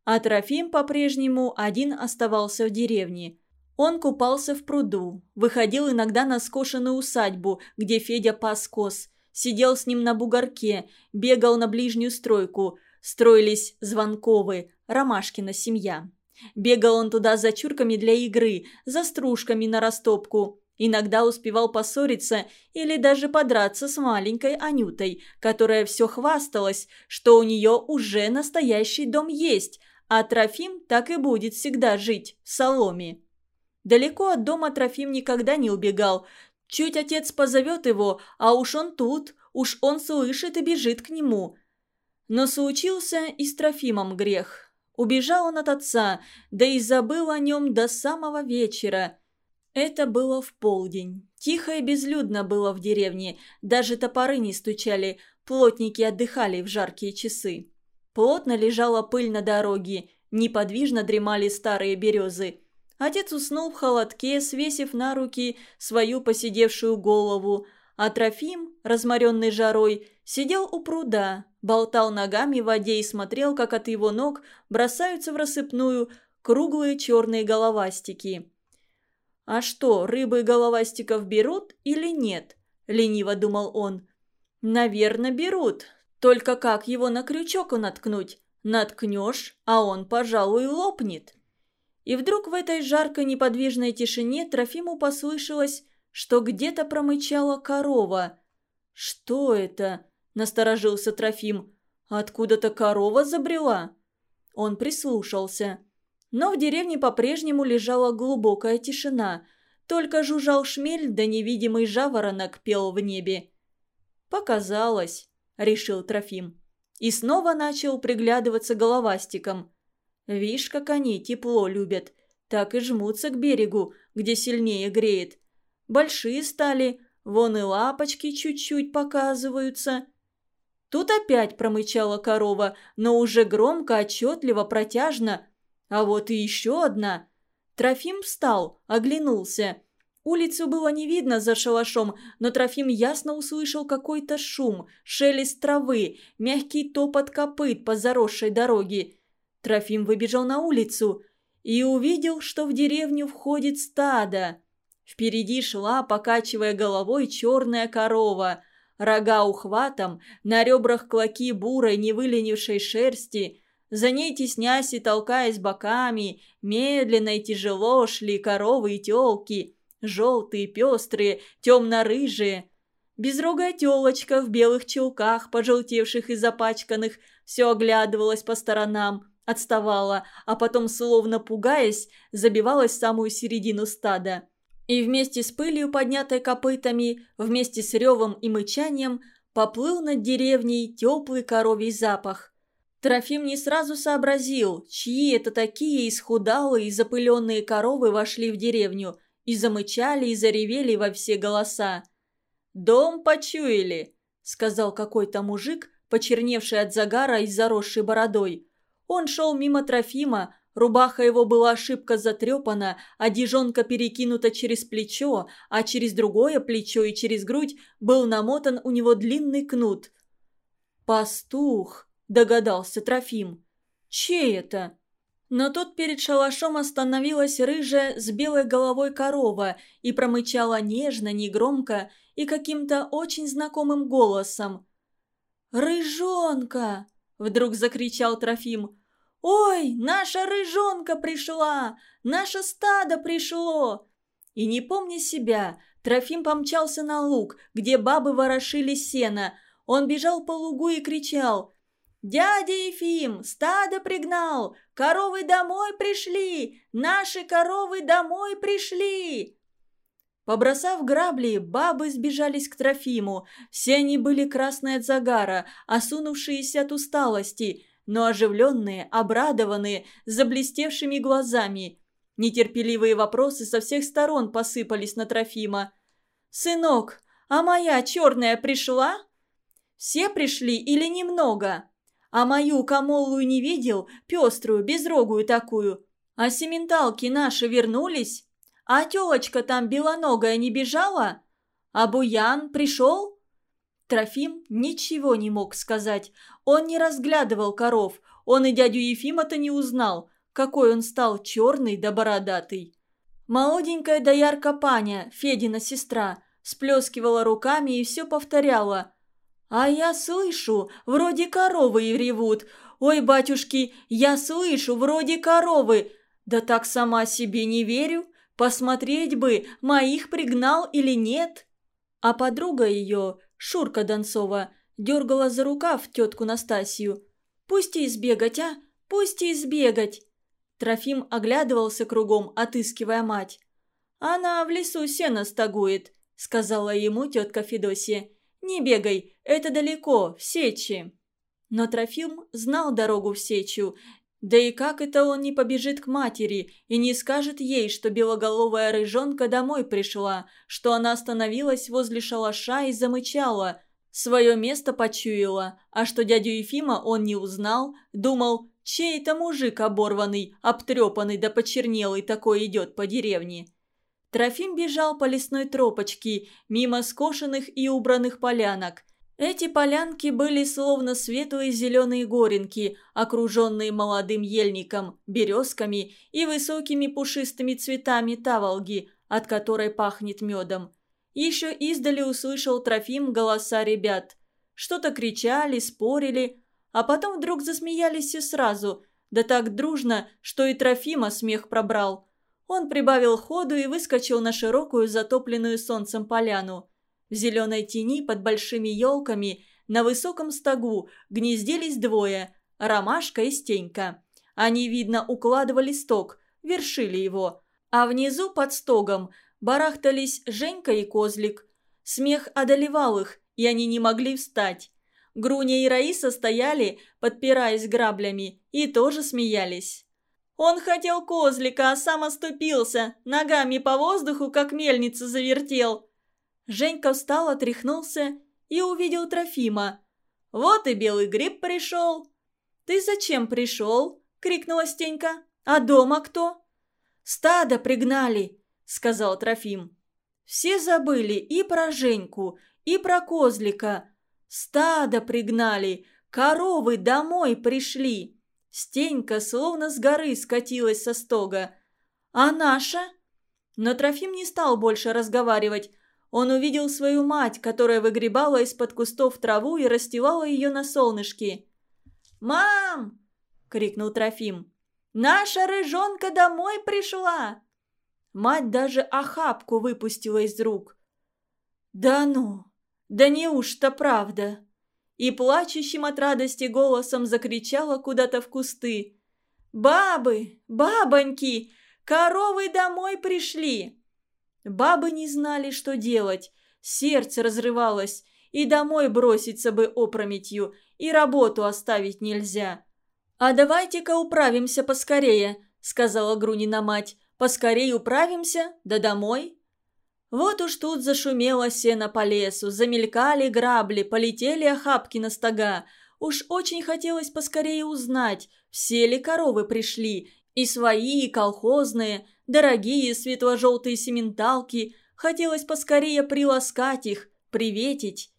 А Трофим по-прежнему один оставался в деревне. Он купался в пруду, выходил иногда на скошенную усадьбу, где Федя пас коз, сидел с ним на бугорке, бегал на ближнюю стройку. Строились Звонковы, Ромашкина семья. Бегал он туда за чурками для игры, за стружками на растопку. Иногда успевал поссориться или даже подраться с маленькой Анютой, которая все хвасталась, что у нее уже настоящий дом есть, а Трофим так и будет всегда жить в соломе. Далеко от дома Трофим никогда не убегал. Чуть отец позовет его, а уж он тут, уж он слышит и бежит к нему. Но случился и с Трофимом грех. Убежал он от отца, да и забыл о нем до самого вечера. Это было в полдень. Тихо и безлюдно было в деревне, даже топоры не стучали, плотники отдыхали в жаркие часы. Плотно лежала пыль на дороге, неподвижно дремали старые березы. Отец уснул в холодке, свесив на руки свою посидевшую голову, а Трофим, разморенный жарой, сидел у пруда, болтал ногами в воде и смотрел, как от его ног бросаются в рассыпную круглые черные головастики. «А что, рыбы головастиков берут или нет?» – лениво думал он. «Наверное, берут. Только как его на крючок наткнуть? Наткнешь, а он, пожалуй, лопнет. И вдруг в этой жаркой неподвижной тишине Трофиму послышалось, что где-то промычала корова. «Что это?» – насторожился Трофим. «Откуда-то корова забрела?» Он прислушался. Но в деревне по-прежнему лежала глубокая тишина. Только жужжал шмель, да невидимый жаворонок пел в небе. «Показалось», – решил Трофим. И снова начал приглядываться головастиком. Вишь, как они тепло любят. Так и жмутся к берегу, где сильнее греет. Большие стали, вон и лапочки чуть-чуть показываются. Тут опять промычала корова, но уже громко, отчетливо, протяжно. А вот и еще одна. Трофим встал, оглянулся. Улицу было не видно за шалашом, но Трофим ясно услышал какой-то шум, шелест травы, мягкий топот копыт по заросшей дороге. Трофим выбежал на улицу и увидел, что в деревню входит стадо. Впереди шла, покачивая головой, черная корова. Рога ухватом, на ребрах клоки бурой, невыленившей шерсти. За ней, теснясь и толкаясь боками, медленно и тяжело шли коровы и телки – Желтые, пестрые, темно-рыжие. Безрогая телочка в белых чулках, пожелтевших и запачканных, все оглядывалась по сторонам, отставала, а потом, словно пугаясь, забивалась в самую середину стада. И вместе с пылью, поднятой копытами, вместе с ревом и мычанием, поплыл над деревней теплый коровий запах. Трофим не сразу сообразил, чьи это такие исхудалые и запыленные коровы вошли в деревню, и замычали, и заревели во все голоса. «Дом почуяли», — сказал какой-то мужик, почерневший от загара и заросший бородой. Он шел мимо Трофима, Рубаха его была ошибка затрепана, одежонка перекинута через плечо, а через другое плечо и через грудь был намотан у него длинный кнут. «Пастух», — догадался Трофим. «Чей это?» Но тут перед шалашом остановилась рыжая с белой головой корова и промычала нежно, негромко и каким-то очень знакомым голосом. «Рыжонка!» – вдруг закричал Трофим. «Ой, наша рыжонка пришла! Наше стадо пришло!» И не помня себя, Трофим помчался на луг, где бабы ворошили сено. Он бежал по лугу и кричал «Дядя Ефим, стадо пригнал! Коровы домой пришли! Наши коровы домой пришли!» Побросав грабли, бабы сбежались к Трофиму. Все они были красные от загара, осунувшиеся от усталости, но оживленные, обрадованные, с заблестевшими глазами. Нетерпеливые вопросы со всех сторон посыпались на Трофима. «Сынок, а моя черная пришла?» «Все пришли или немного?» А мою камолую не видел, пеструю, безрогую такую. А сементалки наши вернулись? А телочка там белоногая не бежала? А Буян пришел?» Трофим ничего не мог сказать. Он не разглядывал коров. Он и дядю Ефима-то не узнал, какой он стал черный да бородатый. Молоденькая доярка Паня, Федина сестра, сплескивала руками и все повторяла. «А я слышу, вроде коровы и ревут. Ой, батюшки, я слышу, вроде коровы. Да так сама себе не верю. Посмотреть бы, моих пригнал или нет». А подруга ее, Шурка Донцова, дергала за рукав тетку Настасью. «Пусти сбегать, а? Пусти сбегать!» Трофим оглядывался кругом, отыскивая мать. «Она в лесу сено стагует», — сказала ему тетка Федосия. «Не бегай, это далеко, в Сечи». Но Трофим знал дорогу в Сечу, да и как это он не побежит к матери и не скажет ей, что белоголовая рыжонка домой пришла, что она остановилась возле шалаша и замычала, свое место почуяла, а что дядю Ефима он не узнал, думал, чей это мужик оборванный, обтрепанный да почернелый такой идет по деревне. Трофим бежал по лесной тропочке, мимо скошенных и убранных полянок. Эти полянки были словно светлые зеленые горенки, окруженные молодым ельником, березками и высокими пушистыми цветами таволги, от которой пахнет медом. Еще издали услышал Трофим голоса ребят. Что-то кричали, спорили, а потом вдруг засмеялись все сразу, да так дружно, что и Трофима смех пробрал. Он прибавил ходу и выскочил на широкую затопленную солнцем поляну. В зеленой тени под большими елками на высоком стогу гнездились двое – Ромашка и Стенька. Они, видно, укладывали стог, вершили его. А внизу под стогом барахтались Женька и Козлик. Смех одолевал их, и они не могли встать. Груня и Раиса стояли, подпираясь граблями, и тоже смеялись. Он хотел козлика, а сам оступился, ногами по воздуху, как мельница завертел. Женька встал, отряхнулся и увидел Трофима. «Вот и белый гриб пришел». «Ты зачем пришел?» – крикнула Стенька. «А дома кто?» «Стадо пригнали», – сказал Трофим. Все забыли и про Женьку, и про козлика. Стадо пригнали, коровы домой пришли. Стенька словно с горы скатилась со стога. «А наша?» Но Трофим не стал больше разговаривать. Он увидел свою мать, которая выгребала из-под кустов траву и расстилала ее на солнышке. «Мам!» — крикнул Трофим. «Наша рыжонка домой пришла!» Мать даже охапку выпустила из рук. «Да ну! Да неужто правда?» и плачущим от радости голосом закричала куда-то в кусты. «Бабы! Бабоньки! Коровы домой пришли!» Бабы не знали, что делать. Сердце разрывалось, и домой броситься бы опрометью, и работу оставить нельзя. «А давайте-ка управимся поскорее», — сказала Грунина мать. «Поскорее управимся, да домой». Вот уж тут зашумело сено по лесу, замелькали грабли, полетели охапки на стога. Уж очень хотелось поскорее узнать, все ли коровы пришли, И свои, и колхозные, дорогие светло-желтые сементалки. Хотелось поскорее приласкать их, приветить.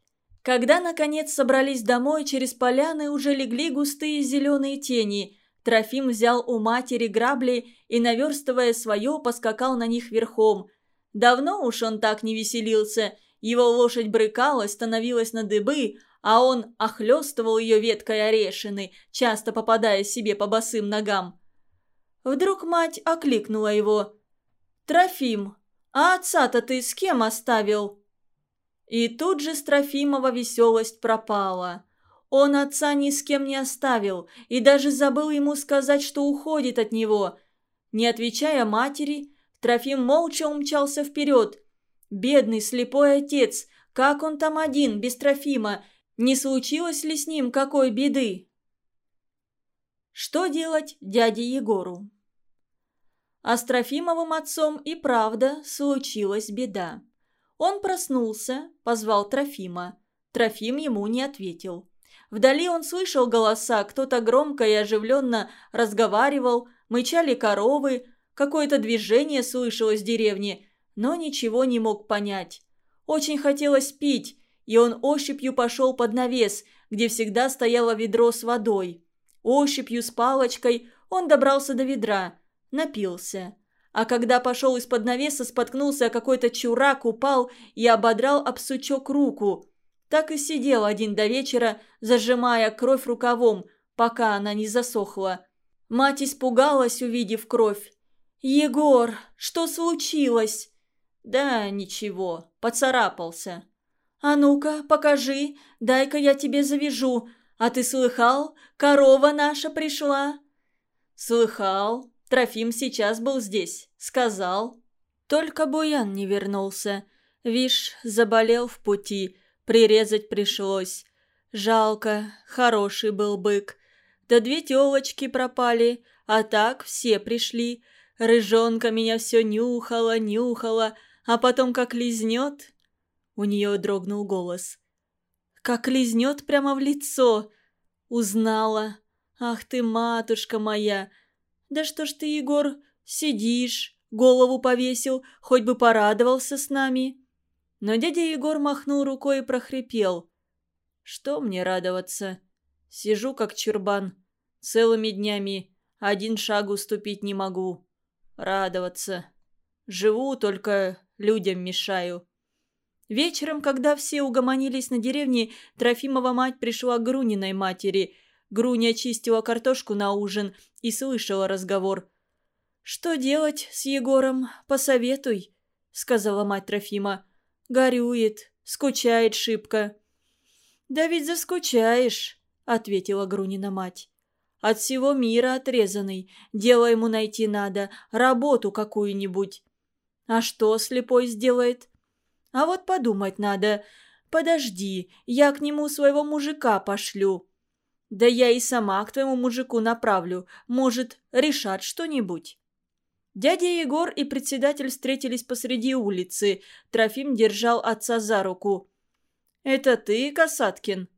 Когда, наконец, собрались домой, через поляны уже легли густые зеленые тени. Трофим взял у матери грабли и, наверстывая свое, поскакал на них верхом. Давно уж он так не веселился. Его лошадь брыкалась, становилась на дыбы, а он охлестывал ее веткой орешины, часто попадая себе по босым ногам. Вдруг мать окликнула его. «Трофим, а отца-то ты с кем оставил?» И тут же Трофимова веселость пропала. Он отца ни с кем не оставил и даже забыл ему сказать, что уходит от него. Не отвечая матери, Трофим молча умчался вперед. Бедный слепой отец, как он там один, без Трофима, не случилось ли с ним какой беды? Что делать дяде Егору? А с Трофимовым отцом и правда случилась беда. Он проснулся, позвал Трофима. Трофим ему не ответил. Вдали он слышал голоса, кто-то громко и оживленно разговаривал, мычали коровы, какое-то движение слышалось в деревне, но ничего не мог понять. Очень хотелось пить, и он ощупью пошел под навес, где всегда стояло ведро с водой. Ощупью с палочкой он добрался до ведра, напился. А когда пошел из-под навеса, споткнулся, какой-то чурак упал и ободрал об сучок руку. Так и сидел один до вечера, зажимая кровь рукавом, пока она не засохла. Мать испугалась, увидев кровь. «Егор, что случилось?» «Да ничего, поцарапался». «А ну-ка, покажи, дай-ка я тебе завяжу. А ты слыхал, корова наша пришла?» «Слыхал, Трофим сейчас был здесь. Сказал. Только Буян не вернулся. Вишь, заболел в пути. Прирезать пришлось. Жалко, хороший был бык. Да две телочки пропали, а так все пришли. Рыжонка меня все нюхала, нюхала, а потом как лизнет. У нее дрогнул голос. Как лизнет прямо в лицо. Узнала. Ах ты, матушка моя, «Да что ж ты, Егор, сидишь, голову повесил, хоть бы порадовался с нами». Но дядя Егор махнул рукой и прохрипел. «Что мне радоваться? Сижу как чурбан, целыми днями, один шаг уступить не могу. Радоваться. Живу, только людям мешаю». Вечером, когда все угомонились на деревне, Трофимова мать пришла к Груниной матери – Груня чистила картошку на ужин и слышала разговор. «Что делать с Егором? Посоветуй», — сказала мать Трофима. «Горюет, скучает шибко». «Да ведь заскучаешь», — ответила Грунина мать. «От всего мира отрезанный. Дело ему найти надо, работу какую-нибудь». «А что слепой сделает?» «А вот подумать надо. Подожди, я к нему своего мужика пошлю». Да я и сама к твоему мужику направлю. Может, решат что-нибудь». Дядя Егор и председатель встретились посреди улицы. Трофим держал отца за руку. «Это ты, Касаткин?»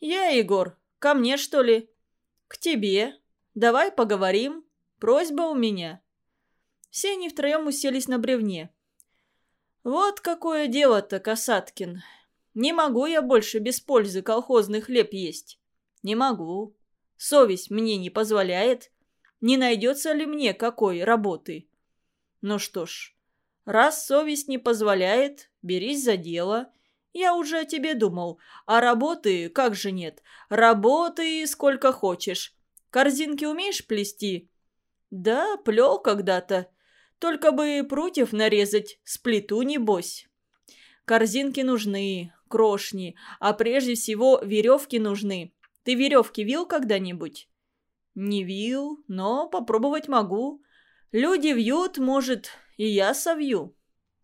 «Я, Егор. Ко мне, что ли?» «К тебе. Давай поговорим. Просьба у меня». Все они втроем уселись на бревне. «Вот какое дело-то, Касаткин. Не могу я больше без пользы колхозный хлеб есть. «Не могу. Совесть мне не позволяет. Не найдется ли мне какой работы?» «Ну что ж, раз совесть не позволяет, берись за дело. Я уже о тебе думал. А работы как же нет? Работы сколько хочешь. Корзинки умеешь плести?» «Да, плел когда-то. Только бы прутьев нарезать, сплету небось». Корзинки нужны, крошни, а прежде всего веревки нужны. Ты веревки вил когда-нибудь?» «Не вил, но попробовать могу. Люди вьют, может, и я совью».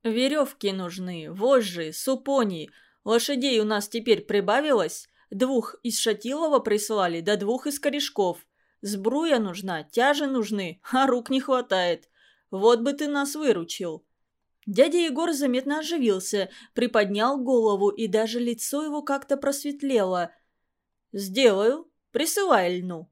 «Веревки нужны, вожжи, супони. Лошадей у нас теперь прибавилось. Двух из Шатилова прислали, да двух из корешков. Сбруя нужна, тяжи нужны, а рук не хватает. Вот бы ты нас выручил». Дядя Егор заметно оживился, приподнял голову, и даже лицо его как-то просветлело. «Сделаю. Присылай льну».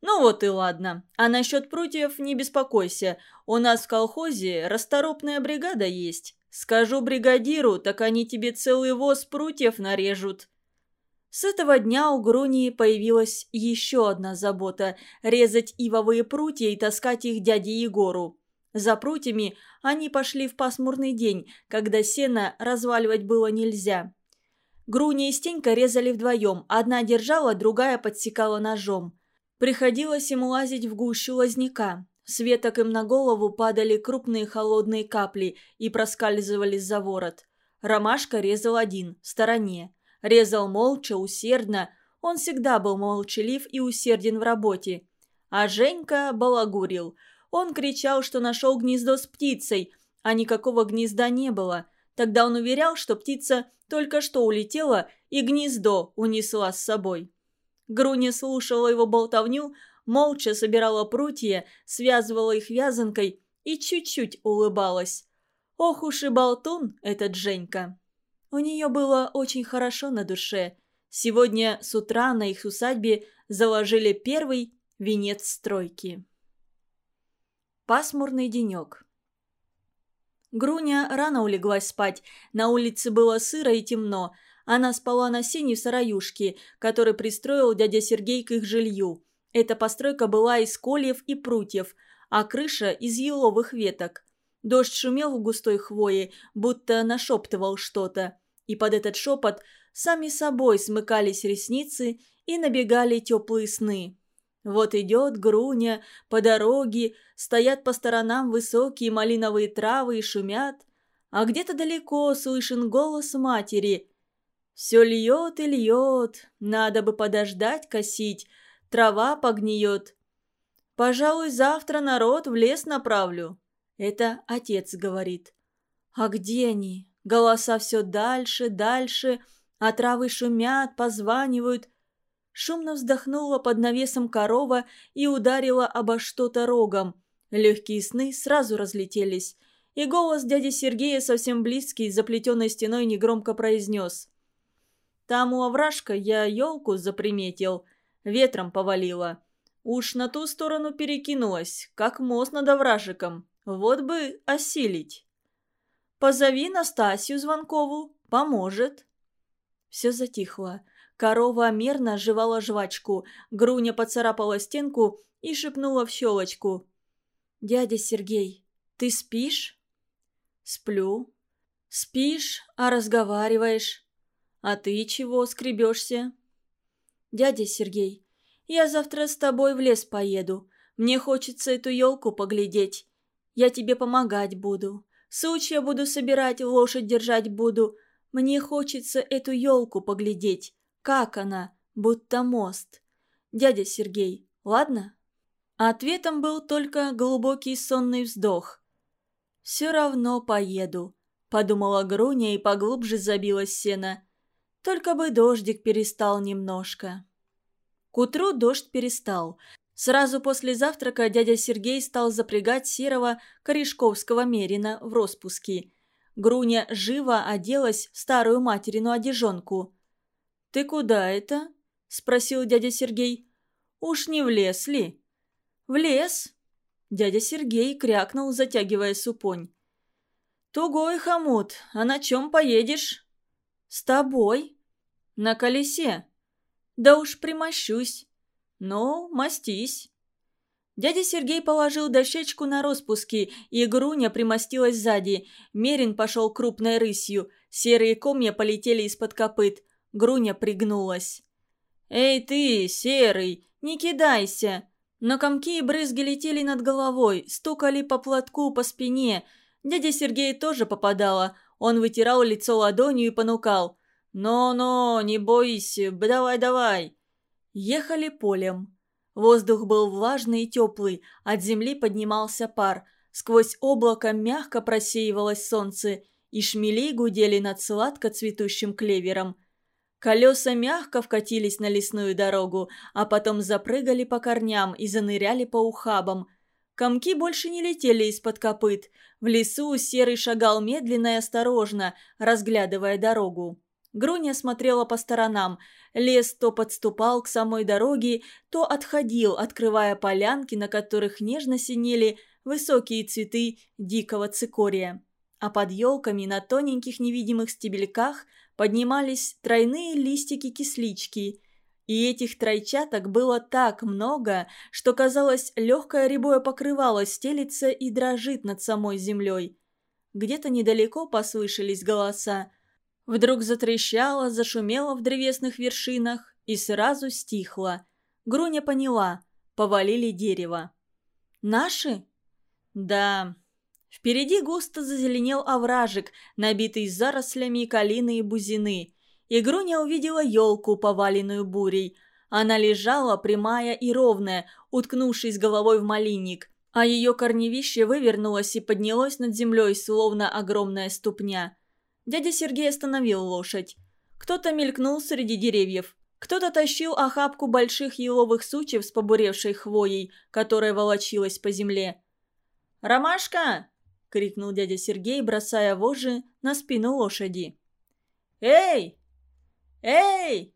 «Ну вот и ладно. А насчет прутьев не беспокойся. У нас в колхозе расторопная бригада есть. Скажу бригадиру, так они тебе целый воз прутьев нарежут». С этого дня у Грунии появилась еще одна забота – резать ивовые прутья и таскать их дяде Егору. За прутьями они пошли в пасмурный день, когда сено разваливать было нельзя. Груни и Стенька резали вдвоем, одна держала, другая подсекала ножом. Приходилось им лазить в гущу лозняка. С веток им на голову падали крупные холодные капли и проскальзывали за ворот. Ромашка резал один, в стороне. Резал молча, усердно. Он всегда был молчалив и усерден в работе. А Женька балагурил. Он кричал, что нашел гнездо с птицей, а никакого гнезда не было. Тогда он уверял, что птица только что улетела и гнездо унесла с собой. Груня слушала его болтовню, молча собирала прутья, связывала их вязанкой и чуть-чуть улыбалась. Ох уж и болтун этот Женька. У нее было очень хорошо на душе. Сегодня с утра на их усадьбе заложили первый венец стройки. Пасмурный денек. Груня рано улеглась спать. На улице было сыро и темно. Она спала на сене в сараюшке, который пристроил дядя Сергей к их жилью. Эта постройка была из кольев и прутьев, а крыша из еловых веток. Дождь шумел в густой хвое, будто нашептывал что-то и под этот шепот сами собой смыкались ресницы и набегали теплые сны. Вот идет Груня по дороге, стоят по сторонам высокие малиновые травы и шумят, а где-то далеко слышен голос матери. «Все льет и льет, надо бы подождать косить, трава погниет. Пожалуй, завтра народ в лес направлю». Это отец говорит. «А где они? Голоса все дальше, дальше, а травы шумят, позванивают. Шумно вздохнула под навесом корова и ударила обо что-то рогом. Легкие сны сразу разлетелись. И голос дяди Сергея, совсем близкий, за плетеной стеной негромко произнес. «Там у овражка я елку заприметил, ветром повалила. Уж на ту сторону перекинулась, как мост над овражиком. Вот бы осилить». Позови Настасью Звонкову, поможет». Все затихло. Корова мерно жевала жвачку, Груня поцарапала стенку и шепнула в щелочку. «Дядя Сергей, ты спишь?» «Сплю». «Спишь, а разговариваешь. А ты чего скребешься?» «Дядя Сергей, я завтра с тобой в лес поеду. Мне хочется эту елку поглядеть. Я тебе помогать буду. Сучья буду собирать, лошадь держать буду. Мне хочется эту елку поглядеть. Как она? Будто мост. Дядя Сергей, ладно?» Ответом был только глубокий сонный вздох. «Все равно поеду», — подумала Груня и поглубже забилась сено. «Только бы дождик перестал немножко». К утру дождь перестал. Сразу после завтрака дядя Сергей стал запрягать серого корешковского мерина в распуске. Груня живо оделась в старую материну одежонку. «Ты куда это?» – спросил дядя Сергей. «Уж не в лес ли?» «В лес?» – дядя Сергей крякнул, затягивая супонь. «Тугой хомут, а на чем поедешь?» «С тобой». «На колесе?» «Да уж примощусь». «Ну, мастись». Дядя Сергей положил дощечку на распуски, и Груня примостилась сзади. Мерин пошел крупной рысью. Серые комья полетели из-под копыт. Груня пригнулась. «Эй ты, Серый, не кидайся!» Но комки и брызги летели над головой, стукали по платку, по спине. Дядя Сергей тоже попадала. Он вытирал лицо ладонью и понукал. «Но-но, не бойся, давай-давай!» Ехали полем. Воздух был влажный и теплый, от земли поднимался пар. Сквозь облако мягко просеивалось солнце, и шмели гудели над сладко цветущим клевером. Колеса мягко вкатились на лесную дорогу, а потом запрыгали по корням и заныряли по ухабам. Комки больше не летели из-под копыт. В лесу Серый шагал медленно и осторожно, разглядывая дорогу. Груня смотрела по сторонам. Лес то подступал к самой дороге, то отходил, открывая полянки, на которых нежно синели высокие цветы дикого цикория. А под елками на тоненьких невидимых стебельках поднимались тройные листики кислички. И этих тройчаток было так много, что, казалось, легкое рябое покрывало стелится и дрожит над самой землей. Где-то недалеко послышались голоса – Вдруг затрещало, зашумело в древесных вершинах и сразу стихло. Груня поняла. Повалили дерево. «Наши?» «Да». Впереди густо зазеленел овражек, набитый зарослями калины и бузины. И Груня увидела елку, поваленную бурей. Она лежала, прямая и ровная, уткнувшись головой в малинник, а ее корневище вывернулось и поднялось над землей, словно огромная ступня. Дядя Сергей остановил лошадь. Кто-то мелькнул среди деревьев. Кто-то тащил охапку больших еловых сучьев с побуревшей хвоей, которая волочилась по земле. «Ромашка!» — крикнул дядя Сергей, бросая вожжи на спину лошади. «Эй! Эй!»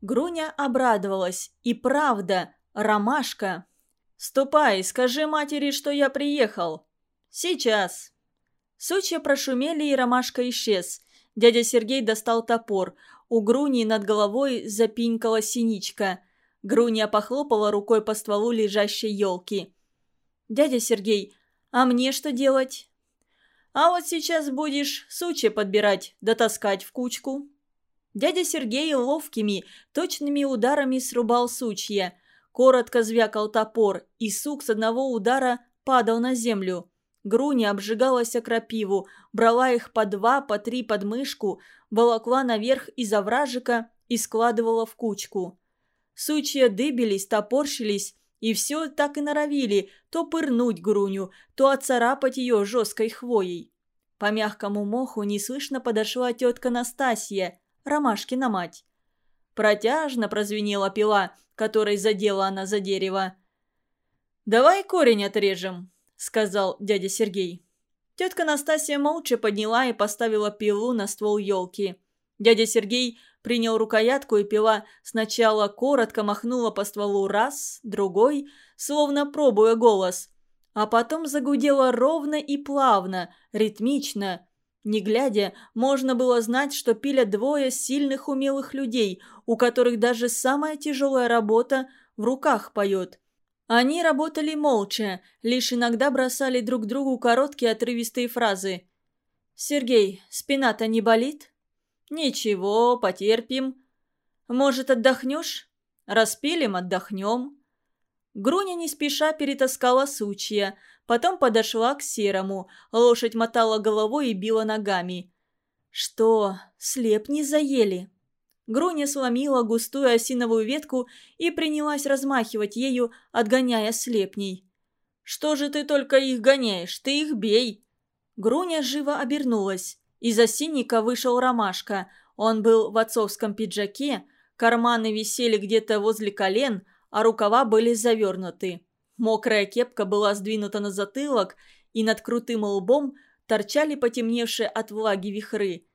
Груня обрадовалась. И правда, ромашка. «Ступай, скажи матери, что я приехал». «Сейчас». Сучья прошумели, и ромашка исчез. Дядя Сергей достал топор. У Груни над головой запинькала синичка. Груня похлопала рукой по стволу лежащей елки. «Дядя Сергей, а мне что делать?» «А вот сейчас будешь сучья подбирать, дотаскать в кучку». Дядя Сергей ловкими, точными ударами срубал сучья. Коротко звякал топор, и сук с одного удара падал на землю. Груня обжигалась о крапиву, брала их по два, по три под мышку, волокла наверх из овражика и складывала в кучку. Сучья дыбились, топорщились, и все так и норовили то пырнуть Груню, то оцарапать ее жесткой хвоей. По мягкому моху неслышно подошла тетка Настасья, Ромашкина мать. Протяжно прозвенела пила, которой задела она за дерево. «Давай корень отрежем», сказал дядя Сергей. Тетка Настасья молча подняла и поставила пилу на ствол елки. Дядя Сергей принял рукоятку, и пила сначала коротко махнула по стволу раз, другой, словно пробуя голос, а потом загудела ровно и плавно, ритмично. Не глядя, можно было знать, что пилят двое сильных умелых людей, у которых даже самая тяжелая работа в руках поет. Они работали молча, лишь иногда бросали друг другу короткие отрывистые фразы. «Сергей, спина-то не болит?» «Ничего, потерпим». «Может, отдохнешь?» «Распилим, отдохнем». Груня не спеша перетаскала сучья, потом подошла к серому. Лошадь мотала головой и била ногами. «Что, слеп не заели?» Груня сломила густую осиновую ветку и принялась размахивать ею, отгоняя слепней. «Что же ты только их гоняешь? Ты их бей!» Груня живо обернулась. Из осинника вышел ромашка. Он был в отцовском пиджаке, карманы висели где-то возле колен, а рукава были завернуты. Мокрая кепка была сдвинута на затылок, и над крутым лбом торчали потемневшие от влаги вихры.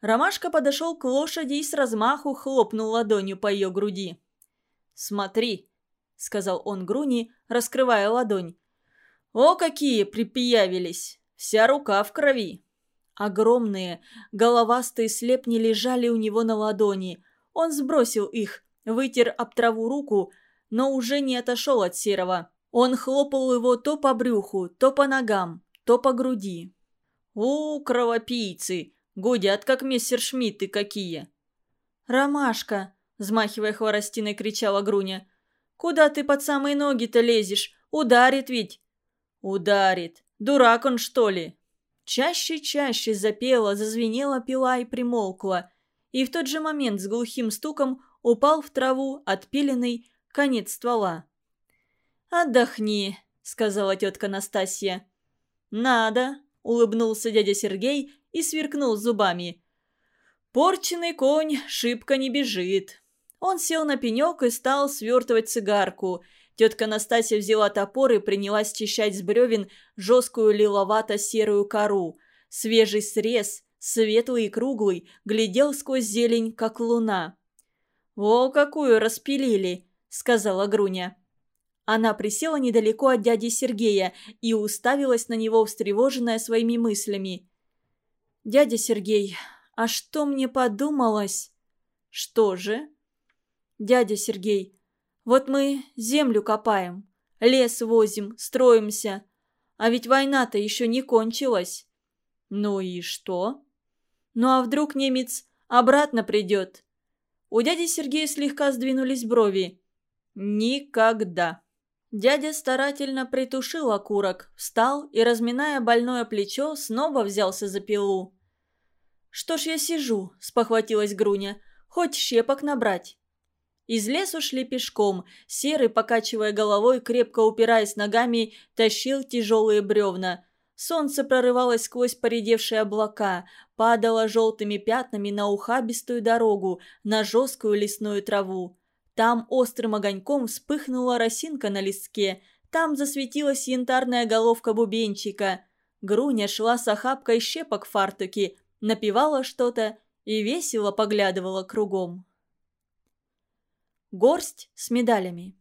Ромашка подошел к лошади и с размаху хлопнул ладонью по ее груди. «Смотри», — сказал он Груни, раскрывая ладонь. «О, какие припиявились! Вся рука в крови!» Огромные, головастые слепни лежали у него на ладони. Он сбросил их, вытер об траву руку, но уже не отошел от серого. Он хлопал его то по брюху, то по ногам, то по груди. «У, кровопийцы! Гудят, как мистер Шмидты какие!» «Ромашка!» – взмахивая хворостиной, кричала Груня. «Куда ты под самые ноги-то лезешь? Ударит ведь!» «Ударит! Дурак он, что ли?» Чаще-чаще запела, зазвенела пила и примолкла. И в тот же момент с глухим стуком упал в траву отпиленный конец ствола. «Отдохни», — сказала тетка Настасья. «Надо», — улыбнулся дядя Сергей и сверкнул зубами. «Порченый конь шибко не бежит». Он сел на пенек и стал свертывать цигарку. Тетка Настасья взяла топор и принялась чищать с бревен жесткую лиловато-серую кору. Свежий срез, светлый и круглый, глядел сквозь зелень, как луна. «О, какую распилили!» — сказала Груня. Она присела недалеко от дяди Сергея и уставилась на него, встревоженная своими мыслями. «Дядя Сергей, а что мне подумалось?» «Что же?» «Дядя Сергей, вот мы землю копаем, лес возим, строимся, а ведь война-то еще не кончилась». «Ну и что?» «Ну а вдруг немец обратно придет?» У дяди Сергея слегка сдвинулись брови. «Никогда». Дядя старательно притушил окурок, встал и, разминая больное плечо, снова взялся за пилу. «Что ж я сижу?» – спохватилась Груня. «Хоть щепок набрать». Из лесу шли пешком. Серый, покачивая головой, крепко упираясь ногами, тащил тяжелые бревна. Солнце прорывалось сквозь поредевшие облака, падало желтыми пятнами на ухабистую дорогу, на жесткую лесную траву. Там острым огоньком вспыхнула росинка на листке, там засветилась янтарная головка бубенчика. Груня шла с охапкой щепок в фартуке, напевала что-то и весело поглядывала кругом. Горсть с медалями.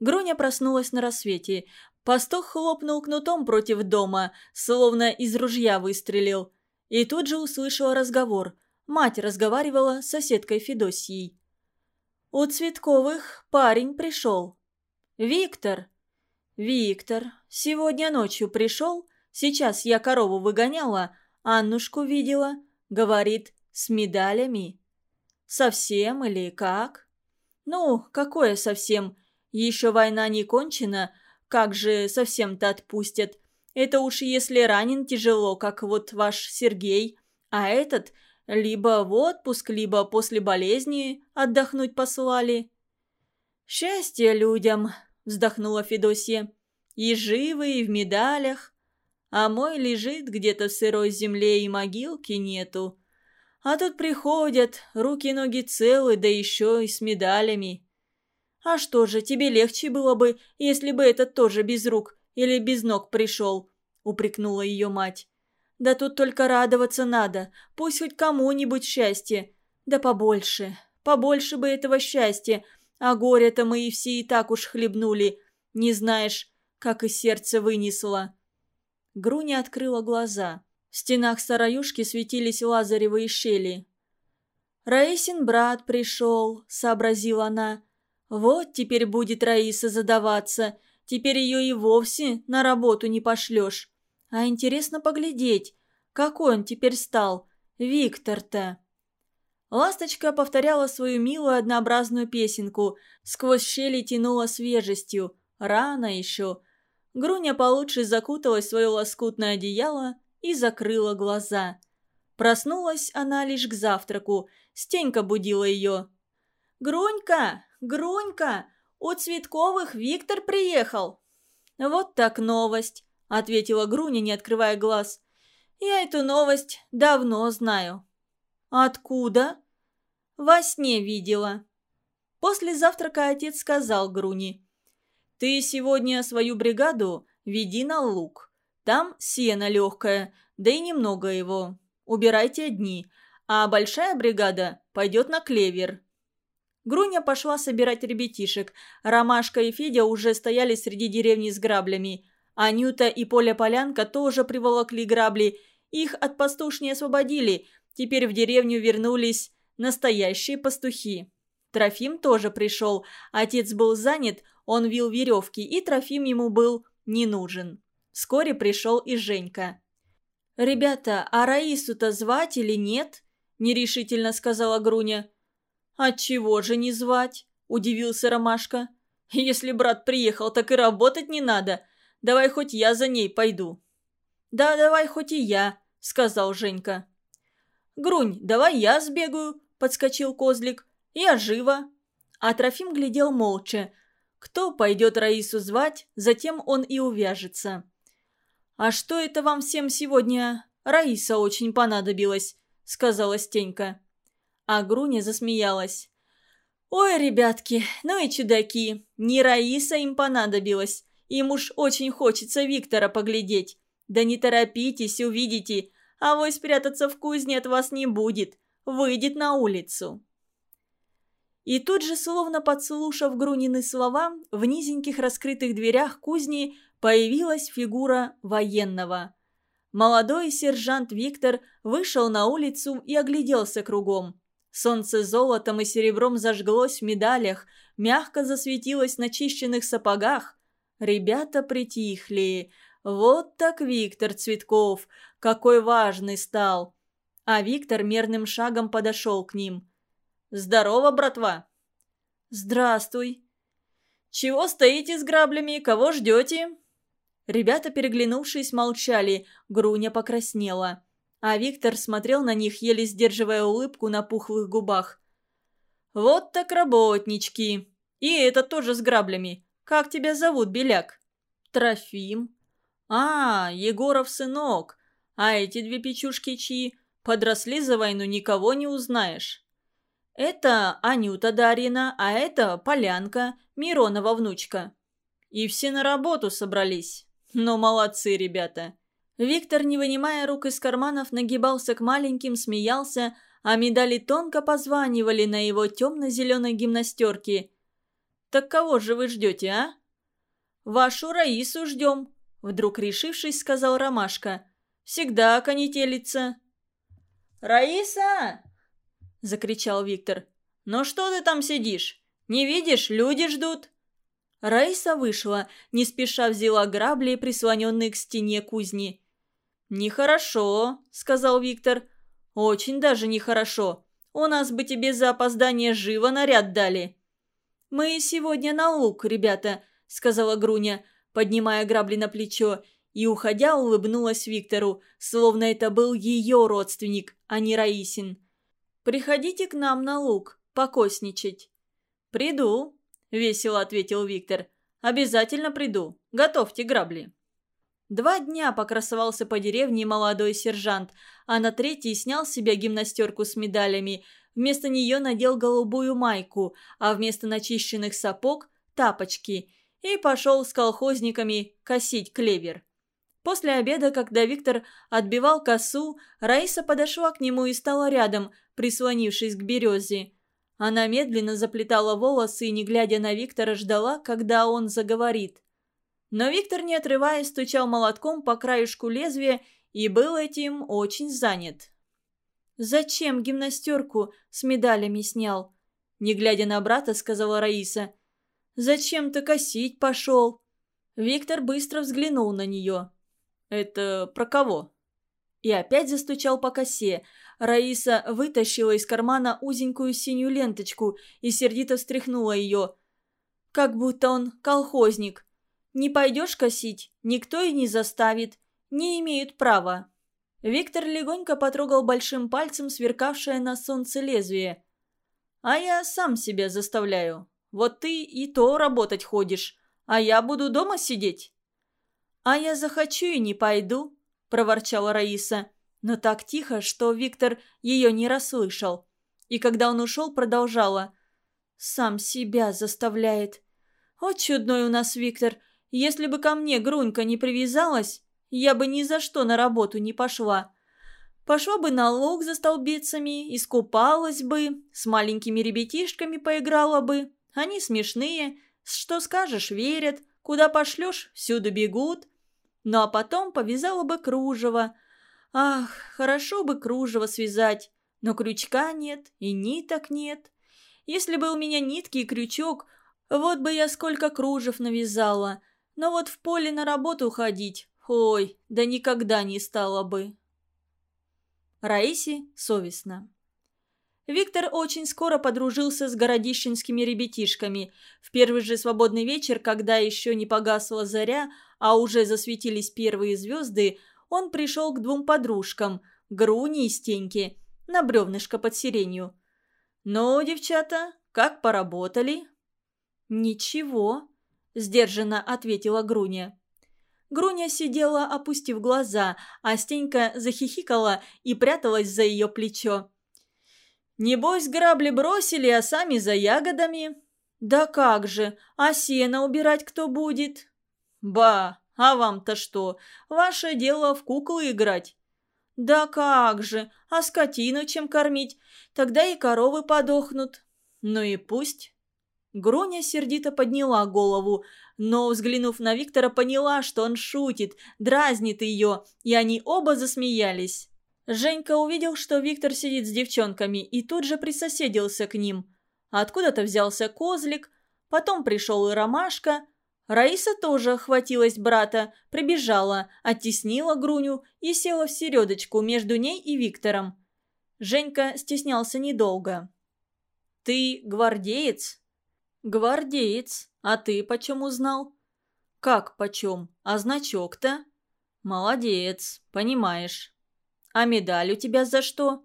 Груня проснулась на рассвете. Пастух хлопнул кнутом против дома, словно из ружья выстрелил. И тут же услышала разговор. Мать разговаривала с соседкой Федосией. «У Цветковых парень пришел». «Виктор». «Виктор. Сегодня ночью пришел. Сейчас я корову выгоняла. Аннушку видела. Говорит, с медалями». «Совсем или как?» «Ну, какое совсем? Еще война не кончена. Как же совсем-то отпустят? Это уж если ранен тяжело, как вот ваш Сергей. А этот либо в отпуск, либо после болезни отдохнуть послали». «Счастье людям!» – вздохнула Федосия. «И живы, и в медалях. А мой лежит где-то в сырой земле, и могилки нету. А тут приходят, руки-ноги целы, да еще и с медалями. «А что же, тебе легче было бы, если бы этот тоже без рук или без ног пришел», — упрекнула ее мать. «Да тут только радоваться надо, пусть хоть кому-нибудь счастье. Да побольше, побольше бы этого счастья, а горе-то мы и все и так уж хлебнули. Не знаешь, как и сердце вынесло». Груня открыла глаза. В стенах сараюшки светились лазаревые щели. «Раисин брат пришел», — сообразила она. Вот теперь будет Раиса задаваться. Теперь ее и вовсе на работу не пошлешь. А интересно поглядеть, какой он теперь стал, Виктор-то. Ласточка повторяла свою милую однообразную песенку, сквозь щели тянула свежестью. Рано еще. Груня получше закуталась в свое лоскутное одеяло и закрыла глаза. Проснулась она лишь к завтраку. Стенька будила ее. «Грунька, Грунька, у Цветковых Виктор приехал!» «Вот так новость», — ответила Груня, не открывая глаз. «Я эту новость давно знаю». «Откуда?» «Во сне видела». После завтрака отец сказал Груни. «Ты сегодня свою бригаду веди на луг. Там сено легкое, да и немного его. Убирайте одни, а большая бригада пойдет на клевер. Груня пошла собирать ребятишек. Ромашка и Федя уже стояли среди деревни с граблями. Анюта и Поля-Полянка тоже приволокли грабли. Их от пастушни освободили. Теперь в деревню вернулись настоящие пастухи. Трофим тоже пришел. Отец был занят, он вил веревки, и Трофим ему был не нужен. Вскоре пришел и Женька. «Ребята, а Раису-то звать или нет?» – нерешительно сказала Груня. «Отчего же не звать?» – удивился Ромашка. «Если брат приехал, так и работать не надо. Давай хоть я за ней пойду». «Да, давай хоть и я», – сказал Женька. «Грунь, давай я сбегаю», – подскочил Козлик. «Я живо». А Трофим глядел молча. Кто пойдет Раису звать, затем он и увяжется. «А что это вам всем сегодня? Раиса очень понадобилась», – сказала Стенька. А Груня засмеялась. «Ой, ребятки, ну и чудаки, не Раиса им понадобилась. Им уж очень хочется Виктора поглядеть. Да не торопитесь, увидите, А вось спрятаться в кузне от вас не будет. Выйдет на улицу. И тут же, словно подслушав Грунины слова, в низеньких раскрытых дверях кузни появилась фигура военного. Молодой сержант Виктор вышел на улицу и огляделся кругом. Солнце золотом и серебром зажглось в медалях, мягко засветилось на чищенных сапогах. Ребята притихли. Вот так Виктор Цветков, какой важный стал. А Виктор мерным шагом подошел к ним. «Здорово, братва!» «Здравствуй!» «Чего стоите с граблями? Кого ждете?» Ребята, переглянувшись, молчали, Груня покраснела. А Виктор смотрел на них, еле сдерживая улыбку на пухлых губах. «Вот так работнички! И это тоже с граблями. Как тебя зовут, Беляк?» «Трофим». «А, Егоров сынок. А эти две печушки чьи? Подросли за войну, никого не узнаешь». «Это Анюта Дарьина, а это Полянка, Миронова внучка». И все на работу собрались. Но молодцы ребята. Виктор, не вынимая рук из карманов, нагибался к маленьким, смеялся, а медали тонко позванивали на его темно-зеленой гимнастерке. «Так кого же вы ждете, а?» «Вашу Раису ждем», — вдруг решившись, сказал Ромашка. «Всегда конетелится». «Раиса!» — закричал Виктор. «Ну что ты там сидишь? Не видишь, люди ждут». Раиса вышла, не спеша взяла грабли, прислоненные к стене кузни. «Нехорошо», — сказал Виктор. «Очень даже нехорошо. У нас бы тебе за опоздание живо наряд дали». «Мы сегодня на луг, ребята», — сказала Груня, поднимая грабли на плечо, и, уходя, улыбнулась Виктору, словно это был ее родственник, а не Раисин. «Приходите к нам на луг, покосничать». «Приду», — весело ответил Виктор. «Обязательно приду. Готовьте грабли». Два дня покрасовался по деревне молодой сержант, а на третий снял с себя гимнастерку с медалями. Вместо нее надел голубую майку, а вместо начищенных сапог – тапочки. И пошел с колхозниками косить клевер. После обеда, когда Виктор отбивал косу, Раиса подошла к нему и стала рядом, прислонившись к березе. Она медленно заплетала волосы и, не глядя на Виктора, ждала, когда он заговорит. Но Виктор, не отрываясь, стучал молотком по краешку лезвия и был этим очень занят. «Зачем гимнастерку с медалями снял?» Не глядя на брата, сказала Раиса. «Зачем ты косить пошел?» Виктор быстро взглянул на нее. «Это про кого?» И опять застучал по косе. Раиса вытащила из кармана узенькую синюю ленточку и сердито встряхнула ее. Как будто он колхозник. Не пойдешь косить, никто и не заставит. Не имеют права». Виктор легонько потрогал большим пальцем сверкавшее на солнце лезвие. «А я сам себя заставляю. Вот ты и то работать ходишь, а я буду дома сидеть». «А я захочу и не пойду», – проворчала Раиса, но так тихо, что Виктор ее не расслышал. И когда он ушел, продолжала. «Сам себя заставляет. О, чудной у нас Виктор, если бы ко мне Грунька не привязалась, я бы ни за что на работу не пошла. Пошла бы на луг за столбицами, искупалась бы, с маленькими ребятишками поиграла бы. Они смешные, что скажешь, верят, куда пошлешь, всюду бегут. Ну а потом повязала бы кружево. Ах, хорошо бы кружево связать, но крючка нет и ниток нет. Если бы у меня нитки и крючок, вот бы я сколько кружев навязала – но вот в поле на работу ходить, ой, да никогда не стало бы. Раисе совестно. Виктор очень скоро подружился с городищенскими ребятишками. В первый же свободный вечер, когда еще не погасла заря, а уже засветились первые звезды, он пришел к двум подружкам, Груни и Стеньке, на бревнышко под сиренью. «Ну, девчата, как поработали?» «Ничего», сдержанно ответила Груня. Груня сидела, опустив глаза, а Стенька захихикала и пряталась за ее плечо. «Небось, грабли бросили, а сами за ягодами?» «Да как же, а сено убирать кто будет?» «Ба, а вам-то что? Ваше дело в куклы играть». «Да как же! А скотину чем кормить? Тогда и коровы подохнут». «Ну и пусть». Груня сердито подняла голову, но, взглянув на Виктора, поняла, что он шутит, дразнит ее, и они оба засмеялись. Женька увидел, что Виктор сидит с девчонками, и тут же присоседился к ним. Откуда-то взялся козлик, потом пришел и ромашка. Раиса тоже охватилась брата, прибежала, оттеснила Груню и села в середочку между ней и Виктором. Женька стеснялся недолго. «Ты гвардеец?» «Гвардеец. А ты почем узнал?» «Как почем? А значок-то?» «Молодец, понимаешь». «А медаль у тебя за что?»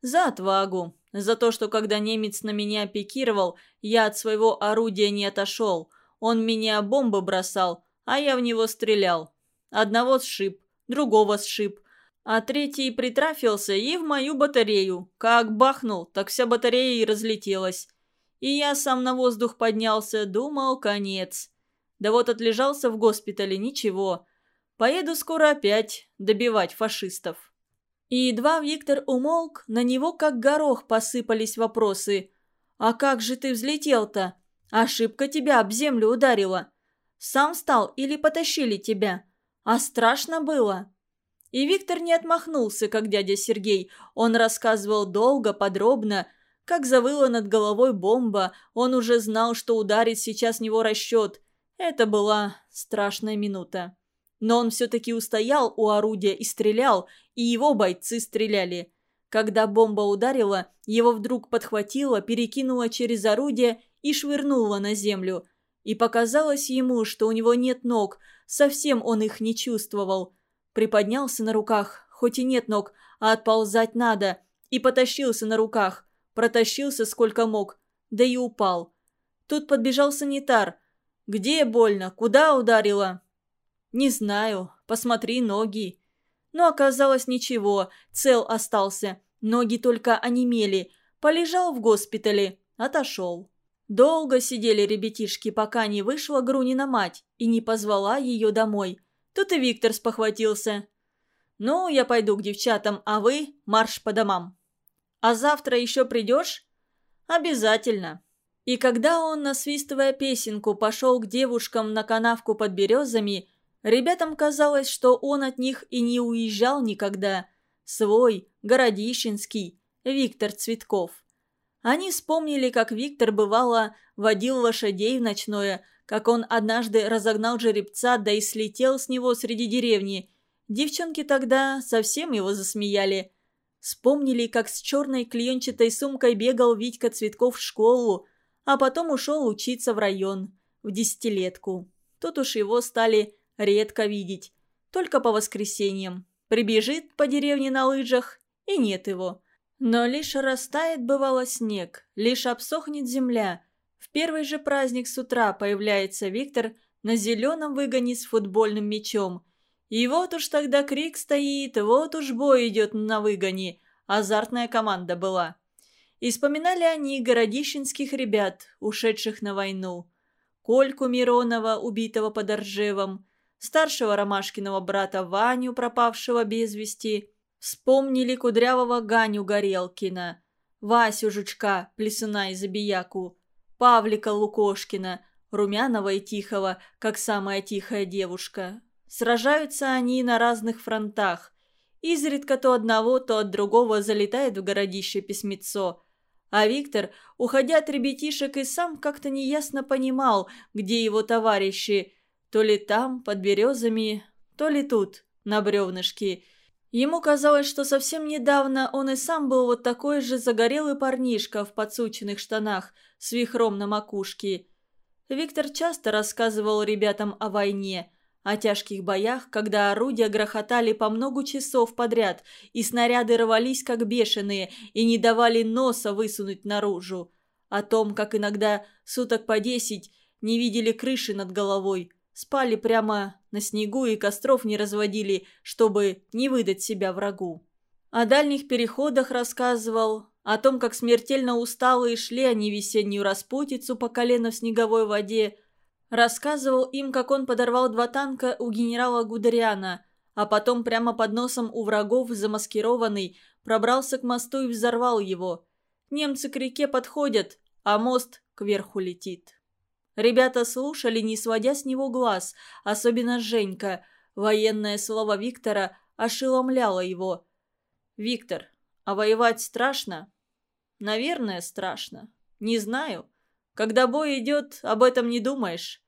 «За отвагу. За то, что когда немец на меня пикировал, я от своего орудия не отошел. Он меня бомбы бросал, а я в него стрелял. Одного сшиб, другого сшиб, а третий притрафился и в мою батарею. Как бахнул, так вся батарея и разлетелась. И я сам на воздух поднялся, думал, конец. Да вот отлежался в госпитале, ничего. Поеду скоро опять добивать фашистов. И едва Виктор умолк, на него как горох посыпались вопросы. «А как же ты взлетел-то? Ошибка тебя об землю ударила. Сам встал или потащили тебя? А страшно было?» И Виктор не отмахнулся, как дядя Сергей. Он рассказывал долго, подробно, как завыла над головой бомба. Он уже знал, что ударит сейчас него расчет. Это была страшная минута. Но он все-таки устоял у орудия и стрелял, и его бойцы стреляли. Когда бомба ударила, его вдруг подхватило, перекинуло через орудие и швырнуло на землю. И показалось ему, что у него нет ног, совсем он их не чувствовал. Приподнялся на руках, хоть и нет ног, а отползать надо, и потащился на руках, протащился сколько мог, да и упал. Тут подбежал санитар. «Где больно? Куда ударило?» «Не знаю. Посмотри ноги». Но оказалось ничего, цел остался. Ноги только онемели. Полежал в госпитале, отошел. Долго сидели ребятишки, пока не вышла Грунина мать и не позвала ее домой. Тут и Виктор спохватился. «Ну, я пойду к девчатам, а вы марш по домам». «А завтра еще придешь?» «Обязательно». И когда он, насвистывая песенку, пошел к девушкам на канавку под березами, Ребятам казалось, что он от них и не уезжал никогда. Свой, городищенский, Виктор Цветков. Они вспомнили, как Виктор, бывало, водил лошадей в ночное, как он однажды разогнал жеребца, да и слетел с него среди деревни. Девчонки тогда совсем его засмеяли. Вспомнили, как с черной клеенчатой сумкой бегал Витька Цветков в школу, а потом ушел учиться в район, в десятилетку. Тут уж его стали редко видеть. Только по воскресеньям. Прибежит по деревне на лыжах, и нет его. Но лишь растает, бывало, снег, лишь обсохнет земля. В первый же праздник с утра появляется Виктор на зеленом выгоне с футбольным мячом. И вот уж тогда крик стоит, вот уж бой идет на выгоне. Азартная команда была. И вспоминали они городищенских ребят, ушедших на войну. Кольку Миронова, убитого под Оржевом, старшего Ромашкиного брата Ваню, пропавшего без вести. Вспомнили кудрявого Ганю Горелкина, Васю Жучка, Плесуна и Забияку, Павлика Лукошкина, румяного и тихого, как самая тихая девушка. Сражаются они на разных фронтах. Изредка то одного, то от другого залетает в городище письмецо. А Виктор, уходя от ребятишек, и сам как-то неясно понимал, где его товарищи – то ли там, под березами, то ли тут, на бревнышке. Ему казалось, что совсем недавно он и сам был вот такой же загорелый парнишка в подсученных штанах с вихром на макушке. Виктор часто рассказывал ребятам о войне, о тяжких боях, когда орудия грохотали по много часов подряд, и снаряды рвались как бешеные и не давали носа высунуть наружу. О том, как иногда суток по десять не видели крыши над головой, Спали прямо на снегу и костров не разводили, чтобы не выдать себя врагу. О дальних переходах рассказывал, о том, как смертельно усталые шли они весеннюю распутицу по колено в снеговой воде. Рассказывал им, как он подорвал два танка у генерала Гудериана, а потом прямо под носом у врагов, замаскированный, пробрался к мосту и взорвал его. Немцы к реке подходят, а мост кверху летит. Ребята слушали, не сводя с него глаз, особенно Женька. Военное слово Виктора ошеломляло его. «Виктор, а воевать страшно?» «Наверное, страшно. Не знаю. Когда бой идет, об этом не думаешь».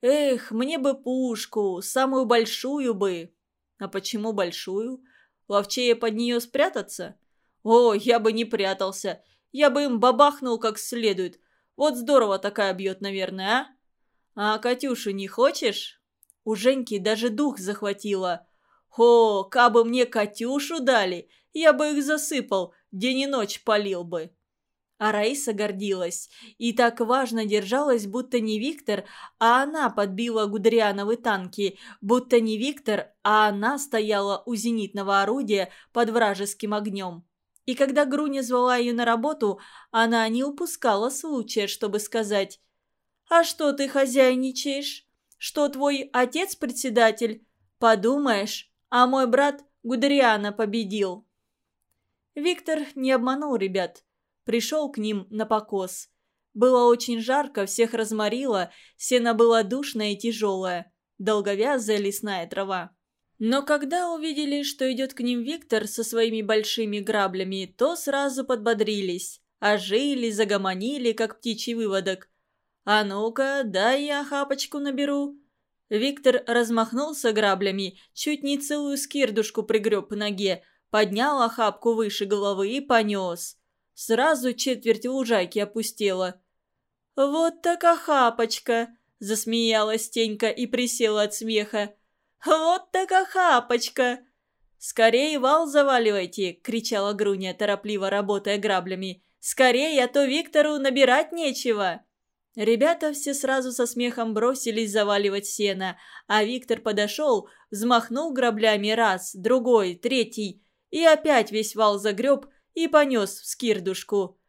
«Эх, мне бы пушку, самую большую бы». «А почему большую? Ловчее под нее спрятаться?» «О, я бы не прятался. Я бы им бабахнул как следует. Вот здорово такая бьет, наверное, а? А Катюшу не хочешь? У Женьки даже дух захватило. О, кабы мне Катюшу дали, я бы их засыпал, день и ночь полил бы. А Раиса гордилась и так важно держалась, будто не Виктор, а она подбила Гудериановы танки, будто не Виктор, а она стояла у зенитного орудия под вражеским огнем. И когда Груня звала ее на работу, она не упускала случая, чтобы сказать «А что ты хозяйничаешь? Что твой отец председатель? Подумаешь, а мой брат Гудериана победил». Виктор не обманул ребят. Пришел к ним на покос. Было очень жарко, всех разморило, сено было душное и тяжелое. Долговязая лесная трава. Но когда увидели, что идет к ним Виктор со своими большими граблями, то сразу подбодрились, ожили, загомонили, как птичий выводок. «А ну-ка, дай я хапочку наберу». Виктор размахнулся граблями, чуть не целую скирдушку пригреб по ноге, поднял охапку выше головы и понес. Сразу четверть лужайки опустела. «Вот так охапочка!» – засмеялась Тенька и присела от смеха. «Вот такая хапочка!» «Скорее вал заваливайте!» – кричала Груня, торопливо работая граблями. «Скорее, а то Виктору набирать нечего!» Ребята все сразу со смехом бросились заваливать сено, а Виктор подошел, взмахнул граблями раз, другой, третий, и опять весь вал загреб и понес в скирдушку.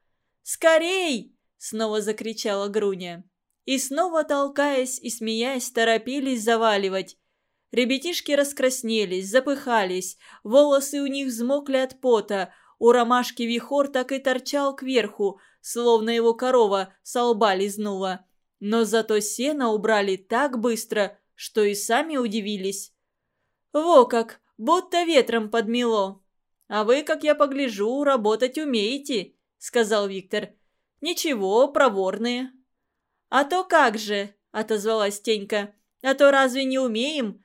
«Скорей!» – снова закричала Груня. И снова, толкаясь и смеясь, торопились заваливать. Ребятишки раскраснелись, запыхались, волосы у них взмокли от пота, у ромашки вихор так и торчал кверху, словно его корова со лба лизнула. Но зато сено убрали так быстро, что и сами удивились. «Во как, будто ветром подмело!» «А вы, как я погляжу, работать умеете», — сказал Виктор. «Ничего, проворные». «А то как же», — отозвалась Тенька. «А то разве не умеем?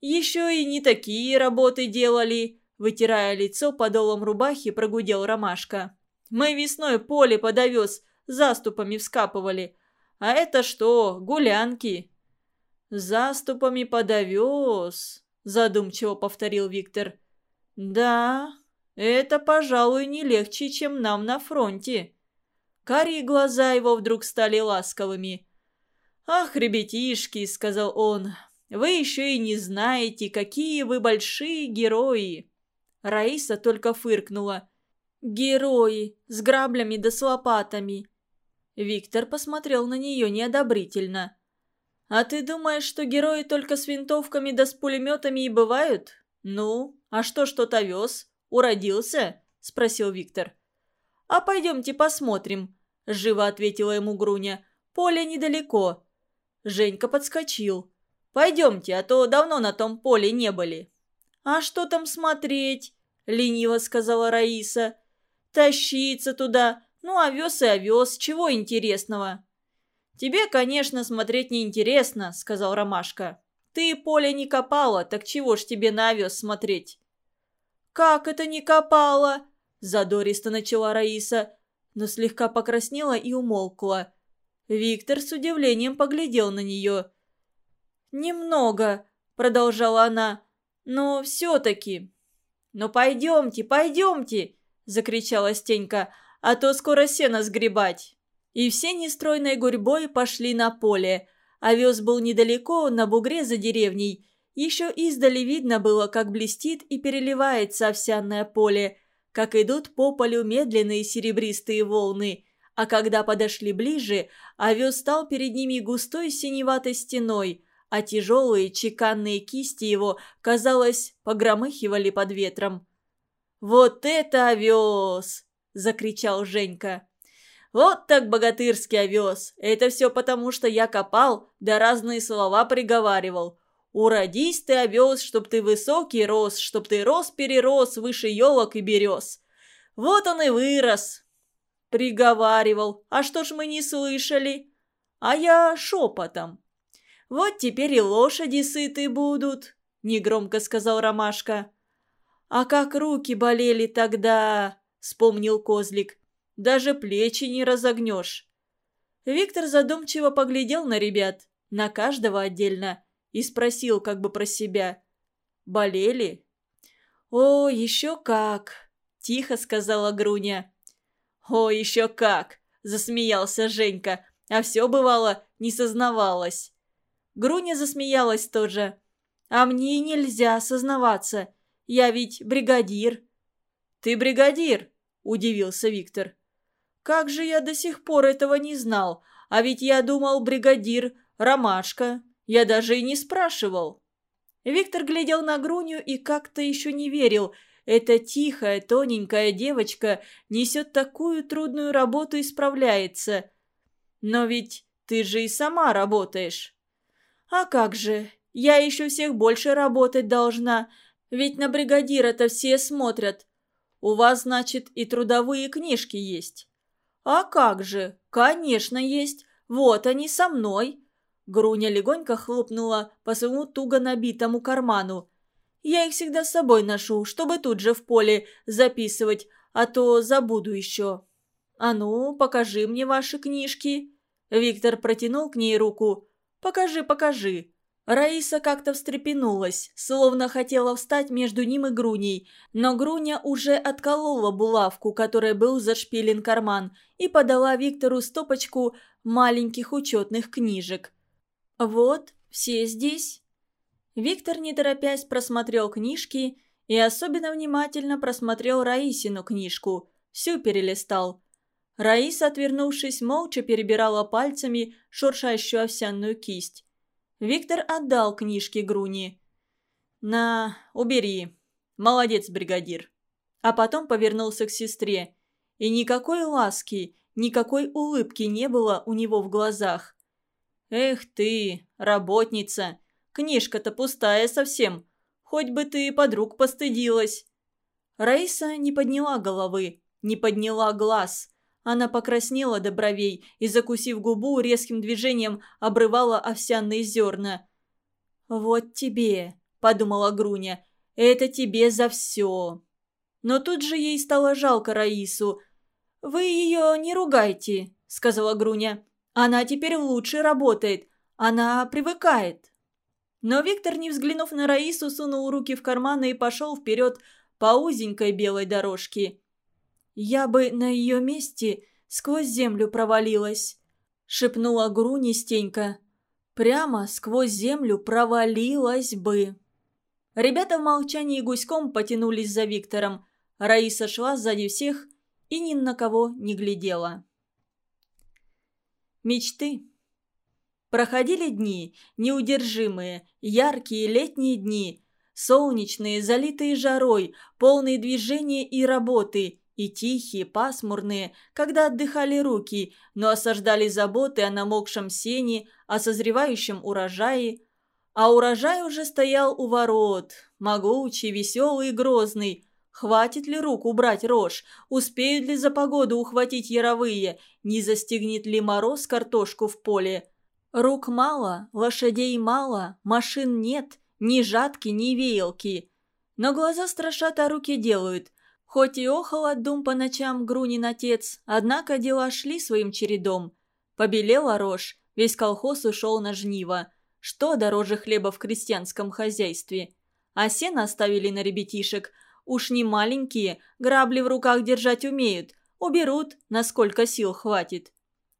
«Еще и не такие работы делали», – вытирая лицо подолом рубахи, прогудел Ромашка. «Мы весной поле под овес заступами вскапывали. А это что, гулянки?» «Заступами под овес», – задумчиво повторил Виктор. «Да, это, пожалуй, не легче, чем нам на фронте». Карие глаза его вдруг стали ласковыми. «Ах, ребятишки», — сказал он, вы еще и не знаете, какие вы большие герои!» Раиса только фыркнула. «Герои! С граблями да с лопатами!» Виктор посмотрел на нее неодобрительно. «А ты думаешь, что герои только с винтовками да с пулеметами и бывают? Ну, а что что-то вез? Уродился?» – спросил Виктор. «А пойдемте посмотрим», – живо ответила ему Груня. «Поле недалеко». Женька подскочил. Пойдемте, а то давно на том поле не были». «А что там смотреть?» – лениво сказала Раиса. «Тащиться туда. Ну, овес и овес. Чего интересного?» «Тебе, конечно, смотреть неинтересно», – сказал Ромашка. «Ты поле не копала, так чего ж тебе на овес смотреть?» «Как это не копала?» – задористо начала Раиса, но слегка покраснела и умолкла. Виктор с удивлением поглядел на нее – «Немного», — продолжала она, — «но все-таки». «Ну пойдемте, пойдемте», — закричала Стенька, — «а то скоро сено сгребать». И все нестройной гурьбой пошли на поле. Овес был недалеко, на бугре за деревней. Еще издали видно было, как блестит и переливается овсяное поле, как идут по полю медленные серебристые волны. А когда подошли ближе, овес стал перед ними густой синеватой стеной – а тяжелые чеканные кисти его, казалось, погромыхивали под ветром. «Вот это овес!» – закричал Женька. «Вот так богатырский овес! Это все потому, что я копал, да разные слова приговаривал. Уродись ты, овес, чтоб ты высокий рос, чтоб ты рос-перерос выше елок и берез. Вот он и вырос!» Приговаривал. «А что ж мы не слышали?» «А я шепотом». «Вот теперь и лошади сыты будут», — негромко сказал Ромашка. «А как руки болели тогда!» — вспомнил Козлик. «Даже плечи не разогнешь». Виктор задумчиво поглядел на ребят, на каждого отдельно, и спросил как бы про себя. «Болели?» «О, еще как!» — тихо сказала Груня. «О, еще как!» — засмеялся Женька, а все, бывало, не сознавалось. Груня засмеялась тоже. «А мне нельзя сознаваться. Я ведь бригадир». «Ты бригадир?» – удивился Виктор. «Как же я до сих пор этого не знал? А ведь я думал, бригадир – ромашка. Я даже и не спрашивал». Виктор глядел на Груню и как-то еще не верил. Эта тихая, тоненькая девочка несет такую трудную работу и справляется. «Но ведь ты же и сама работаешь». «А как же? Я еще всех больше работать должна. Ведь на бригадира-то все смотрят. У вас, значит, и трудовые книжки есть. А как же? Конечно, есть. Вот они со мной. Груня легонько хлопнула по своему туго набитому карману. Я их всегда с собой ношу, чтобы тут же в поле записывать, а то забуду еще. А ну, покажи мне ваши книжки. Виктор протянул к ней руку. Покажи, покажи. Раиса как-то встрепенулась, словно хотела встать между ним и Груней, но Груня уже отколола булавку, которой был зашпилен карман, и подала Виктору стопочку маленьких учетных книжек. «Вот, все здесь». Виктор, не торопясь, просмотрел книжки и особенно внимательно просмотрел Раисину книжку, всю перелистал. Раиса, отвернувшись, молча перебирала пальцами шуршащую овсяную кисть. Виктор отдал книжки Груни. «На, убери. Молодец, бригадир». А потом повернулся к сестре. И никакой ласки, никакой улыбки не было у него в глазах. «Эх ты, работница, книжка-то пустая совсем. Хоть бы ты подруг постыдилась». Раиса не подняла головы, не подняла глаз – она покраснела до бровей и, закусив губу, резким движением обрывала овсяные зерна. «Вот тебе», — подумала Груня, — «это тебе за все». Но тут же ей стало жалко Раису. «Вы ее не ругайте», — сказала Груня. «Она теперь лучше работает. Она привыкает». Но Виктор, не взглянув на Раису, сунул руки в карманы и пошел вперед по узенькой белой дорожке. «Я бы на ее месте сквозь землю провалилась», — шепнула Груни Стенька. «Прямо сквозь землю провалилась бы». Ребята в молчании гуськом потянулись за Виктором. Раиса шла сзади всех и ни на кого не глядела. Мечты. Проходили дни, неудержимые, яркие летние дни, солнечные, залитые жарой, полные движения и работы, и тихие, пасмурные, когда отдыхали руки, но осаждали заботы о намокшем сене, о созревающем урожае. А урожай уже стоял у ворот, могучий, веселый и грозный. Хватит ли рук убрать рожь? Успеют ли за погоду ухватить яровые? Не застегнет ли мороз картошку в поле? Рук мало, лошадей мало, машин нет, ни жатки, ни веялки. Но глаза страшат, а руки делают – Хоть и охал от дум по ночам Грунин отец, однако дела шли своим чередом. Побелела рожь, весь колхоз ушел на жниво. Что дороже хлеба в крестьянском хозяйстве? А сено оставили на ребятишек. Уж не маленькие, грабли в руках держать умеют. Уберут, насколько сил хватит.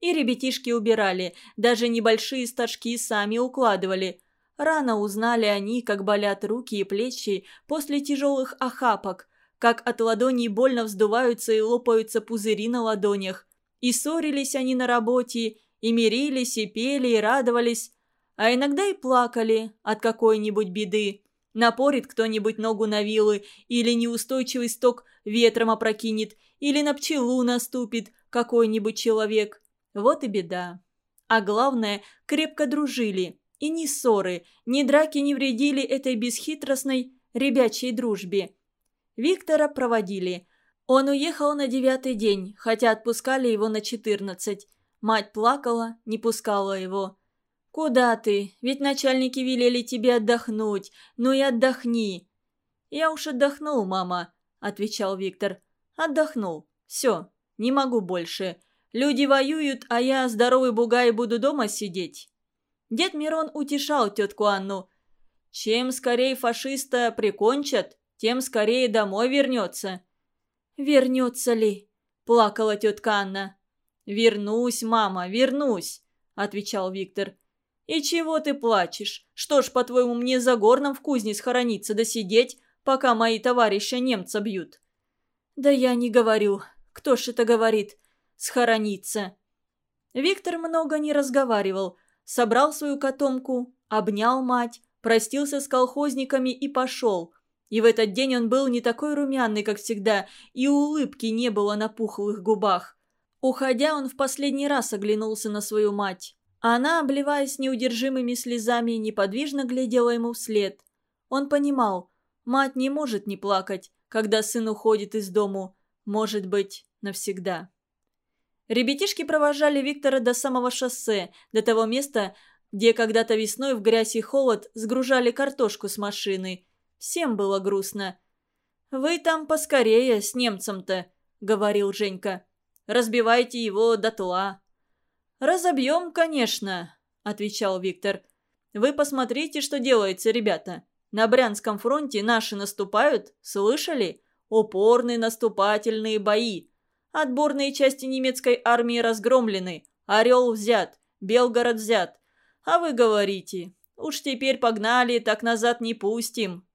И ребятишки убирали, даже небольшие стажки сами укладывали. Рано узнали они, как болят руки и плечи после тяжелых охапок, как от ладоней больно вздуваются и лопаются пузыри на ладонях. И ссорились они на работе, и мирились, и пели, и радовались. а иногда и плакали от какой-нибудь беды. Напорит кто-нибудь ногу на вилы, или неустойчивый сток ветром опрокинет, или на пчелу наступит какой-нибудь человек. Вот и беда. А главное, крепко дружили. И ни ссоры, ни драки не вредили этой бесхитростной ребячей дружбе. Виктора проводили. Он уехал на девятый день, хотя отпускали его на четырнадцать. Мать плакала, не пускала его. «Куда ты? Ведь начальники велели тебе отдохнуть. Ну и отдохни». «Я уж отдохнул, мама», — отвечал Виктор. «Отдохнул. Все, не могу больше. Люди воюют, а я, здоровый бугай, буду дома сидеть». Дед Мирон утешал тетку Анну. «Чем скорее фашиста прикончат, тем скорее домой вернется». «Вернется ли?» – плакала тетка Анна. «Вернусь, мама, вернусь», – отвечал Виктор. «И чего ты плачешь? Что ж, по-твоему, мне за горном в кузне схорониться да сидеть, пока мои товарищи немца бьют?» «Да я не говорю. Кто ж это говорит? Схорониться». Виктор много не разговаривал, собрал свою котомку, обнял мать, простился с колхозниками и пошел. И в этот день он был не такой румяный, как всегда, и улыбки не было на пухлых губах. Уходя, он в последний раз оглянулся на свою мать. Она, обливаясь неудержимыми слезами, неподвижно глядела ему вслед. Он понимал, мать не может не плакать, когда сын уходит из дому, может быть, навсегда. Ребятишки провожали Виктора до самого шоссе, до того места, где когда-то весной в грязь и холод сгружали картошку с машины. Всем было грустно. «Вы там поскорее с немцем-то», — говорил Женька. «Разбивайте его дотла». «Разобьем, конечно», — отвечал Виктор. «Вы посмотрите, что делается, ребята. На Брянском фронте наши наступают, слышали? Упорные наступательные бои. Отборные части немецкой армии разгромлены, Орел взят, Белгород взят. А вы говорите, уж теперь погнали, так назад не пустим».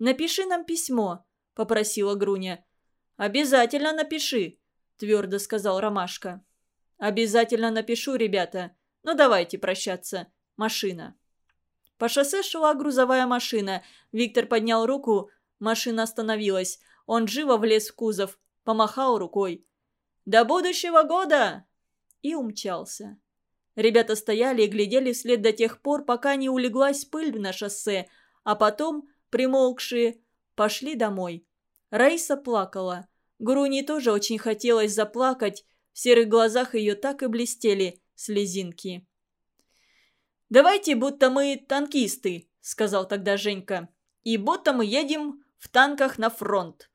«Напиши нам письмо», — попросила Груня. «Обязательно напиши», — твердо сказал Ромашка. «Обязательно напишу, ребята. Ну давайте прощаться. Машина». По шоссе шла грузовая машина. Виктор поднял руку. Машина остановилась. Он живо влез в кузов. Помахал рукой. «До будущего года!» И умчался. Ребята стояли и глядели вслед до тех пор, пока не улеглась пыль на шоссе, а потом, примолкшие, пошли домой. Раиса плакала. Груни тоже очень хотелось заплакать, в серых глазах ее так и блестели слезинки. «Давайте, будто мы танкисты», — сказал тогда Женька. «И будто мы едем в танках на фронт.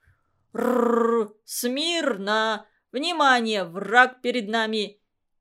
Рррр, смирно! Внимание, враг перед нами!»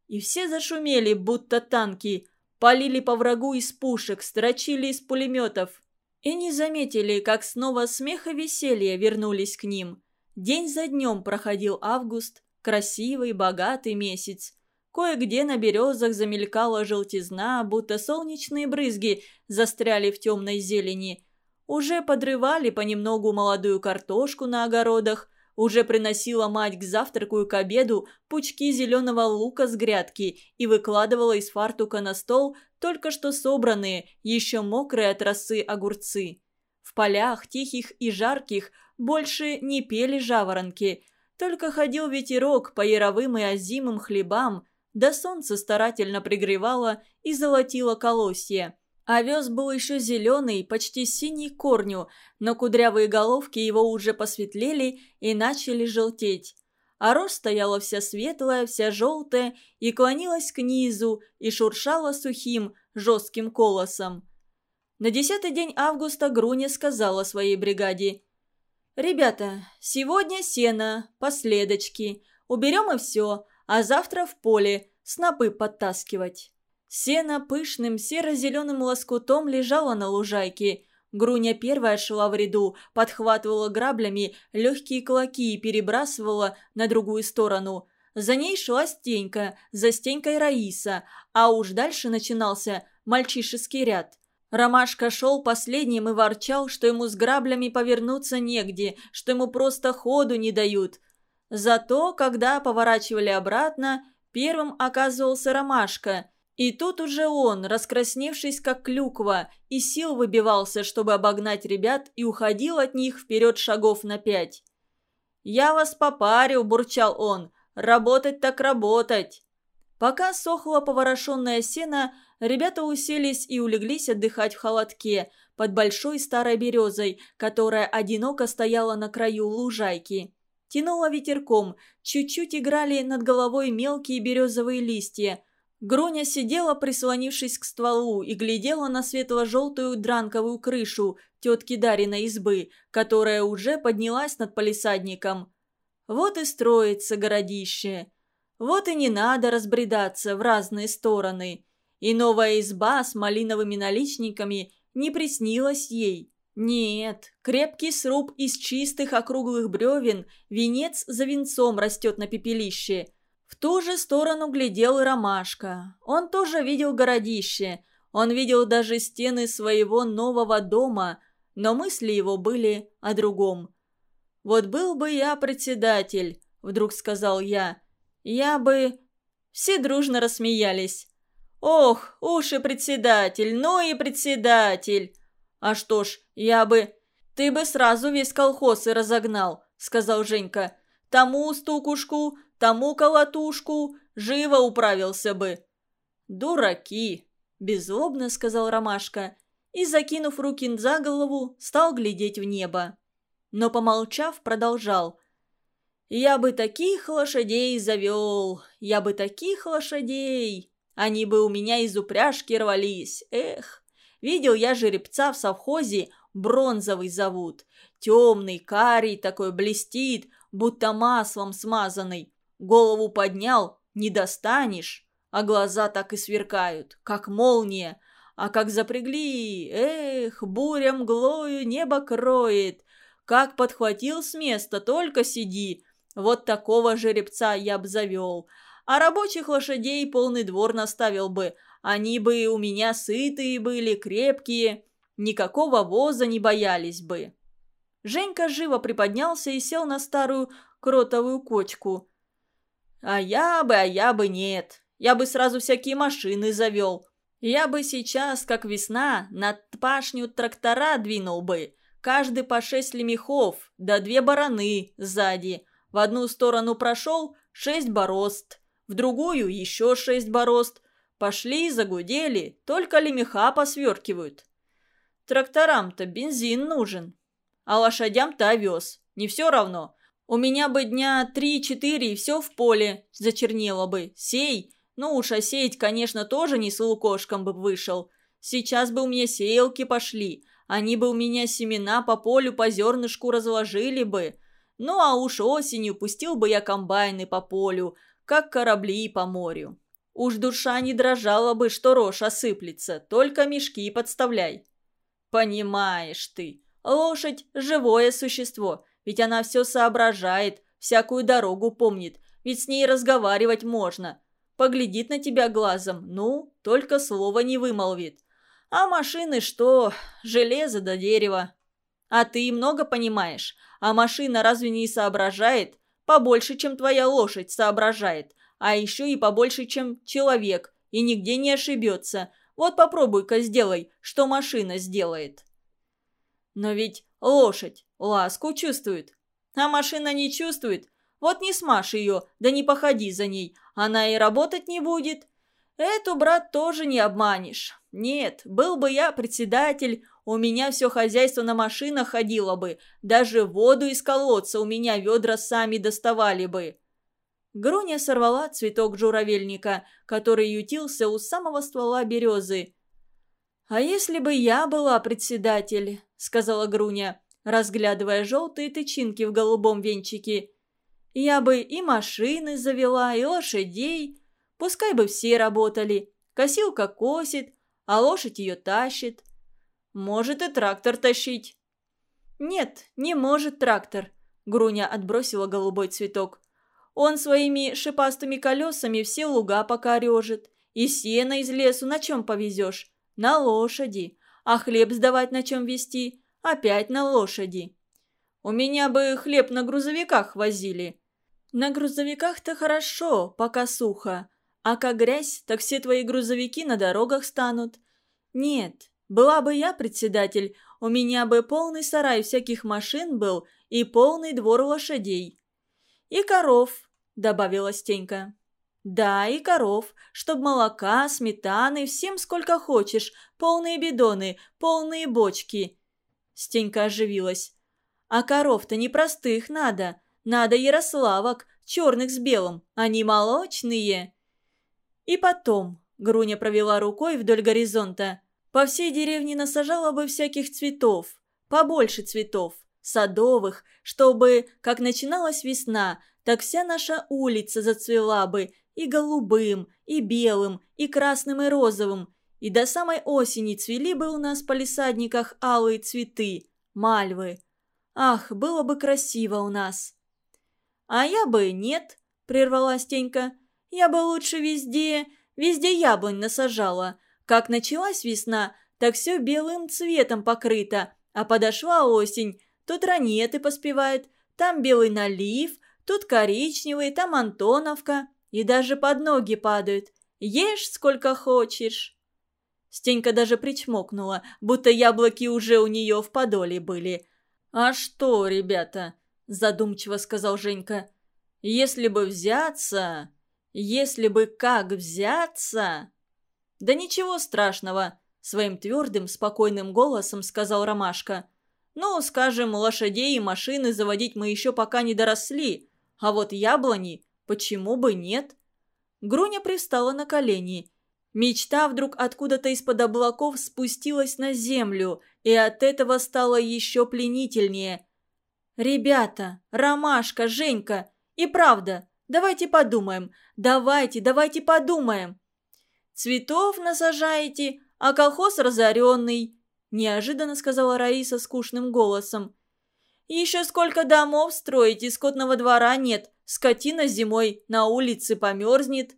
И все зашумели, будто танки, полили по врагу из пушек, строчили из пулеметов. И не заметили, как снова смех и веселье вернулись к ним. День за днем проходил август, красивый, богатый месяц. Кое-где на березах замелькала желтизна, будто солнечные брызги застряли в темной зелени. Уже подрывали понемногу молодую картошку на огородах, уже приносила мать к завтраку и к обеду пучки зеленого лука с грядки и выкладывала из фартука на стол только что собранные, еще мокрые от росы огурцы. В полях, тихих и жарких, больше не пели жаворонки, только ходил ветерок по яровым и озимым хлебам, да солнце старательно пригревало и золотило колосья. Овес был еще зеленый, почти синий корню, но кудрявые головки его уже посветлели и начали желтеть. А рожь стояла вся светлая, вся желтая, и клонилась к низу, и шуршала сухим, жестким колосом. На десятый день августа Груня сказала своей бригаде. «Ребята, сегодня сено, последочки. Уберем и все, а завтра в поле, снопы подтаскивать». Сено пышным серо-зеленым лоскутом лежало на лужайке. Груня первая шла в ряду, подхватывала граблями легкие клоки и перебрасывала на другую сторону. За ней шла Стенька, за Стенькой Раиса, а уж дальше начинался мальчишеский ряд. Ромашка шел последним и ворчал, что ему с граблями повернуться негде, что ему просто ходу не дают. Зато, когда поворачивали обратно, первым оказывался Ромашка – И тут уже он, раскрасневшись как клюква, и сил выбивался, чтобы обогнать ребят, и уходил от них вперед шагов на пять. «Я вас попарю», – бурчал он, – «работать так работать». Пока сохло поворошенное сено, ребята уселись и улеглись отдыхать в холодке под большой старой березой, которая одиноко стояла на краю лужайки. Тянуло ветерком, чуть-чуть играли над головой мелкие березовые листья – Груня сидела, прислонившись к стволу, и глядела на светло-желтую дранковую крышу тетки Дариной избы, которая уже поднялась над палисадником. Вот и строится городище. Вот и не надо разбредаться в разные стороны. И новая изба с малиновыми наличниками не приснилась ей. Нет, крепкий сруб из чистых округлых бревен, венец за венцом растет на пепелище – в ту же сторону глядел и Ромашка. Он тоже видел городище. Он видел даже стены своего нового дома, но мысли его были о другом. «Вот был бы я председатель», — вдруг сказал я, — «я бы...» Все дружно рассмеялись. «Ох, уши председатель, ну и председатель!» «А что ж, я бы...» «Ты бы сразу весь колхоз и разогнал», — сказал Женька. «Тому стукушку, тому колотушку, живо управился бы». «Дураки!» – беззлобно сказал Ромашка и, закинув руки за голову, стал глядеть в небо. Но, помолчав, продолжал. «Я бы таких лошадей завел, я бы таких лошадей, они бы у меня из упряжки рвались, эх!» Видел я жеребца в совхозе, бронзовый зовут. Темный, карий такой блестит, будто маслом смазанный. Голову поднял, не достанешь, а глаза так и сверкают, как молния. А как запрягли, эх, буря мглою небо кроет. Как подхватил с места, только сиди. Вот такого жеребца я б завел. А рабочих лошадей полный двор наставил бы. Они бы у меня сытые были, крепкие. Никакого воза не боялись бы. Женька живо приподнялся и сел на старую кротовую кочку. А я бы, а я бы нет. Я бы сразу всякие машины завел. Я бы сейчас, как весна, на пашню трактора двинул бы. Каждый по шесть лемехов, да две бараны сзади. В одну сторону прошел шесть борозд, в другую еще шесть борозд. Пошли, загудели, только лемеха посверкивают. Тракторам-то бензин нужен, а лошадям-то овес. Не все равно. У меня бы дня три-четыре и все в поле зачернело бы. Сей. Ну уж, а сеять, конечно, тоже не с лукошком бы вышел. Сейчас бы у меня сеялки пошли. Они бы у меня семена по полю по зернышку разложили бы. Ну а уж осенью пустил бы я комбайны по полю, как корабли по морю. Уж душа не дрожала бы, что рожь осыплется, только мешки подставляй. Понимаешь ты, лошадь – живое существо – ведь она все соображает, всякую дорогу помнит, ведь с ней разговаривать можно. Поглядит на тебя глазом, ну, только слова не вымолвит. А машины что? Железо до дерева. А ты много понимаешь? А машина разве не соображает? Побольше, чем твоя лошадь соображает. А еще и побольше, чем человек. И нигде не ошибется. Вот попробуй-ка сделай, что машина сделает. Но ведь лошадь ласку чувствует. А машина не чувствует. Вот не смажь ее, да не походи за ней. Она и работать не будет. Эту, брат, тоже не обманешь. Нет, был бы я председатель, у меня все хозяйство на машинах ходило бы. Даже воду из колодца у меня ведра сами доставали бы. Груня сорвала цветок журавельника, который ютился у самого ствола березы. «А если бы я была председатель?» — сказала Груня разглядывая желтые тычинки в голубом венчике. «Я бы и машины завела, и лошадей. Пускай бы все работали. Косилка косит, а лошадь ее тащит. Может и трактор тащить». «Нет, не может трактор», — Груня отбросила голубой цветок. «Он своими шипастыми колесами все луга покорежит. И сено из лесу на чем повезешь? На лошади. А хлеб сдавать на чем везти? Опять на лошади. У меня бы хлеб на грузовиках возили. На грузовиках-то хорошо, пока сухо. А как грязь, так все твои грузовики на дорогах станут. Нет, была бы я председатель, у меня бы полный сарай всяких машин был и полный двор лошадей. И коров, добавила Стенька. «Да, и коров, чтоб молока, сметаны, всем сколько хочешь, полные бидоны, полные бочки». Стенька оживилась. «А коров-то не простых надо, надо ярославок, черных с белым, они молочные». И потом Груня провела рукой вдоль горизонта. По всей деревне насажала бы всяких цветов, побольше цветов, садовых, чтобы, как начиналась весна, так вся наша улица зацвела бы и голубым, и белым, и красным, и розовым. И до самой осени цвели бы у нас в палисадниках алые цветы, мальвы. Ах, было бы красиво у нас. А я бы нет, прервала Стенька. Я бы лучше везде, везде яблонь насажала. Как началась весна, так все белым цветом покрыто, а подошла осень, тут ранеты поспевают, там белый налив, тут коричневый, там Антоновка и даже под ноги падают. Ешь сколько хочешь». Стенька даже причмокнула, будто яблоки уже у нее в подоле были. «А что, ребята?» – задумчиво сказал Женька. «Если бы взяться... Если бы как взяться...» «Да ничего страшного», – своим твердым, спокойным голосом сказал Ромашка. «Ну, скажем, лошадей и машины заводить мы еще пока не доросли, а вот яблони Почему бы нет? Груня пристала на колени. Мечта вдруг откуда-то из-под облаков спустилась на землю, и от этого стало еще пленительнее. «Ребята, Ромашка, Женька, и правда, давайте подумаем, давайте, давайте подумаем. Цветов насажаете, а колхоз разоренный», – неожиданно сказала Раиса скучным голосом. «Еще сколько домов строите, скотного двора нет, скотина зимой на улице померзнет».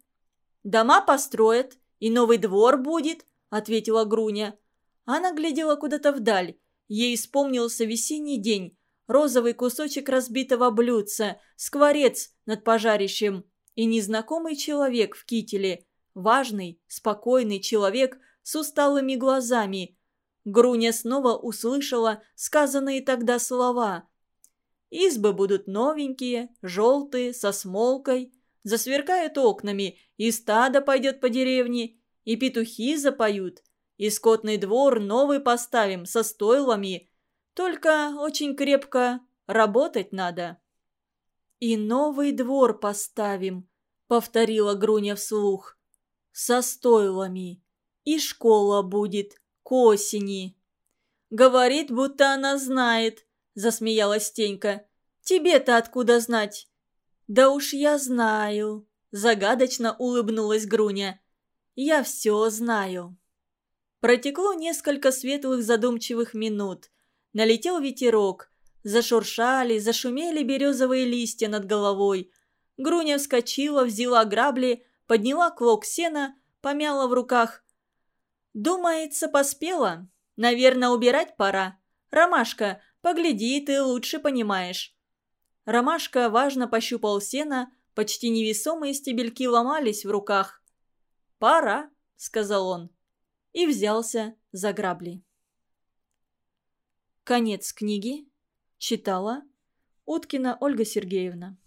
«Дома построят, и новый двор будет», — ответила Груня. Она глядела куда-то вдаль. Ей вспомнился весенний день, розовый кусочек разбитого блюдца, скворец над пожарищем и незнакомый человек в кителе, важный, спокойный человек с усталыми глазами. Груня снова услышала сказанные тогда слова. Избы будут новенькие, желтые, со смолкой, засверкают окнами, и стадо пойдет по деревне, и петухи запоют, и скотный двор новый поставим со стойлами. Только очень крепко работать надо». «И новый двор поставим», — повторила Груня вслух. «Со стойлами. И школа будет к осени». Говорит, будто она знает, засмеялась Тенька. «Тебе-то откуда знать?» «Да уж я знаю», – загадочно улыбнулась Груня. «Я все знаю». Протекло несколько светлых задумчивых минут. Налетел ветерок. Зашуршали, зашумели березовые листья над головой. Груня вскочила, взяла грабли, подняла клок сена, помяла в руках. «Думается, поспела. Наверное, убирать пора. Ромашка, Погляди, ты лучше понимаешь». Ромашка важно пощупал сено, почти невесомые стебельки ломались в руках. «Пора», — сказал он, и взялся за грабли. Конец книги. Читала Уткина Ольга Сергеевна.